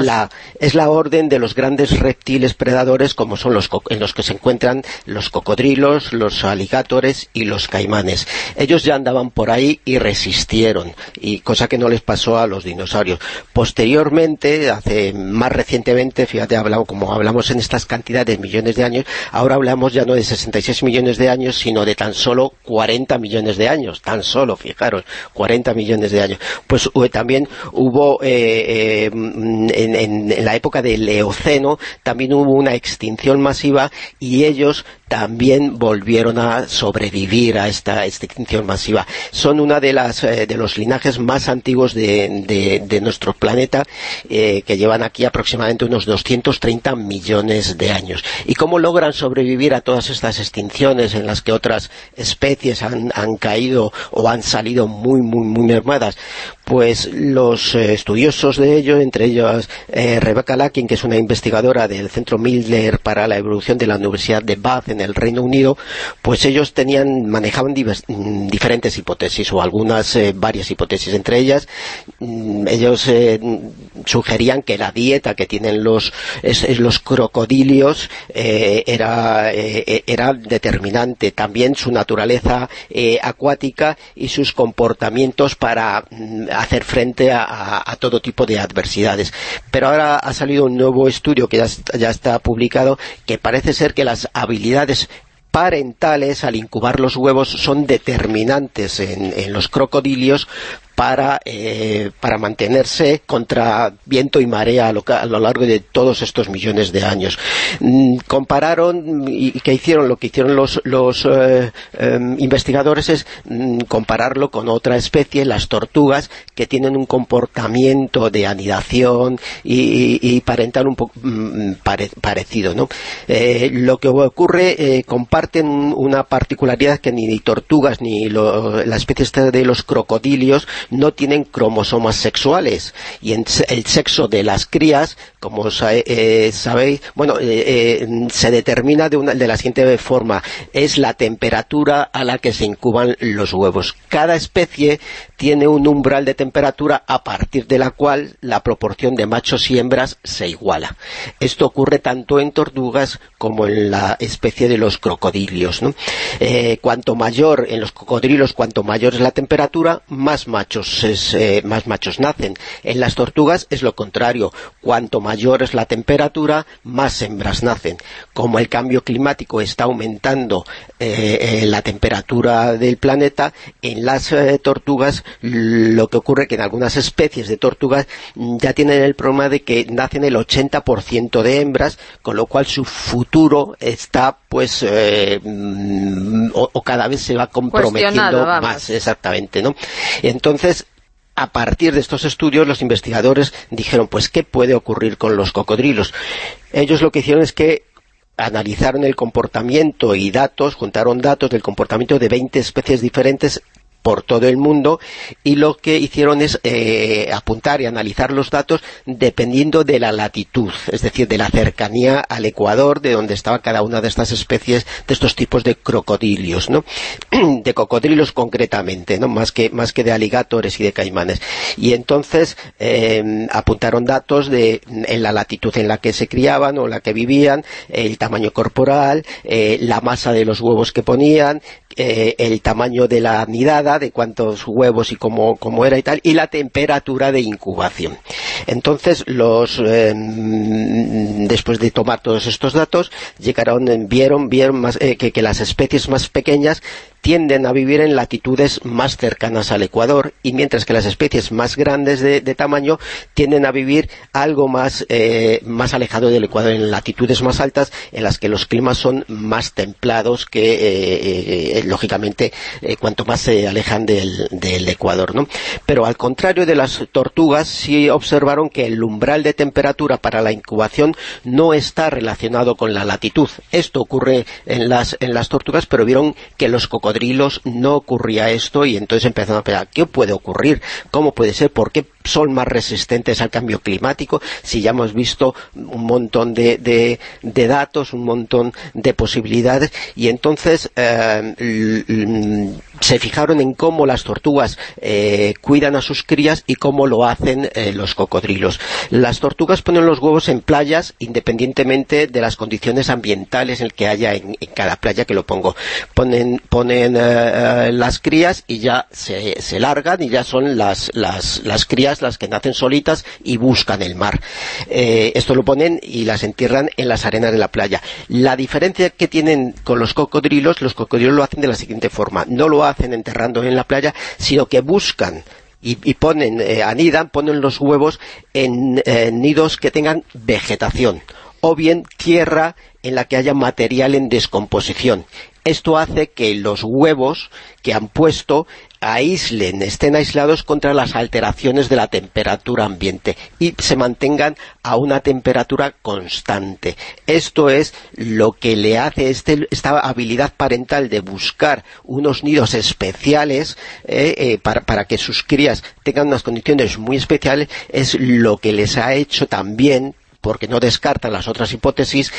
Es, la, es la orden de los grandes reptiles predadores como son los en los que se encuentran los cocodrilos, los aligatores y los caimanes. Ellos ya andaban por ahí y resistieron, y cosa que no les pasó a los dinosaurios. Posteriormente, hace más recientemente, fíjate, hablamos, como hablamos en estas cantidades de millones de años, ahora hablamos ya no de 66 millones de años, sino de tan solo 40 millones de años, tan solo, fijaros, 40 millones de años. Pues también hubo, eh, eh, en, la época del Eoceno, también hubo una extinción masiva y ellos también volvieron a sobrevivir a esta extinción masiva. Son una de las eh, de los linajes más antiguos de, nuestro planeta, que llevan aquí aproximadamente unos 230 millones de años. ¿Y cómo logran sobrevivir a todas estas extinciones en las que otras especies han, han caído o han salido muy, muy, muy mermadas? pues los eh, estudiosos de ello, entre ellos eh, Rebecca Lakin, que es una investigadora del Centro Miller para la Evolución de la Universidad de Bath el Reino Unido, pues ellos tenían manejaban mm, diferentes hipótesis, o algunas eh, varias hipótesis. Entre ellas, mm, ellos sugerían que la dieta que tienen los, los crocodilios era, era determinante. También su naturaleza acuática y sus comportamientos para mm, hacer frente a, todo tipo de adversidades. Pero ahora ha salido un nuevo estudio que ya, está publicado que parece ser que las habilidades parentales al incubar los huevos son determinantes en los crocodilios para, eh, para mantenerse contra viento y marea a lo, largo de todos estos millones de años. Mm, compararon, y que hicieron, lo que hicieron los, los eh, em, investigadores es mm, compararlo con otra especie, las tortugas, que tienen un comportamiento de anidación y, parental un poco mm, parecido. ¿no? Eh, lo que ocurre, comparten una particularidad que ni tortugas ni la especie de los crocodilios no tienen cromosomas sexuales y el sexo de las crías, como eh, sabéis, bueno, eh, eh, se determina de, una, de la siguiente forma, es la temperatura a la que se incuban los huevos. Cada especie tiene un umbral de temperatura a partir de la cual la proporción de machos y hembras se iguala. Esto ocurre tanto en tortugas como en la especie de los crocodilios. cuanto mayor, en los cocodrilos, cuanto mayor es la temperatura, más machos eh, más machos nacen. En las tortugas es lo contrario. Cuanto mayor es la temperatura, más hembras nacen. Como el cambio climático está aumentando eh, eh, la temperatura del planeta, en las tortugas lo que ocurre que en algunas especies de tortugas ya tienen el problema de que nacen el 80% de hembras, con lo cual su futuro está pues mm, o, cada vez se va comprometiendo más exactamente ¿no? entonces a partir de estos estudios, los investigadores dijeron, pues, ¿qué puede ocurrir con los cocodrilos? Ellos lo que hicieron es que analizaron el comportamiento y datos, juntaron datos del comportamiento de 20 especies diferentes por todo el mundo y lo que hicieron es eh, apuntar y analizar los datos dependiendo de la latitud, es decir, de la cercanía al Ecuador, de donde estaba cada una de estas especies, de estos tipos de crocodilios, ¿no? de cocodrilos concretamente, ¿no? Más que, más que de aligatores y de caimanes. Y entonces eh, apuntaron datos de en la latitud en la que se criaban o la que vivían, el tamaño corporal, eh, la masa de los huevos que ponían, el tamaño de la nidada, de cuántos huevos y cómo, era y tal, y la temperatura de incubación. Entonces, los em, después de tomar todos estos datos, llegaron, vieron, vieron más, eh, que, las especies más pequeñas tienden a vivir en latitudes más cercanas al Ecuador y mientras que las especies más grandes de, tamaño tienden a vivir algo más, eh, más alejado del Ecuador, en latitudes más altas en las que los climas son más templados que, eh, eh, lógicamente, cuanto más se alejan del, del Ecuador. ¿no? Pero al contrario de las tortugas, sí observaron que el umbral de temperatura para la incubación no está relacionado con la latitud. Esto ocurre en las, en las tortugas, pero vieron que los cocodrilos no ocurría esto y entonces empezaron a pensar, ¿qué puede ocurrir? ¿Cómo puede ser? ¿Por qué son más resistentes al cambio climático? Si ya hemos visto un montón de, datos, un montón de posibilidades y entonces eh, se fijaron en cómo las tortugas eh, cuidan a sus crías y cómo lo hacen eh, los cocodrilos. Las tortugas ponen los huevos en playas independientemente de las condiciones ambientales en que haya en, cada playa que lo pongo. Ponen, eh, las crías y ya se, se largan y ya son las, las, las crías las que nacen solitas y buscan el mar. Eh, esto lo ponen y las entierran en las arenas de la playa. La diferencia que tienen con los cocodrilos, los cocodrilos lo hacen de la siguiente forma. No lo hacen enterrando en la playa, sino que buscan y, ponen, eh, anidan, ponen los huevos en eh, nidos que tengan vegetación o bien tierra en la que haya material en descomposición. Esto hace que los huevos que han puesto aíslen, estén aislados contra las alteraciones de la temperatura ambiente y se mantengan a una temperatura constante. Esto es lo que le hace este- esta habilidad parental de buscar unos nidos especiales eh, eh, para, para que sus crías tengan unas condiciones muy especiales, es lo que les ha hecho también porque no descartan las otras hipótesis,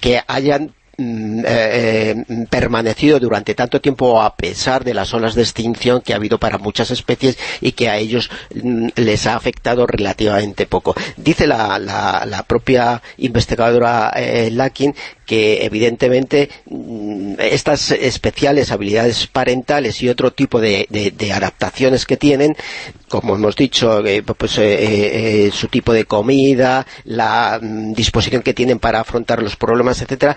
que hayan eh, eh, permanecido durante tanto tiempo a pesar de las olas de extinción que ha habido para muchas especies y que a ellos mm, les ha afectado relativamente poco. Dice la, la- la propia investigadora eh, Lakin que evidentemente mm, estas especiales habilidades parentales y otro tipo de, adaptaciones que tienen, como hemos dicho, eh, pues su tipo de comida, la mm, disposición que tienen para afrontar los problemas, etcétera,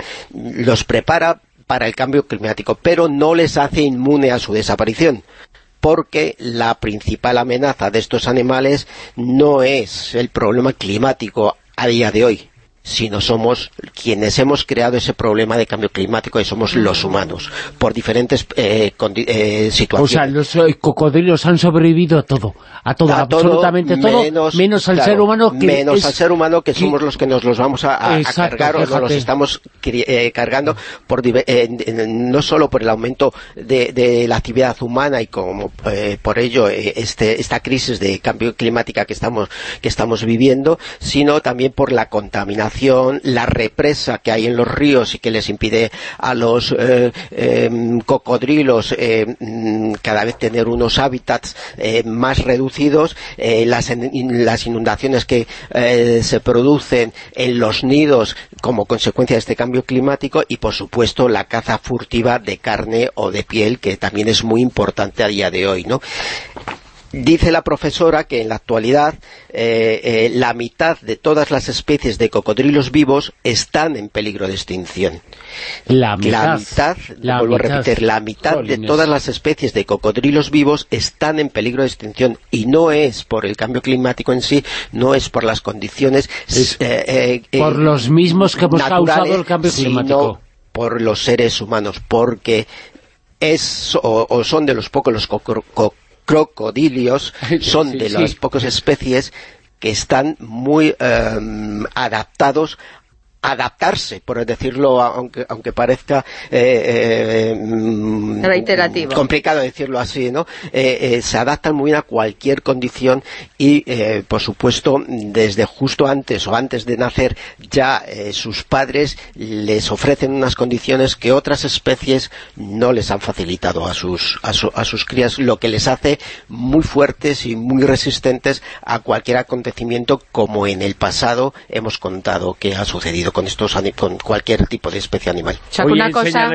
los prepara para el cambio climático, pero no les hace inmune a su desaparición porque la principal amenaza de estos animales no es el problema climático a día de hoy, sino somos quienes hemos creado ese problema de cambio climático y somos los humanos, por diferentes eh, eh, O situaciones. sea, los eh, cocodrilos han sobrevivido a todo, a todo, A absolutamente todo, menos, al claro, ser humano que menos es- al ser humano que, que- somos los que nos los vamos a, a- a Exacto, cargar o nos los estamos eh, cargando por no solo por el aumento de, de la actividad humana y como eh, por ello este, esta crisis de cambio climática que estamos que estamos viviendo sino también por la contaminación la represa que hay en los ríos y que les impide a los eh, em, cocodrilos eh, mm, cada vez tener unos hábitats eh, más reducidos, las, las inundaciones que se producen en los nidos como consecuencia de este cambio climático y por supuesto la caza furtiva de carne o de piel que también es muy importante a día de hoy, ¿no? Dice la profesora que en la actualidad eh, eh, la mitad de todas las especies de cocodrilos vivos están en peligro de extinción. La mitad. mitad, La vuelvo mitad. a repetir, la mitad de todas las especies de cocodrilos vivos están en peligro de extinción y no es por el cambio climático en sí, no es por las condiciones Es eh, por los mismos que hemos causado el cambio climático. sino por los seres humanos, porque es o, o son de los pocos los cocro- co- crocodilios, son de las pocas especies que están muy em, adaptados adaptarse, por decirlo, aunque, aunque parezca eh, eh, mm, Reiterativo. complicado decirlo así, ¿no? Eh, se adaptan muy bien a cualquier condición y, por supuesto, desde justo antes o antes de nacer, ya sus padres les ofrecen unas condiciones que otras especies no les han facilitado a sus, a, su- a sus crías, lo que les hace muy fuertes y muy resistentes a cualquier acontecimiento como en el pasado hemos contado que ha sucedido con estos con cualquier tipo de especie animal. O sea, que Oye, una cosa...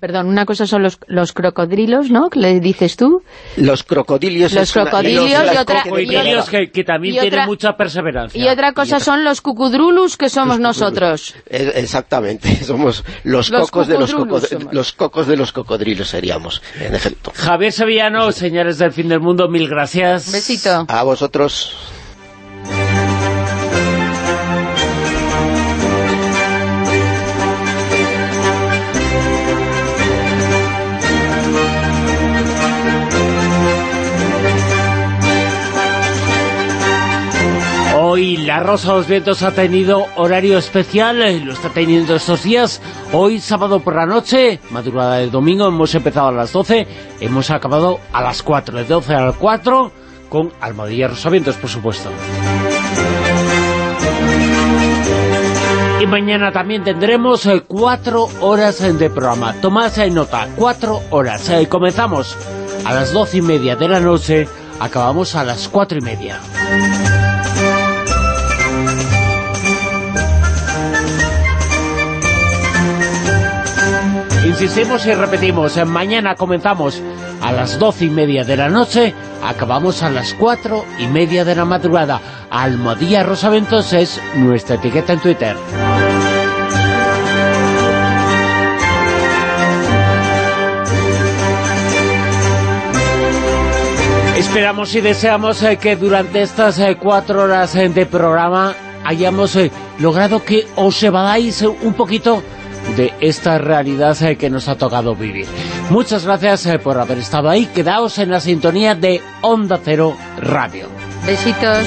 Perdón, una cosa son los, los crocodrilos, ¿no? ¿Qué le dices tú? Los crocodilios... Los una- crocodilios los- y las otra- Crocodilios que, que también y tienen otra- mucha perseverancia. Y otra cosa son los cucudrulus, que somos nosotros. Eh, Exactamente, somos los, Los cocos de somos. los cocos de los cocodrilos seríamos, en efecto. Javier Sevillano, señores del fin del mundo, mil gracias. Besito. A vosotros. Hoy la Rosa de los Vientos ha tenido horario especial, eh, lo está teniendo estos días. Hoy, sábado por la noche, madrugada del domingo, hemos empezado a las 12, hemos acabado a las 4, de 12 a las 4, con Almohadilla Rosavientos, por supuesto. Y mañana también tendremos eh, cuatro horas eh, de programa. Tomad en nota, cuatro horas. Eh, comenzamos a las doce y media de la noche, acabamos a las cuatro y media. Insistimos y repetimos, eh, mañana comenzamos a las doce y media de la noche, acabamos a las cuatro y media de la madrugada. Almohadilla Rosaventos es nuestra etiqueta en Twitter. Esperamos y deseamos eh, que durante estas eh, cuatro horas de programa hayamos logrado que os evadáis un poquito de esta realidad eh, que nos ha tocado vivir. Muchas gracias eh, por haber estado ahí. Quedaos en la sintonía de Onda Cero Radio. Besitos.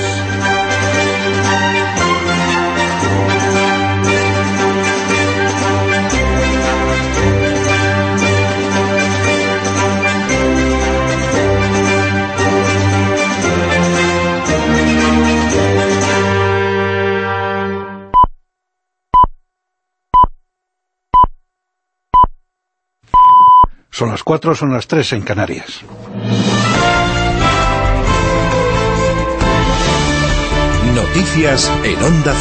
Son las cuatro, son las tres en Canarias. Noticias en Onda Cero.